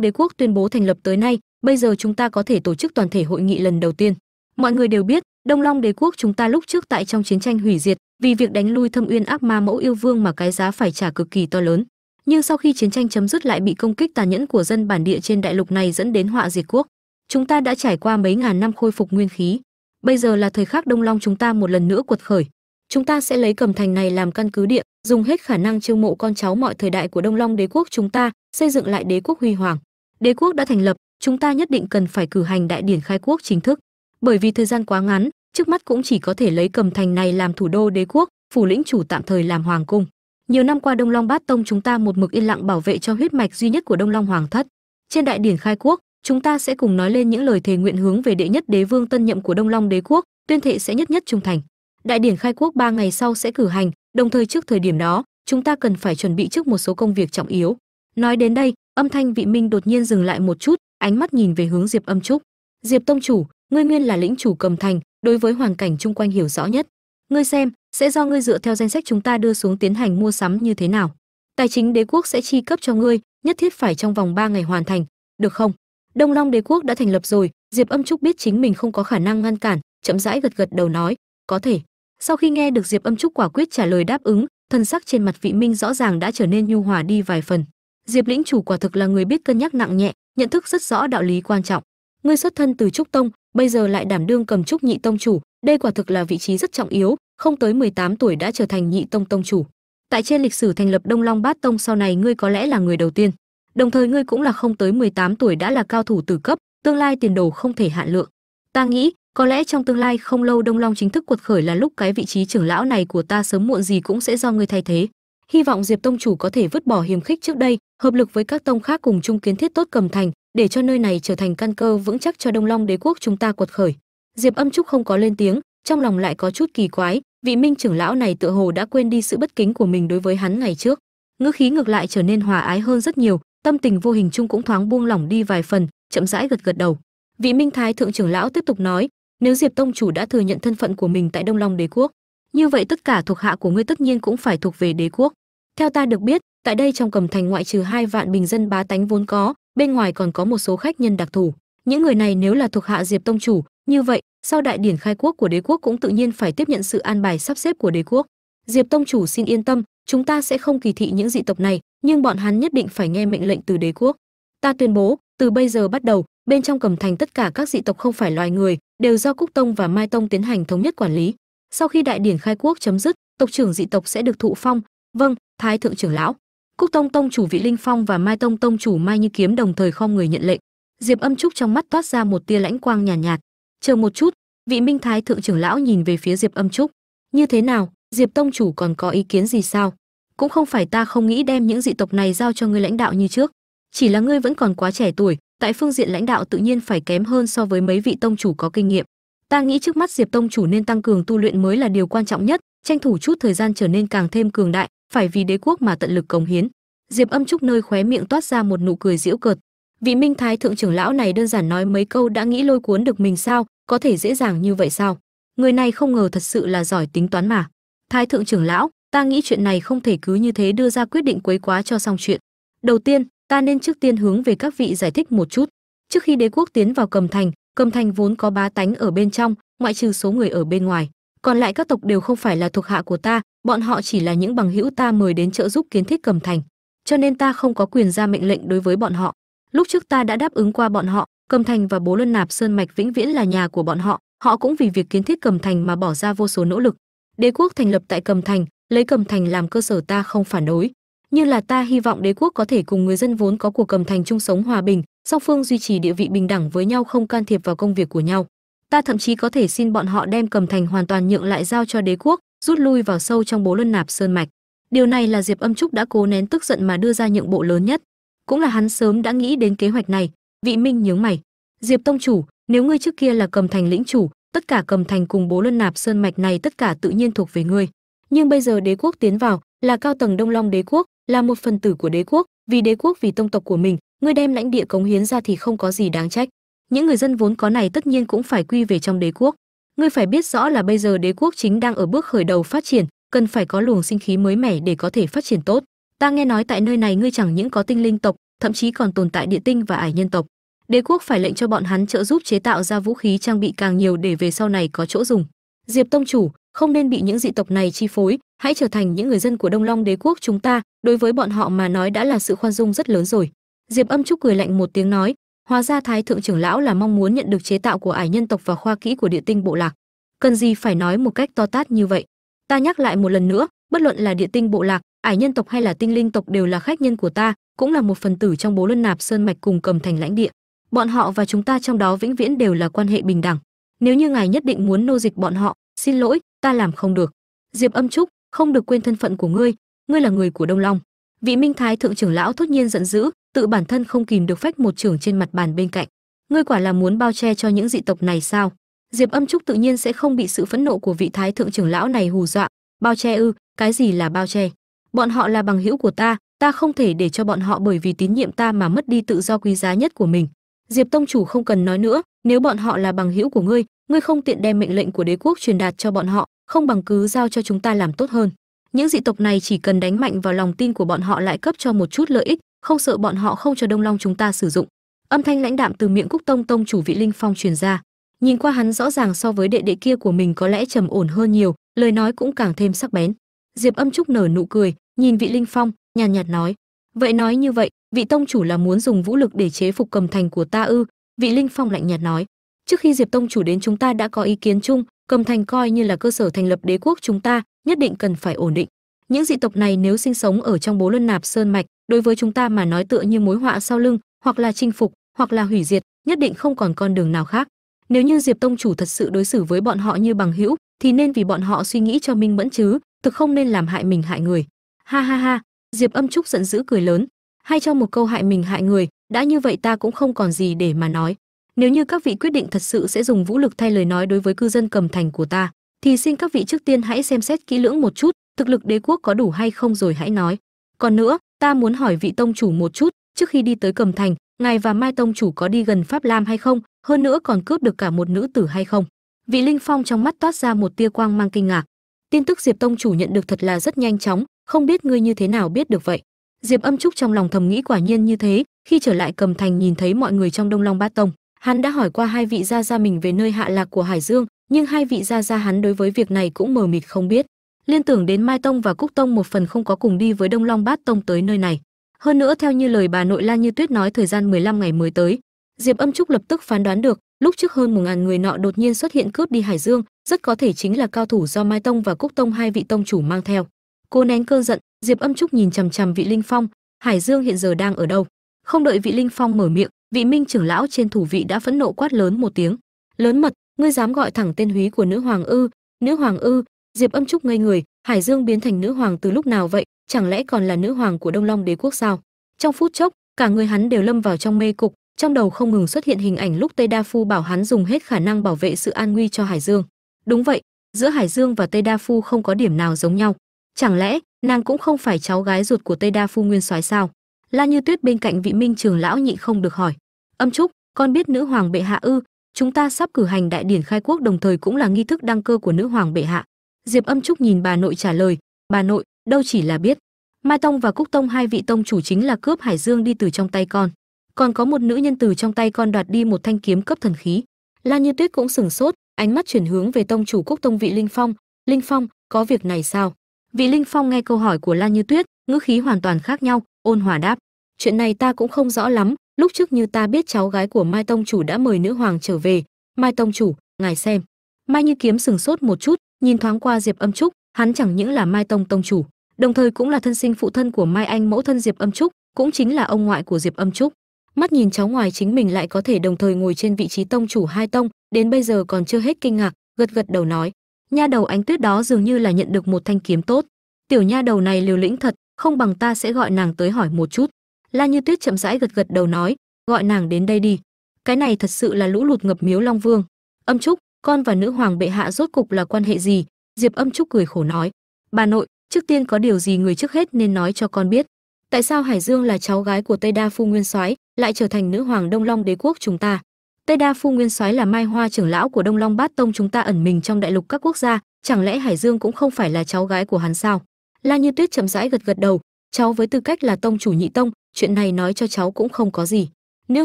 đế quốc tuyên bố thành lập tới nay, bây giờ chúng ta có thể tổ chức toàn thể hội nghị lần đầu tiên. Mọi người đều biết, đông long đế quốc chúng ta lúc trước tại trong chiến tranh hủy diệt, vì việc đánh lui thâm uyên ác ma mẫu yêu vương mà cái giá phải trả cực kỳ to lớn. Nhưng sau khi chiến tranh chấm dứt lại bị công kích tàn nhẫn của dân bản địa trên đại lục này dẫn đến họa diệt quốc. Chúng ta đã trải qua mấy ngàn năm khôi phục nguyên khí. Bây giờ là thời khắc đông long chúng ta một lần nữa quật khởi chúng ta sẽ lấy cầm thành này làm căn cứ địa, dùng hết khả năng chiêu mộ con cháu mọi thời đại của đông long đế quốc chúng ta, xây dựng lại đế quốc huy hoàng. Đế quốc đã thành lập, chúng ta nhất định cần phải cử hành đại điển khai quốc chính thức. Bởi vì thời gian quá ngắn, trước mắt cũng chỉ có thể lấy cầm thành này làm thủ đô đế quốc, phủ lĩnh chủ tạm thời làm hoàng cung. Nhiều năm qua đông long bát tông chúng ta một mực yên lặng bảo vệ cho huyết mạch duy nhất của đông long hoàng thất. Trên đại điển khai quốc, chúng ta sẽ cùng nói lên những lời thề nguyện hướng về đệ nhất đế vương tân nhậm của đông long đế quốc, tuyên thệ sẽ nhất nhất trung thành đại điển khai quốc 3 ngày sau sẽ cử hành, đồng thời trước thời điểm đó, chúng ta cần phải chuẩn bị trước một số công việc trọng yếu. Nói đến đây, âm thanh vị minh đột nhiên dừng lại một chút, ánh mắt nhìn về hướng diệp âm trúc. Diệp tông chủ, ngươi nguyên là lĩnh chủ cầm thành, đối với hoàn cảnh chung quanh hiểu rõ nhất. Ngươi xem, sẽ do ngươi dựa theo danh sách chúng ta đưa xuống tiến hành mua sắm như thế nào. Tài chính đế quốc sẽ chi cấp cho ngươi, nhất thiết phải trong vòng 3 ngày hoàn thành, được không? Đông long đế quốc đã thành lập rồi, diệp âm trúc biết chính mình không có khả năng ngăn cản, chậm rãi gật gật đầu nói, có thể sau khi nghe được diệp âm trúc quả quyết trả lời đáp ứng, thân sắc trên mặt vị minh rõ ràng đã trở nên nhu hòa đi vài phần. Diệp lĩnh chủ quả thực là người biết cân nhắc nặng nhẹ, nhận thức rất rõ đạo lý quan trọng. Ngươi xuất thân từ trúc tông, bây giờ lại đảm đương cầm trúc nhị tông chủ, đây quả thực là vị trí rất trọng yếu, không tới 18 tuổi đã trở thành nhị tông tông chủ. Tại trên lịch sử thành lập đông long bát tông sau này ngươi có lẽ là người đầu tiên. Đồng thời ngươi cũng là không tới 18 tuổi đã là cao thủ tử cấp, tương lai tiền đồ không thể hạn lượng. Ta nghĩ có lẽ trong tương lai không lâu đông long chính thức cuột khởi là lúc cái vị trí trưởng lão này của ta sớm muộn gì cũng sẽ do ngươi thay thế. Hy vọng diệp tông chủ có thể vứt bỏ hiềm khích trước đây, hợp lực với các tông khác cùng chung kiến thiết tốt cầm thành, để cho nơi này trở thành căn cơ vững chắc cho đông long đế quốc chúng ta cuột khởi. Diệp âm trúc không có lên tiếng, trong lòng lại có chút kỳ quái, vị minh trưởng lão này tựa hồ đã quên đi sự bất kính của mình đối với hắn ngày trước. Ngữ khí ngược lại trở nên hòa ái hơn rất nhiều, tâm tình vô hình chung cũng thoáng buông lỏng đi vài phần, chậm rãi gật gật đầu. Vị minh thái thượng trưởng lão tiếp tục nói nếu diệp tông chủ đã thừa nhận thân phận của mình tại đông long đế quốc, như vậy tất cả thuộc hạ của ngươi tất nhiên cũng phải thuộc về đế quốc. Theo ta được biết, tại đây trong cầm thành ngoại trừ hai vạn bình dân bá tánh vốn có, bên ngoài còn có một số khách nhân đặc thù. Những người này nếu là thuộc hạ diệp tông chủ, như vậy, sau đại điển khai quốc của đế quốc cũng tự nhiên phải tiếp nhận sự an bài sắp xếp của đế quốc. Diệp tông chủ xin yên tâm, chúng ta sẽ không kỳ thị những dị tộc này, nhưng bọn hắn nhất định phải nghe mệnh lệnh từ đế quốc. Ta tuyên bố, từ bây giờ bắt đầu, bên trong cầm thành tất cả các dị tộc không phải loài người đều do cúc tông và mai tông tiến hành thống nhất quản lý. Sau khi đại điển khai quốc chấm dứt tộc trưởng dị tộc sẽ được thụ phong. Vâng thái thượng trưởng lão. Cúc tông tông chủ vị linh phong và mai tông tông chủ mai như kiếm đồng thời khom người nhận lệnh. Diệp âm trúc trong mắt toát ra một tia lãnh quang nhàn nhạt, nhạt. Chờ một chút vị minh thái thượng trưởng lão nhìn về phía diệp âm trúc. Như thế nào? Diệp tông chủ còn có ý kiến gì sao? Cũng không phải ta không nghĩ đem những dị tộc này giao cho ngươi lãnh đạo như trước. Chỉ là ngươi vẫn còn quá trẻ tuổi tại phương diện lãnh đạo tự nhiên phải kém hơn so với mấy vị tông chủ có kinh nghiệm. Ta nghĩ trước mắt diệp tông chủ nên tăng cường tu luyện mới là điều quan trọng nhất, tranh thủ chút thời gian trở nên càng thêm cường đại, phải vì đế quốc mà tận lực cống hiến. Diệp âm trúc nơi khóe miệng toát ra một nụ cười giễu cợt. Vị minh thái thượng trưởng lão này đơn giản nói mấy câu đã nghĩ lôi cuốn được mình sao, có thể dễ dàng như vậy sao? Người này không ngờ thật sự là giỏi tính toán mà. Thái thượng trưởng lão, ta nghĩ chuyện này không thể cứ như thế đưa ra quyết định quấy quá cho xong chuyện. Đầu tiên ta nên trước tiên hướng về các vị giải thích một chút. Trước khi đế quốc tiến vào cầm thành cầm thành vốn có bá tánh ở bên trong, ngoại trừ số người ở bên ngoài. Còn lại các tộc đều không phải là thuộc hạ của ta, bọn họ chỉ là những bằng hữu ta mời đến trợ giúp kiến thiết cầm thành. Cho nên ta không có quyền ra mệnh lệnh đối với bọn họ. Lúc trước ta đã đáp ứng qua bọn họ, cầm thành và bố luân nạp sơn mạch vĩnh viễn là nhà của bọn họ. Họ cũng vì việc kiến thiết cầm thành mà bỏ ra vô số nỗ lực. Đế quốc thành lập tại cầm thành, lấy cầm thành làm cơ sở ta không phản đối như là ta hy vọng đế quốc có thể cùng người dân vốn có của cầm thành chung sống hòa bình, song phương duy trì địa vị bình đẳng với nhau không can thiệp vào công việc của nhau. Ta thậm chí có thể xin bọn họ đem cầm thành hoàn toàn nhượng lại giao cho đế quốc, rút lui vào sâu trong bố luân nạp sơn mạch. Điều này là diệp âm trúc đã cố nén tức giận mà đưa ra nhượng bộ lớn nhất. Cũng là hắn sớm đã nghĩ đến kế hoạch này. Vị minh nhướng mày. Diệp tông chủ, nếu ngươi trước kia là cầm thành lĩnh chủ, tất cả cầm thành cùng bố luân nạp sơn mạch này tất cả tự nhiên thuộc về ngươi. Nhưng bây giờ đế quốc tiến vào, là cao tầng đông long đế quốc là một phần tử của đế quốc. Vì đế quốc, vì tông tộc của mình, ngươi đem lãnh địa cống hiến ra thì không có gì đáng trách. Những người dân vốn có này tất nhiên cũng phải quy về trong đế quốc. Ngươi phải biết rõ là bây giờ đế quốc chính đang ở bước khởi đầu phát triển, cần phải có luồng sinh khí mới mẻ để có thể phát triển tốt. Ta nghe nói tại nơi này ngươi chẳng những có tinh linh tộc, thậm chí còn tồn tại địa tinh và ải nhân tộc. Đế quốc phải lệnh cho bọn hắn trợ giúp chế tạo ra vũ khí trang bị càng nhiều để về sau này có chỗ dùng. Diệp tông chủ không nên bị những dị tộc này chi phối, hãy trở thành những người dân của đông long đế quốc chúng ta. Đối với bọn họ mà nói đã là sự khoan dung rất lớn rồi. Diệp âm trúc cười lạnh một tiếng nói, hóa ra thái thượng trưởng lão là mong muốn nhận được chế tạo của ải nhân tộc và khoa kỹ của địa tinh bộ lạc. Cần gì phải nói một cách to tát như vậy? Ta nhắc lại một lần nữa, bất luận là địa tinh bộ lạc, ải nhân tộc hay là tinh linh tộc đều là khách nhân của ta, cũng là một phần tử trong bố luân nạp sơn mạch cùng cầm thành lãnh địa. Bọn họ và chúng ta trong đó vĩnh viễn đều là quan hệ bình đẳng. Nếu như ngài nhất định muốn nô dịch bọn họ, xin lỗi ta làm không được. Diệp âm trúc, không được quên thân phận của ngươi ngươi là người của đông long. Vị minh thái thượng trưởng lão thốt nhiên giận dữ, tự bản thân không kìm được phách một trưởng trên mặt bàn bên cạnh. Ngươi quả là muốn bao che cho những dị tộc này sao? Diệp âm trúc tự nhiên sẽ không bị sự phẫn nộ của vị thái thượng trưởng lão này hù dọa. Bao che ư, cái gì là bao che? Bọn họ là bằng hữu của ta ta không thể để cho bọn họ bởi vì tín nhiệm ta mà mất đi tự do quý giá nhất của mình. Diệp tông chủ không cần nói nữa, nếu bọn họ là bằng hữu của ngươi ngươi không tiện đem mệnh lệnh của đế quốc truyền đạt cho bọn họ, không bằng cứ giao cho chúng ta làm tốt hơn. Những dị tộc này chỉ cần đánh mạnh vào lòng tin của bọn họ lại cấp cho một chút lợi ích, không sợ bọn họ không cho đông long chúng ta sử dụng. Âm thanh lãnh đạm từ miệng cúc tông tông chủ vị linh phong truyền ra. Nhìn qua hắn rõ ràng so với đệ đệ kia của mình có lẽ trầm ổn hơn nhiều, lời nói cũng càng thêm sắc bén. Diệp âm trúc nở nụ cười, nhìn vị linh phong, nhàn nhạt nói, vậy nói như vậy, vị tông chủ là muốn dùng vũ lực để chế phục cầm thành của ta ư? Vị linh phong lạnh nhạt nói trước khi diệp tông chủ đến chúng ta đã có ý kiến chung, cầm thành coi như là cơ sở thành lập đế quốc chúng ta, nhất định cần phải ổn định. Những dị tộc này nếu sinh sống ở trong bố luân nạp sơn mạch, đối với chúng ta mà nói tựa như mối họa sau lưng, hoặc là chinh phục, hoặc là hủy diệt, nhất định không còn con đường nào khác. Nếu như diệp tông chủ thật sự đối xử với bọn họ như bằng hữu, thì nên vì bọn họ suy nghĩ cho minh mẫn chứ, thực không nên làm hại mình hại người. Ha ha ha, diệp âm trúc giận dữ cười lớn. Hay cho một câu hại mình hại người, đã như vậy ta cũng không còn gì để mà nói nếu như các vị quyết định thật sự sẽ dùng vũ lực thay lời nói đối với cư dân cầm thành của ta, thì xin các vị trước tiên hãy xem xét kỹ lưỡng một chút, thực lực đế quốc có đủ hay không rồi hãy nói. Còn nữa, ta muốn hỏi vị tông chủ một chút, trước khi đi tới cầm thành, ngài và mai tông chủ có đi gần pháp lam hay không, hơn nữa còn cướp được cả một nữ tử hay không? Vị linh phong trong mắt toát ra một tia quang mang kinh ngạc. Tin tức diệp tông chủ nhận được thật là rất nhanh chóng, không biết ngươi như thế nào biết được vậy? Diệp âm trúc trong lòng thầm nghĩ quả nhiên như thế, khi trở lại cầm thành nhìn thấy mọi người trong đông long bát tông hắn đã hỏi qua hai vị gia gia mình về nơi hạ lạc của hải dương, nhưng hai vị gia gia hắn đối với việc này cũng mờ mịt không biết. Liên tưởng đến mai tông và cúc tông một phần không có cùng đi với đông long bát tông tới nơi này. Hơn nữa theo như lời bà nội la như tuyết nói thời gian 15 ngày mới tới, diệp âm trúc lập tức phán đoán được, lúc trước hơn một ngàn người nọ đột nhiên xuất hiện cướp đi hải dương, rất có thể chính là cao thủ do mai tông và cúc tông hai vị tông chủ mang theo. Cô nén cơn giận, diệp âm trúc nhìn chằm chằm vị linh phong, hải dương hiện giờ đang ở đâu? Không đợi vị linh phong mở miệng vị minh trưởng lão trên thủ vị đã phẫn nộ quát lớn một tiếng. Lớn mật, ngươi dám gọi thẳng tên húy của nữ hoàng ư? Nữ hoàng ư? Diệp âm trúc ngây người, hải dương biến thành nữ hoàng từ lúc nào vậy? Chẳng lẽ còn là nữ hoàng của đông long đế quốc sao? Trong phút chốc, cả người hắn đều lâm vào trong mê cục, trong đầu không ngừng xuất hiện hình ảnh lúc tây đa phu bảo hắn dùng hết khả năng bảo vệ sự an nguy cho hải dương. Đúng vậy, giữa hải dương và tây đa phu không có điểm nào giống nhau. Chẳng lẽ, nàng cũng không phải cháu gái ruột của tây đa phu nguyên soái sao? La như tuyết bên cạnh vị minh trường lão nhị không được hỏi âm trúc, con biết nữ hoàng bệ hạ ư, chúng ta sắp cử hành đại điển khai quốc đồng thời cũng là nghi thức đăng cơ của nữ hoàng bệ hạ. Diệp âm trúc nhìn bà nội trả lời, bà nội, đâu chỉ là biết. Mai tông và cúc tông hai vị tông chủ chính là cướp hải dương đi từ trong tay con. Còn có một nữ nhân từ trong tay con đoạt đi một thanh kiếm cấp thần khí. La như tuyết cũng sừng sốt, ánh mắt chuyển hướng về tông chủ cúc tông vị linh phong. Linh phong, có việc này sao? Vị linh phong nghe câu hỏi của la như tuyết, ngữ khí hoàn toàn khác nhau, ôn hòa đáp, chuyện này ta cũng không rõ lắm lúc trước như ta biết cháu gái của mai tông chủ đã mời nữ hoàng trở về. Mai tông chủ, ngài xem. Mai như kiếm sừng sốt một chút, nhìn thoáng qua diệp âm trúc, hắn chẳng những là mai tông tông chủ, đồng thời cũng là thân sinh phụ thân của mai anh mẫu thân diệp âm trúc, cũng chính là ông ngoại của diệp âm trúc. Mắt nhìn cháu ngoài chính mình lại có thể đồng thời ngồi trên vị trí tông chủ hai tông, đến bây giờ còn chưa hết kinh ngạc, gật gật đầu nói. Nha đầu ánh tuyết đó dường như là nhận được một thanh kiếm tốt. Tiểu nha đầu này liều lĩnh thật, không bằng ta sẽ gọi nàng tới hỏi một chút la như tuyết chậm rãi gật gật đầu nói, gọi nàng đến đây đi. Cái này thật sự là lũ lụt ngập miếu long vương. Âm trúc, con và nữ hoàng bệ hạ rốt cục là quan hệ gì? Diệp âm trúc cười khổ nói, bà nội, trước tiên có điều gì người trước hết nên nói cho con biết. Tại sao hải dương là cháu gái của tây đa phu nguyên soái lại trở thành nữ hoàng đông long đế quốc chúng ta? Tây đa phu nguyên soái là mai hoa trưởng lão của đông long bát tông chúng ta ẩn mình trong đại lục các quốc gia, chẳng lẽ hải dương cũng không phải là cháu gái của hắn sao? La như tuyết chậm rãi gật gật đầu cháu với tư cách là tông chủ nhị tông, chuyện này nói cho cháu cũng không có gì. Nữ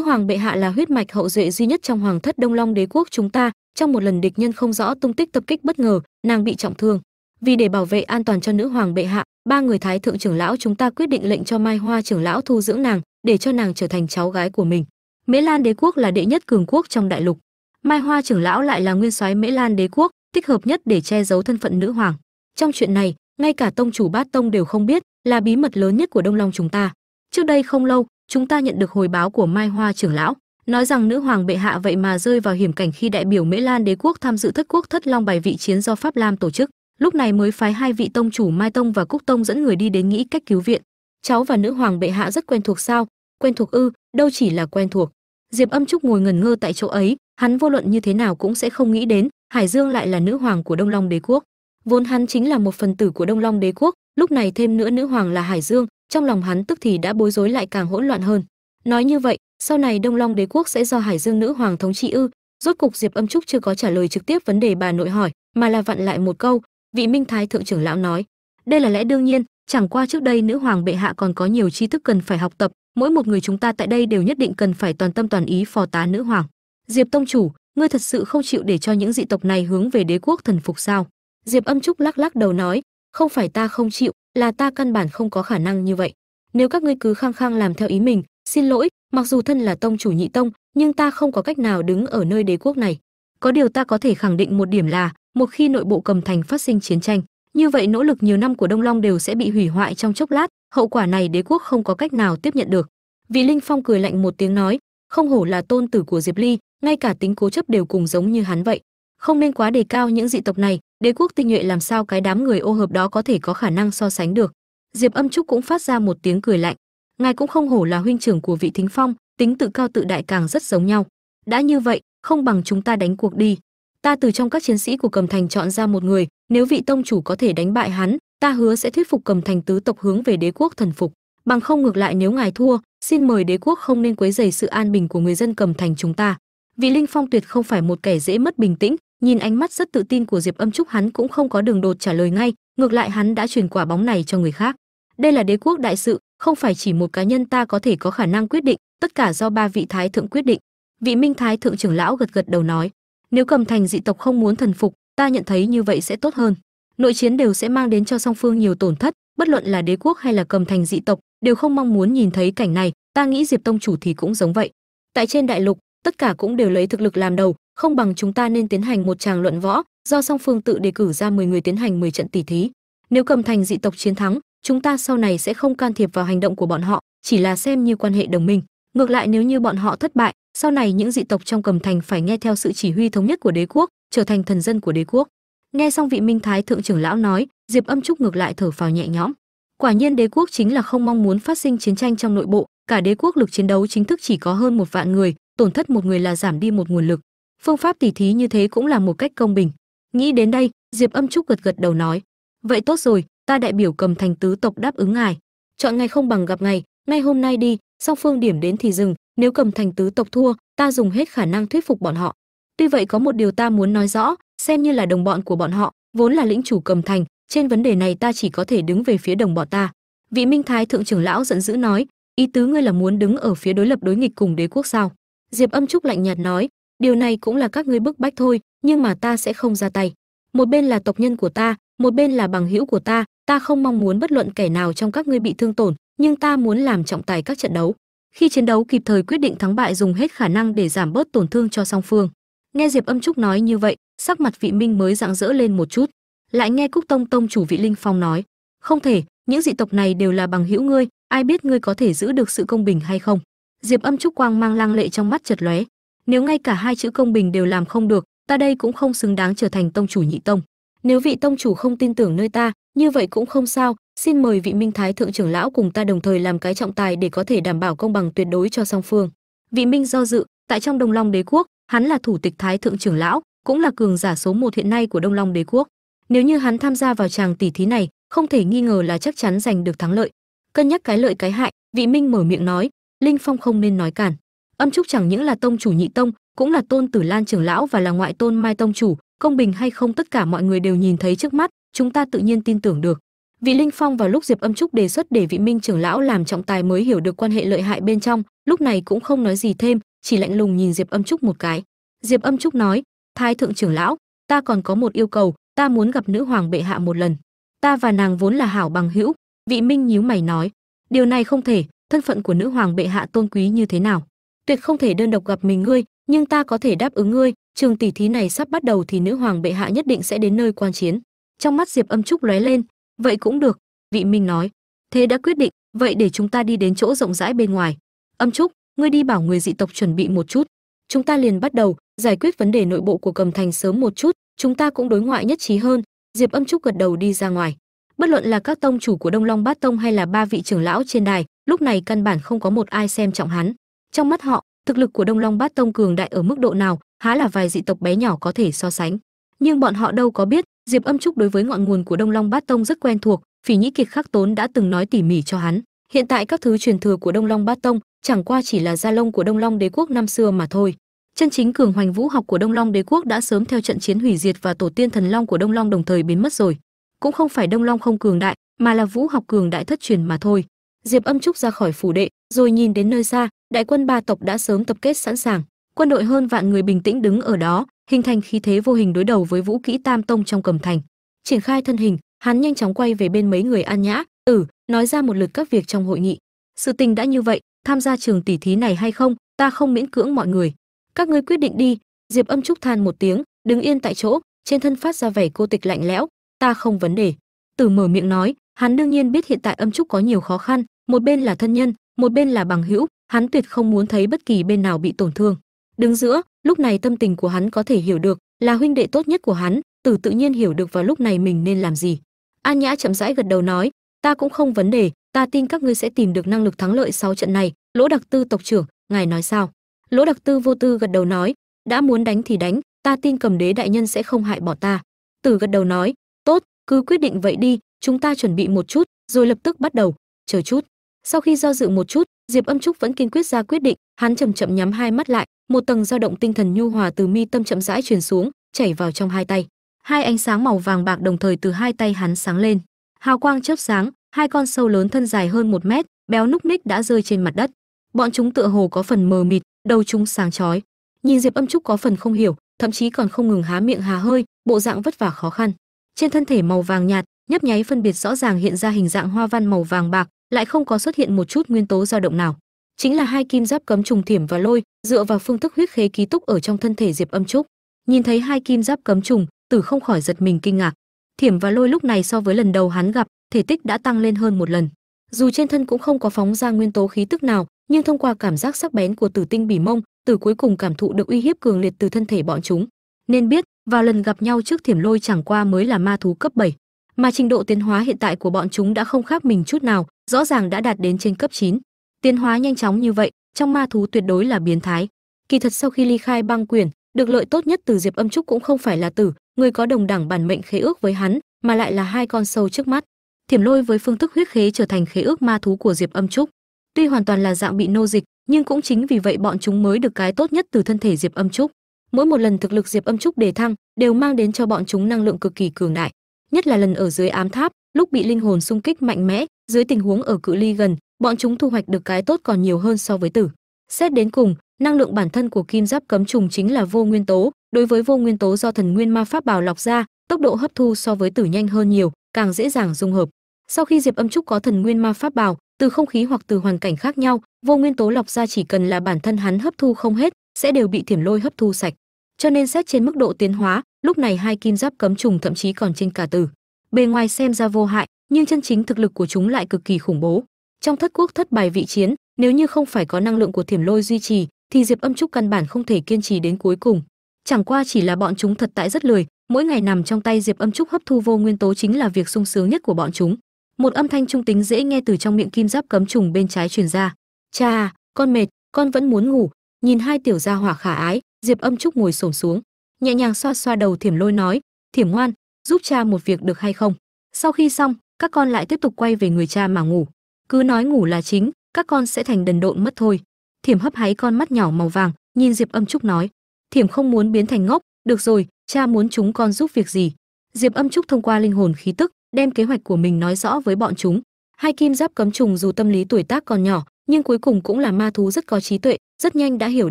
hoàng bệ hạ là huyết mạch hậu duệ duy nhất trong hoàng thất đông long đế quốc chúng ta. Trong một lần địch nhân không rõ tung tích tập kích bất ngờ, nàng bị trọng thương. Vì để bảo vệ an toàn cho nữ hoàng bệ hạ, ba người thái thượng trưởng lão chúng ta quyết định lệnh cho mai hoa trưởng lão thu dưỡng nàng, để cho nàng trở thành cháu gái của mình. Mễ lan đế quốc là đệ nhất cường quốc trong đại lục. Mai hoa trưởng lão lại là nguyên soái mễ lan đế quốc, thích hợp nhất để che giấu thân phận nữ hoàng. Trong chuyện này, ngay cả tông chủ bát tông đều không biết là bí mật lớn nhất của đông long chúng ta. Trước đây không lâu, chúng ta nhận được hồi báo của mai hoa trưởng lão, nói rằng nữ hoàng bệ hạ vậy mà rơi vào hiểm cảnh khi đại biểu mễ lan đế quốc tham dự thất quốc thất long bài vị chiến do pháp lam tổ chức. Lúc này mới phái hai vị tông chủ mai tông và cúc tông dẫn người đi đến nghĩ cách cứu viện. Cháu và nữ hoàng bệ hạ rất quen thuộc sao? Quen thuộc ư? Đâu chỉ là quen thuộc. Diệp âm trúc ngồi ngẩn ngơ tại chỗ ấy, hắn vô luận như thế nào cũng sẽ không nghĩ đến, hải dương lại là nữ hoàng của đông long đế quốc vốn hắn chính là một phần tử của đông long đế quốc, lúc này thêm nữa nữ hoàng là hải dương, trong lòng hắn tức thì đã bối rối lại càng hỗn loạn hơn. Nói như vậy, sau này đông long đế quốc sẽ do hải dương nữ hoàng thống trị ư? Rốt cục diệp âm trúc chưa có trả lời trực tiếp vấn đề bà nội hỏi, mà là vặn lại một câu, vị minh thái thượng trưởng lão nói. Đây là lẽ đương nhiên, chẳng qua trước đây nữ hoàng bệ hạ còn có nhiều tri thức cần phải học tập, mỗi một người chúng ta tại đây đều nhất định cần phải toàn tâm toàn ý phò tá nữ hoàng. Diệp tông chủ, ngươi thật sự không chịu để cho những dị tộc này hướng về đế quốc thần phục sao? Diệp âm trúc lắc lắc đầu nói, không phải ta không chịu, là ta căn bản không có khả năng như vậy. Nếu các ngươi cứ khăng khăng làm theo ý mình, xin lỗi, mặc dù thân là tông chủ nhị tông, nhưng ta không có cách nào đứng ở nơi đế quốc này. Có điều ta có thể khẳng định một điểm là, một khi nội bộ cầm thành phát sinh chiến tranh, như vậy nỗ lực nhiều năm của đông long đều sẽ bị hủy hoại trong chốc lát, hậu quả này đế quốc không có cách nào tiếp nhận được. Vị linh phong cười lạnh một tiếng nói, không hổ là tôn tử của diệp ly, ngay cả tính cố chấp đều cùng giống như hắn vậy. Không nên quá đề cao những dị tộc này đế quốc tinh nhuệ làm sao cái đám người ô hợp đó có thể có khả năng so sánh được? Diệp âm trúc cũng phát ra một tiếng cười lạnh. Ngài cũng không hổ là huynh trưởng của vị thính phong, tính tự cao tự đại càng rất giống nhau. Đã như vậy, không bằng chúng ta đánh cuộc đi. Ta từ trong các chiến sĩ của cầm thành chọn ra một người, nếu vị tông chủ có thể đánh bại hắn, ta hứa sẽ thuyết phục cầm thành tứ tộc hướng về đế quốc thần phục. Bằng không ngược lại nếu ngài thua, xin mời đế quốc không nên quấy rầy sự an bình của người dân cầm thành chúng ta. Vị linh phong tuyệt không phải một kẻ dễ mất bình tĩnh nhìn ánh mắt rất tự tin của diệp âm trúc, hắn cũng không có đường đột trả lời ngay, ngược lại hắn đã truyền quả bóng này cho người khác. Đây là đế quốc đại sự, không phải chỉ một cá nhân ta có thể có khả năng quyết định, tất cả do ba vị thái thượng quyết định. Vị minh thái thượng trưởng lão gật gật đầu nói, nếu cầm thành dị tộc không muốn thần phục, ta nhận thấy như vậy sẽ tốt hơn. Nội chiến đều sẽ mang đến cho song phương nhiều tổn thất, bất luận là đế quốc hay là cầm thành dị tộc, đều không mong muốn nhìn thấy cảnh này, ta nghĩ diệp tông chủ thì cũng giống vậy. Tại trên đại lục, tất cả cũng đều lấy thực lực làm đầu không bằng chúng ta nên tiến hành một tràng luận võ, do song phương tự đề cử ra 10 người tiến hành 10 trận tỷ thí. Nếu cầm thành dị tộc chiến thắng, chúng ta sau này sẽ không can thiệp vào hành động của bọn họ, chỉ là xem như quan hệ đồng minh. Ngược lại nếu như bọn họ thất bại, sau này những dị tộc trong cầm thành phải nghe theo sự chỉ huy thống nhất của đế quốc, trở thành thần dân của đế quốc. Nghe xong vị minh thái thượng trưởng lão nói, diệp âm trúc ngược lại thở phào nhẹ nhõm. Quả nhiên đế quốc chính là không mong muốn phát sinh chiến tranh trong nội bộ, cả đế quốc lực chiến đấu chính thức chỉ có hơn một vạn người, tổn thất một người là giảm đi một nguồn lực phương pháp tỉ thí như thế cũng là một cách công bình. Nghĩ đến đây, diệp âm trúc gật gật đầu nói, vậy tốt rồi, ta đại biểu cầm thành tứ tộc đáp ứng ngài. Chọn ngày không bằng gặp ngày ngay hôm nay đi song phương điểm đến thì dừng, nếu cầm thành tứ tộc thua, ta dùng hết khả năng thuyết phục bọn họ. Tuy vậy có một điều ta muốn nói rõ, xem như là đồng bọn của bọn họ, vốn là lĩnh chủ cầm thành, trên vấn đề này ta chỉ có thể đứng về phía đồng bọn ta. Vị minh thái thượng trưởng lão giận dữ nói, ý tứ ngươi là muốn đứng ở phía đối lập đối nghịch cùng đế quốc sao? Diệp âm trúc lạnh nhạt nói điều này cũng là các ngươi bức bách thôi, nhưng mà ta sẽ không ra tay. Một bên là tộc nhân của ta, một bên là bằng hữu của ta ta không mong muốn bất luận kẻ nào trong các ngươi bị thương tổn, nhưng ta muốn làm trọng tài các trận đấu. Khi chiến đấu kịp thời quyết định thắng bại dùng hết khả năng để giảm bớt tổn thương cho song phương. Nghe diệp âm trúc nói như vậy, sắc mặt vị minh mới rạng rỡ lên một chút. Lại nghe cúc tông tông chủ vị linh phong nói, không thể, những dị tộc này đều là bằng hữu ngươi, ai biết ngươi có thể giữ được sự công bình hay không? Diệp âm trúc quang mang lang lệ trong mắt chật lóe nếu ngay cả hai chữ công bình đều làm không được, ta đây cũng không xứng đáng trở thành tông chủ nhị tông. Nếu vị tông chủ không tin tưởng nơi ta, như vậy cũng không sao. Xin mời vị minh thái thượng trưởng lão cùng ta đồng thời làm cái trọng tài để có thể đảm bảo công bằng tuyệt đối cho song phương. Vị minh do dự, tại trong đông long đế quốc, hắn là thủ tịch thái thượng trưởng lão, cũng là cường giả số một hiện nay của đông long đế quốc. Nếu như hắn tham gia vào tràng tỷ thí này, không thể nghi ngờ là chắc chắn giành được thắng lợi. Cân nhắc cái lợi cái hại, vị minh mở miệng nói, linh phong không nên nói cản âm trúc chẳng những là tông chủ nhị tông, cũng là tôn tử lan trưởng lão và là ngoại tôn mai tông chủ. Công bình hay không tất cả mọi người đều nhìn thấy trước mắt, chúng ta tự nhiên tin tưởng được. Vị linh phong vào lúc diệp âm trúc đề xuất để vị minh trưởng lão làm trọng tài mới hiểu được quan hệ lợi hại bên trong, lúc này cũng không nói gì thêm, chỉ lạnh lùng nhìn diệp âm trúc một cái. Diệp âm trúc nói, thái thượng trưởng lão, ta còn có một yêu cầu, ta muốn gặp nữ hoàng bệ hạ một lần. Ta và nàng vốn là hảo bằng hữu. Vị minh nhíu mày nói, điều này không thể, thân phận của nữ hoàng bệ hạ tôn quý như thế nào? Tuyệt không thể đơn độc gặp mình ngươi, nhưng ta có thể đáp ứng ngươi. Trường tỷ thí này sắp bắt đầu thì nữ hoàng bệ hạ nhất định sẽ đến nơi quan chiến. Trong mắt diệp âm trúc lóe lên. Vậy cũng được, vị minh nói. Thế đã quyết định, vậy để chúng ta đi đến chỗ rộng rãi bên ngoài. Âm trúc, ngươi đi bảo người dị tộc chuẩn bị một chút. Chúng ta liền bắt đầu, giải quyết vấn đề nội bộ của cầm thành sớm một chút, chúng ta cũng đối ngoại nhất trí hơn. Diệp âm trúc gật đầu đi ra ngoài. Bất luận là các tông chủ của đông long bát tông hay là ba vị trưởng lão trên đài, lúc này căn bản không có một ai xem trọng hắn trong mắt họ, thực lực của đông long bát tông cường đại ở mức độ nào, há là vài dị tộc bé nhỏ có thể so sánh. Nhưng bọn họ đâu có biết, diệp âm trúc đối với ngọn nguồn của đông long bát tông rất quen thuộc, phỉ nhĩ kiệt khắc tốn đã từng nói tỉ mỉ cho hắn. Hiện tại các thứ truyền thừa của đông long bát tông, chẳng qua chỉ là gia lông của đông long đế quốc năm xưa mà thôi. Chân chính cường hoành vũ học của đông long đế quốc đã sớm theo trận chiến hủy diệt và tổ tiên thần long của đông long đồng thời biến mất rồi. Cũng không phải đông long không cường đại, mà là vũ học cường đại thất truyền mà thôi. Diệp âm trúc ra khỏi phủ đệ rồi nhìn đến nơi xa, đại quân ba tộc đã sớm tập kết sẵn sàng. Quân đội hơn vạn người bình tĩnh đứng ở đó, hình thành khí thế vô hình đối đầu với vũ kỹ tam tông trong cầm thành. Triển khai thân hình, hắn nhanh chóng quay về bên mấy người an nhã. Tử nói ra một lượt các việc trong hội nghị. Sự tình đã như vậy, tham gia trường tỷ thí này hay không, ta không miễn cưỡng mọi người. Các ngươi quyết định đi. Diệp âm trúc than một tiếng, đứng yên tại chỗ, trên thân phát ra vẻ cô tịch lạnh lẽo. Ta không vấn đề. Tử mở miệng nói, hắn đương nhiên biết hiện tại âm trúc có nhiều khó khăn, một bên là thân nhân một bên là bằng hữu, hắn tuyệt không muốn thấy bất kỳ bên nào bị tổn thương. Đứng giữa, lúc này tâm tình của hắn có thể hiểu được, là huynh đệ tốt nhất của hắn, tử tự nhiên hiểu được vào lúc này mình nên làm gì. An nhã chậm rãi gật đầu nói, ta cũng không vấn đề, ta tin các ngươi sẽ tìm được năng lực thắng lợi sau trận này, lỗ đặc tư tộc trưởng, ngài nói sao? Lỗ đặc tư vô tư gật đầu nói, đã muốn đánh thì đánh, ta tin cầm đế đại nhân sẽ không hại bỏ ta. Tử gật đầu nói, tốt, cứ quyết định vậy đi, chúng ta chuẩn bị một chút, rồi lập tức bắt đầu, chờ chút sau khi do dự một chút, diệp âm trúc vẫn kiên quyết ra quyết định, hắn chậm chậm nhắm hai mắt lại, một tầng dao động tinh thần nhu hòa từ mi tâm chậm rãi truyền xuống, chảy vào trong hai tay. Hai ánh sáng màu vàng bạc đồng thời từ hai tay hắn sáng lên. Hào quang chớp sáng, hai con sâu lớn thân dài hơn một mét, béo núc ních đã rơi trên mặt đất. Bọn chúng tựa hồ có phần mờ mịt, đầu chúng sáng chói. Nhìn diệp âm trúc có phần không hiểu, thậm chí còn không ngừng há miệng hà hơi, bộ dạng vất vả khó khăn. Trên thân thể màu vàng nhạt, nhấp nháy phân biệt rõ ràng hiện ra hình dạng hoa văn màu vàng bạc lại không có xuất hiện một chút nguyên tố dao động nào. Chính là hai kim giáp cấm trùng thiểm và lôi dựa vào phương thức huyết khế ký túc ở trong thân thể diệp âm trúc. Nhìn thấy hai kim giáp cấm trùng tử không khỏi giật mình kinh ngạc. Thiểm và lôi lúc này so với lần đầu hắn gặp thể tích đã tăng lên hơn một lần. Dù trên thân cũng không có phóng ra nguyên tố khí tức nào nhưng thông qua cảm giác sắc bén của tử tinh bỉ mông tử cuối cùng cảm thụ được uy hiếp cường liệt từ thân thể bọn chúng. Nên biết vào lần gặp nhau trước thiểm lôi chẳng qua mới là ma thú cấp 7, mà trình độ tiến hóa hiện tại của bọn chúng đã không khác mình chút nào, rõ ràng đã đạt đến trên cấp 9. tiến hóa nhanh chóng như vậy, trong ma thú tuyệt đối là biến thái. Kỳ thật sau khi ly khai băng quyền được lợi tốt nhất từ diệp âm trúc cũng không phải là tử, người có đồng đẳng bản mệnh khế ước với hắn, mà lại là hai con sâu trước mắt. Thiểm lôi với phương thức huyết khế trở thành khế ước ma thú của diệp âm trúc. Tuy hoàn toàn là dạng bị nô dịch, nhưng cũng chính vì vậy bọn chúng mới được cái tốt nhất từ thân thể diệp âm trúc. Mỗi một lần thực lực diệp âm trúc đề thăng, đều mang đến cho bọn chúng năng lượng cực kỳ cường đại nhất là lần ở dưới ám tháp, lúc bị linh hồn xung kích mạnh mẽ, dưới tình huống ở cự ly gần, bọn chúng thu hoạch được cái tốt còn nhiều hơn so với tử. Xét đến cùng, năng lượng bản thân của kim giáp cấm trùng chính là vô nguyên tố, đối với vô nguyên tố do thần nguyên ma pháp bào lọc ra, tốc độ hấp thu so với tử nhanh hơn nhiều, càng dễ dàng dung hợp. Sau khi diệp âm trúc có thần nguyên ma pháp bào, từ không khí hoặc từ hoàn cảnh khác nhau, vô nguyên tố lọc ra chỉ cần là bản thân hắn hấp thu không hết, sẽ đều bị thiểm lôi hấp thu sạch. Cho nên xét trên mức độ tiến hóa lúc này hai kim giáp cấm trùng thậm chí còn trên cả tử. Bề ngoài xem ra vô hại, nhưng chân chính thực lực của chúng lại cực kỳ khủng bố. Trong thất quốc thất bài vị chiến, nếu như không phải có năng lượng của thiểm lôi duy trì, thì diệp âm trúc căn bản không thể kiên trì đến cuối cùng. Chẳng qua chỉ là bọn chúng thật tại rất lười, mỗi ngày nằm trong tay diệp âm trúc hấp thu vô nguyên tố chính là việc sung sướng nhất của bọn chúng. Một âm thanh trung tính dễ nghe từ trong miệng kim giáp cấm trùng bên trái truyền ra. Cha, con mệt, con vẫn muốn ngủ. Nhìn hai tiểu gia hỏa khả ái, diệp âm trúc ngồi xổm xuống nhẹ nhàng xoa xoa đầu thiểm lôi nói, thiểm ngoan, giúp cha một việc được hay không? Sau khi xong, các con lại tiếp tục quay về người cha mà ngủ. Cứ nói ngủ là chính, các con sẽ thành đần độn mất thôi. Thiểm hấp háy con mắt nhỏ màu vàng, nhìn diệp âm trúc nói, thiểm không muốn biến thành ngốc, được rồi, cha muốn chúng con giúp việc gì? Diệp âm trúc thông qua linh hồn khí tức, đem kế hoạch của mình nói rõ với bọn chúng. Hai kim giáp cấm trùng dù tâm lý tuổi tác còn nhỏ, nhưng cuối cùng cũng là ma thú rất có trí tuệ, rất nhanh đã hiểu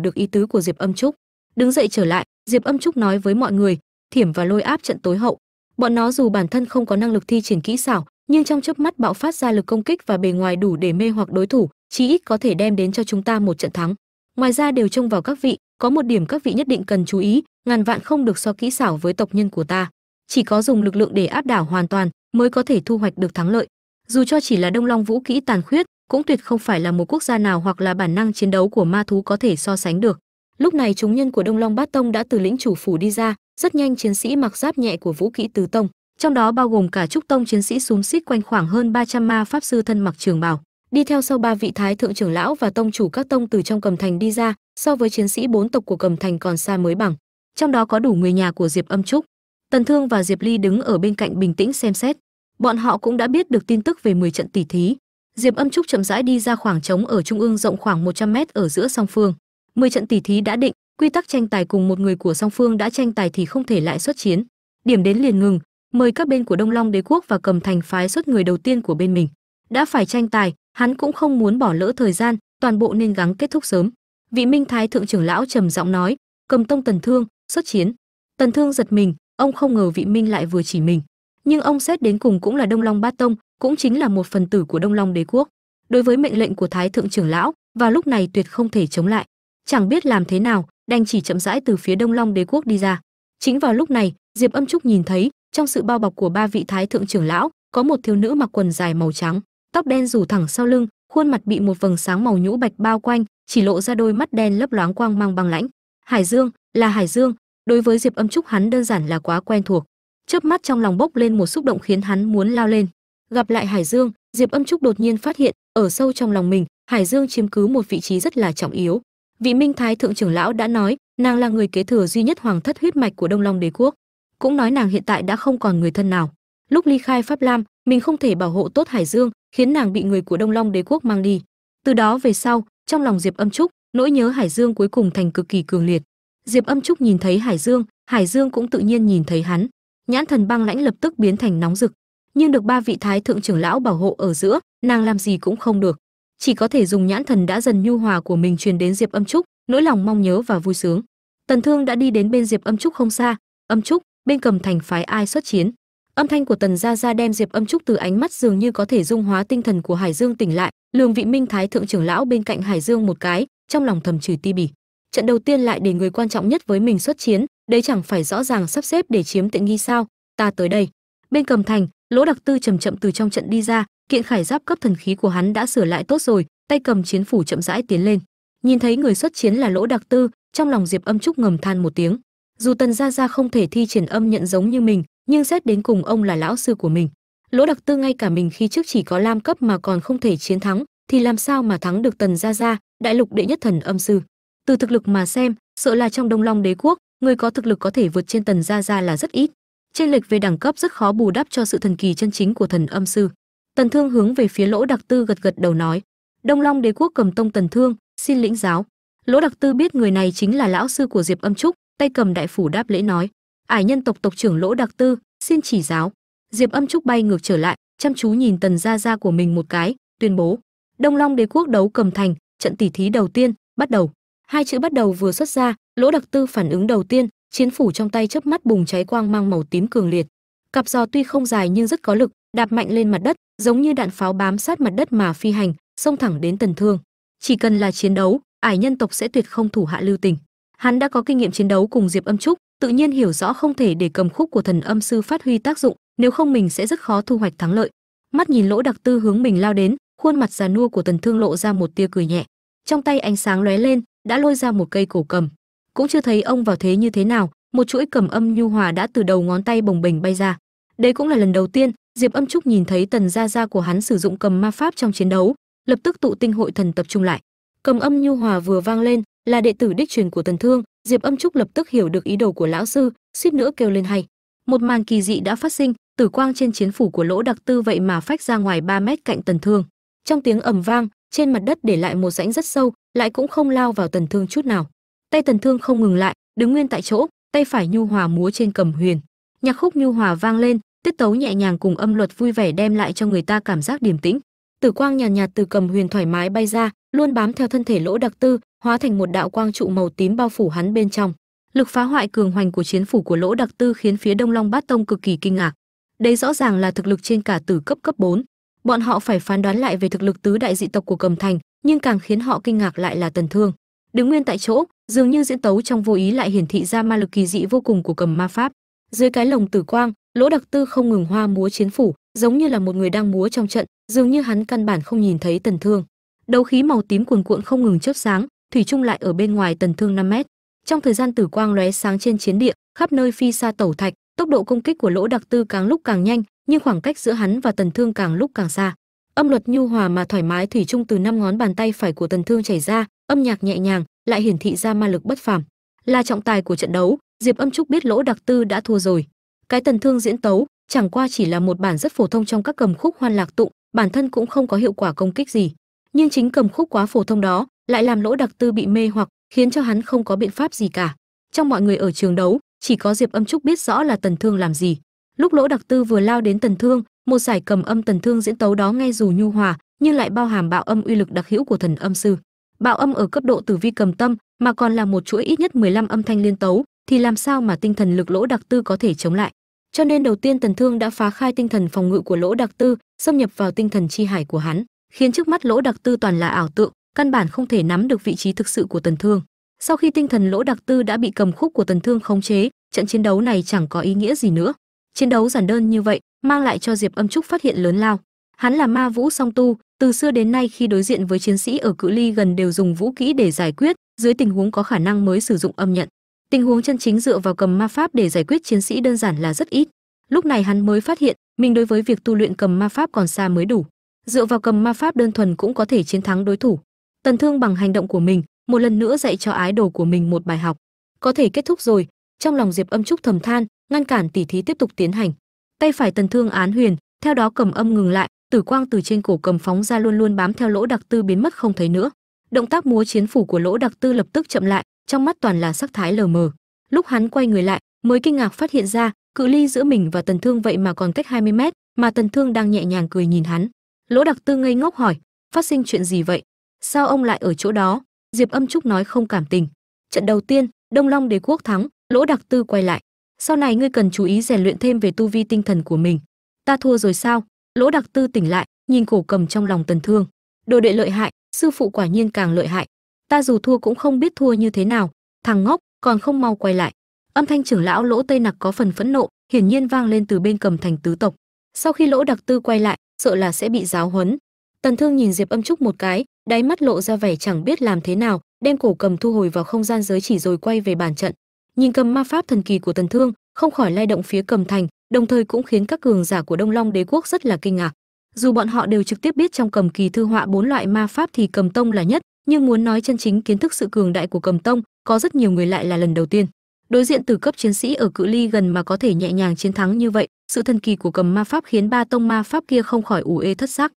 được ý tứ của diệp âm trúc đứng dậy trở lại, diệp âm trúc nói với mọi người, thiểm và lôi áp trận tối hậu. Bọn nó dù bản thân không có năng lực thi triển kỹ xảo, nhưng trong chớp mắt bạo phát ra lực công kích và bề ngoài đủ để mê hoặc đối thủ, chí ít có thể đem đến cho chúng ta một trận thắng. Ngoài ra đều trông vào các vị, có một điểm các vị nhất định cần chú ý, ngàn vạn không được so kỹ xảo với tộc nhân của ta. Chỉ có dùng lực lượng để áp đảo hoàn toàn mới có thể thu hoạch được thắng lợi. Dù cho chỉ là đông long vũ kỹ tàn khuyết, cũng tuyệt không phải là một quốc gia nào hoặc là bản năng chiến đấu của ma thú có thể so sánh được lúc này chúng nhân của đông long bát tông đã từ lĩnh chủ phủ đi ra, rất nhanh chiến sĩ mặc giáp nhẹ của vũ kỹ tứ tông, trong đó bao gồm cả trúc tông chiến sĩ xúm xít quanh khoảng hơn 300 ma pháp sư thân mặc trường bào. Đi theo sau ba vị thái thượng trưởng lão và tông chủ các tông từ trong cầm thành đi ra, so với chiến sĩ bốn tộc của cầm thành còn xa mới bằng. Trong đó có đủ người nhà của diệp âm trúc. Tần thương và diệp ly đứng ở bên cạnh bình tĩnh xem xét. Bọn họ cũng đã biết được tin tức về 10 trận tỷ thí. Diệp âm trúc chậm rãi đi ra khoảng trống ở trung ương rộng khoảng 100 mét ở giữa song phương. 10 trận tỷ thí đã định, quy tắc tranh tài cùng một người của song phương đã tranh tài thì không thể lại xuất chiến. Điểm đến liền ngừng, mời các bên của đông long đế quốc và cầm thành phái xuất người đầu tiên của bên mình. Đã phải tranh tài, hắn cũng không muốn bỏ lỡ thời gian, toàn bộ nên gắng kết thúc sớm. Vị minh thái thượng trưởng lão trầm giọng nói, cầm tông tần thương, xuất chiến. Tần thương giật mình, ông không ngờ vị minh lại vừa chỉ mình. Nhưng ông xét đến cùng cũng là đông long bát tông, cũng chính là một phần tử của đông long đế quốc. Đối với mệnh lệnh của thái thượng trưởng lão, vào lúc này tuyệt không thể chống lại chẳng biết làm thế nào, đành chỉ chậm rãi từ phía đông long đế quốc đi ra. Chính vào lúc này, diệp âm trúc nhìn thấy, trong sự bao bọc của ba vị thái thượng trưởng lão, có một thiếu nữ mặc quần dài màu trắng, tóc đen rủ thẳng sau lưng, khuôn mặt bị một vầng sáng màu nhũ bạch bao quanh, chỉ lộ ra đôi mắt đen lấp loáng quang mang băng lãnh. Hải dương, là hải dương, đối với diệp âm trúc hắn đơn giản là quá quen thuộc. Chớp mắt trong lòng bốc lên một xúc động khiến hắn muốn lao lên. Gặp lại hải dương, diệp âm trúc đột nhiên phát hiện, ở sâu trong lòng mình, hải dương chiếm cứ một vị trí rất là trọng yếu vị minh thái thượng trưởng lão đã nói, nàng là người kế thừa duy nhất hoàng thất huyết mạch của đông long đế quốc. Cũng nói nàng hiện tại đã không còn người thân nào. Lúc ly khai pháp lam, mình không thể bảo hộ tốt hải dương, khiến nàng bị người của đông long đế quốc mang đi. Từ đó về sau, trong lòng diệp âm trúc, nỗi nhớ hải dương cuối cùng thành cực kỳ cường liệt. Diệp âm trúc nhìn thấy hải dương hải dương cũng tự nhiên nhìn thấy hắn. Nhãn thần băng lãnh lập tức biến thành nóng rực. Nhưng được ba vị thái thượng trưởng lão bảo hộ ở giữa, nàng làm gì cũng không được chỉ có thể dùng nhãn thần đã dần nhu hòa của mình truyền đến diệp âm trúc, nỗi lòng mong nhớ và vui sướng. Tần thương đã đi đến bên diệp âm trúc không xa. Âm trúc, bên cầm thành phái ai xuất chiến? Âm thanh của tần gia gia đem diệp âm trúc từ ánh mắt dường như có thể dung hóa tinh thần của hải dương tỉnh lại, lường vị minh thái thượng trưởng lão bên cạnh hải dương một cái, trong lòng thầm chửi ti bỉ trận đầu tiên lại để người quan trọng nhất với mình xuất chiến, đấy chẳng phải rõ ràng sắp xếp để chiếm tiện nghi sao? Ta tới đây. Bên cầm thành, lỗ đặc tư chậm chậm từ trong trận đi ra kiện khải giáp cấp thần khí của hắn đã sửa lại tốt rồi, tay cầm chiến phủ chậm rãi tiến lên. Nhìn thấy người xuất chiến là lỗ đặc tư, trong lòng diệp âm trúc ngầm than một tiếng. Dù tần gia gia không thể thi triển âm nhận giống như mình, nhưng xét đến cùng ông là lão sư của mình. Lỗ đặc tư ngay cả mình khi trước chỉ có lam cấp mà còn không thể chiến thắng, thì làm sao mà thắng được tần gia gia, đại lục đệ nhất thần âm sư? Từ thực lực mà xem, sợ là trong đông long đế quốc, người có thực lực có thể vượt trên tần gia gia là rất ít. Trên lệch về đẳng cấp rất khó bù đắp cho sự thần kỳ chân chính của thần âm sư tần thương hướng về phía lỗ đặc tư gật gật đầu nói, đông long đế quốc cầm tông tần thương, xin lĩnh giáo. Lỗ đặc tư biết người này chính là lão sư của diệp âm trúc, tay cầm đại phủ đáp lễ nói, ải nhân tộc tộc trưởng lỗ đặc tư, xin chỉ giáo. Diệp âm trúc bay ngược trở lại, chăm chú nhìn tần gia gia của mình một cái, tuyên bố, đông long đế quốc đấu cầm thành, trận tỷ thí đầu tiên, bắt đầu. Hai chữ bắt đầu vừa xuất ra, lỗ đặc tư phản ứng đầu tiên, chiến phủ trong tay chớp mắt bùng cháy quang mang màu tím cường liệt. Cặp giò tuy không dài nhưng rất có lực đạp mạnh lên mặt đất, giống như đạn pháo bám sát mặt đất mà phi hành, xông thẳng đến tần thương. Chỉ cần là chiến đấu, ải nhân tộc sẽ tuyệt không thủ hạ lưu tình. Hắn đã có kinh nghiệm chiến đấu cùng diệp âm trúc, tự nhiên hiểu rõ không thể để cầm khúc của thần âm sư phát huy tác dụng, nếu không mình sẽ rất khó thu hoạch thắng lợi. Mắt nhìn lỗ đặc tư hướng mình lao đến, khuôn mặt già nua của tần thương lộ ra một tia cười nhẹ. Trong tay ánh sáng lóe lên, đã lôi ra một cây cổ cầm. Cũng chưa thấy ông vào thế như thế nào, một chuỗi cầm âm nhu hòa đã từ đầu ngón tay bồng bềnh bay ra đây cũng là lần đầu tiên diệp âm trúc nhìn thấy tần gia gia của hắn sử dụng cầm ma pháp trong chiến đấu, lập tức tụ tinh hội thần tập trung lại. Cầm âm nhu hòa vừa vang lên, là đệ tử đích truyền của tần thương, diệp âm trúc lập tức hiểu được ý đồ của lão sư, suýt nữa kêu lên hay. Một màn kỳ dị đã phát sinh, tử quang trên chiến phủ của lỗ đặc tư vậy mà phách ra ngoài 3 mét cạnh tần thương. Trong tiếng ầm vang, trên mặt đất để lại một rãnh rất sâu, lại cũng không lao vào tần thương chút nào. Tay tần thương không ngừng lại, đứng nguyên tại chỗ, tay phải nhu hòa múa trên cầm huyền. Nhạc khúc nhu hòa vang lên tiết tấu nhẹ nhàng cùng âm luật vui vẻ đem lại cho người ta cảm giác điềm tĩnh. Tử quang nhàn nhạt, nhạt từ cầm huyền thoải mái bay ra luôn bám theo thân thể lỗ đặc tư hóa thành một đạo quang trụ màu tím bao phủ hắn bên trong. Lực phá hoại cường hoành của chiến phủ của lỗ đặc tư khiến phía đông long bát tông cực kỳ kinh ngạc. Đây rõ ràng là thực lực trên cả tử cấp cấp 4. bọn họ phải phán đoán lại về thực lực tứ đại dị tộc của cầm thành nhưng càng khiến họ kinh ngạc lại là tần thương. Đứng nguyên tại chỗ dường như diễn tấu trong vô ý lại hiển thị ra ma lực kỳ dị vô cùng của cầm ma pháp. Dưới cái lồng tử quang lỗ đặc tư không ngừng hoa múa chiến phủ, giống như là một người đang múa trong trận, dường như hắn căn bản không nhìn thấy tần thương. Đấu khí màu tím cuồn cuộn không ngừng chớp sáng, thủy chung lại ở bên ngoài tần thương 5 mét. Trong thời gian tử quang lóe sáng trên chiến địa, khắp nơi phi xa tẩu thạch, tốc độ công kích của lỗ đặc tư càng lúc càng nhanh, nhưng khoảng cách giữa hắn và tần thương càng lúc càng xa. Âm luật nhu hòa mà thoải mái thủy chung từ năm ngón bàn tay phải của tần thương chảy ra, âm nhạc nhẹ nhàng, lại hiển thị ra ma lực bất phàm. Là trọng tài của trận đấu, diệp âm trúc biết lỗ đặc tư đã thua rồi cái tần thương diễn tấu chẳng qua chỉ là một bản rất phổ thông trong các cầm khúc hoan lạc tụng, bản thân cũng không có hiệu quả công kích gì. Nhưng chính cầm khúc quá phổ thông đó lại làm lỗ đặc tư bị mê hoặc, khiến cho hắn không có biện pháp gì cả. Trong mọi người ở trường đấu, chỉ có diệp âm trúc biết rõ là tần thương làm gì. Lúc lỗ đặc tư vừa lao đến tần thương, một giải cầm âm tần thương diễn tấu đó nghe dù nhu hòa, nhưng lại bao hàm bạo âm uy lực đặc hữu của thần âm sư. Bạo âm ở cấp độ tử vi cầm tâm, mà còn là một chuỗi ít nhất 15 âm thanh liên tấu thì làm sao mà tinh thần lực lỗ đặc tư có thể chống lại? Cho nên đầu tiên tần thương đã phá khai tinh thần phòng ngự của lỗ đặc tư, xâm nhập vào tinh thần chi hải của hắn, khiến trước mắt lỗ đặc tư toàn là ảo tượng, căn bản không thể nắm được vị trí thực sự của tần thương. Sau khi tinh thần lỗ đặc tư đã bị cầm khúc của tần thương khống chế, trận chiến đấu này chẳng có ý nghĩa gì nữa. Chiến đấu giản đơn như vậy, mang lại cho diệp âm trúc phát hiện lớn lao. Hắn là ma vũ song tu, từ xưa đến nay khi đối diện với chiến sĩ ở cự ly gần đều dùng vũ kỹ để giải quyết, dưới tình huống có khả năng mới sử dụng âm nhận tình huống chân chính dựa vào cầm ma pháp để giải quyết chiến sĩ đơn giản là rất ít. Lúc này hắn mới phát hiện, mình đối với việc tu luyện cầm ma pháp còn xa mới đủ. Dựa vào cầm ma pháp đơn thuần cũng có thể chiến thắng đối thủ. Tần thương bằng hành động của mình, một lần nữa dạy cho ái đồ của mình một bài học. Có thể kết thúc rồi, trong lòng diệp âm trúc thầm than, ngăn cản tỉ thí tiếp tục tiến hành. Tay phải tần thương án huyền, theo đó cầm âm ngừng lại, tử quang từ trên cổ cầm phóng ra luôn luôn bám theo lỗ đặc tư biến mất không thấy nữa. Động tác múa chiến phủ của lỗ đặc tư lập tức chậm lại trong mắt toàn là sắc thái lờ mờ. Lúc hắn quay người lại, mới kinh ngạc phát hiện ra, cự ly giữa mình và tần thương vậy mà còn cách 20 mét, mà tần thương đang nhẹ nhàng cười nhìn hắn. Lỗ đặc tư ngây ngốc hỏi, phát sinh chuyện gì vậy? Sao ông lại ở chỗ đó? Diệp âm trúc nói không cảm tình. Trận đầu tiên, đông long đế quốc thắng, lỗ đặc tư quay lại. Sau này ngươi cần chú ý rèn luyện thêm về tu vi tinh thần của mình. Ta thua rồi sao? Lỗ đặc tư tỉnh lại, nhìn cổ cầm trong lòng tần thương. Đồ đệ lợi hại, sư phụ quả nhiên càng lợi hại ta dù thua cũng không biết thua như thế nào. Thằng ngốc, còn không mau quay lại. Âm thanh trưởng lão lỗ tây nặc có phần phẫn nộ, hiển nhiên vang lên từ bên cầm thành tứ tộc. Sau khi lỗ đặc tư quay lại, sợ là sẽ bị giáo huấn. Tần thương nhìn diệp âm trúc một cái, đáy mắt lộ ra vẻ chẳng biết làm thế nào, đem cổ cầm thu hồi vào không gian giới chỉ rồi quay về bản trận. Nhìn cầm ma pháp thần kỳ của tần thương, không khỏi lay động phía cầm thành, đồng thời cũng khiến các cường giả của đông long đế quốc rất là kinh ngạc. Dù bọn họ đều trực tiếp biết trong cầm kỳ thư họa bốn loại ma pháp thì cầm tông là nhất nhưng muốn nói chân chính kiến thức sự cường đại của cầm tông, có rất nhiều người lại là lần đầu tiên. Đối diện từ cấp chiến sĩ ở cự ly gần mà có thể nhẹ nhàng chiến thắng như vậy, sự thần kỳ của cầm ma pháp khiến ba tông ma pháp kia không khỏi ủ ê thất sắc.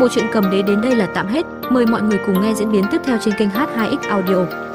Bộ truyện cầm đế đến đây là tạm hết. Mời mọi người cùng nghe diễn biến tiếp theo trên kênh h2x audio.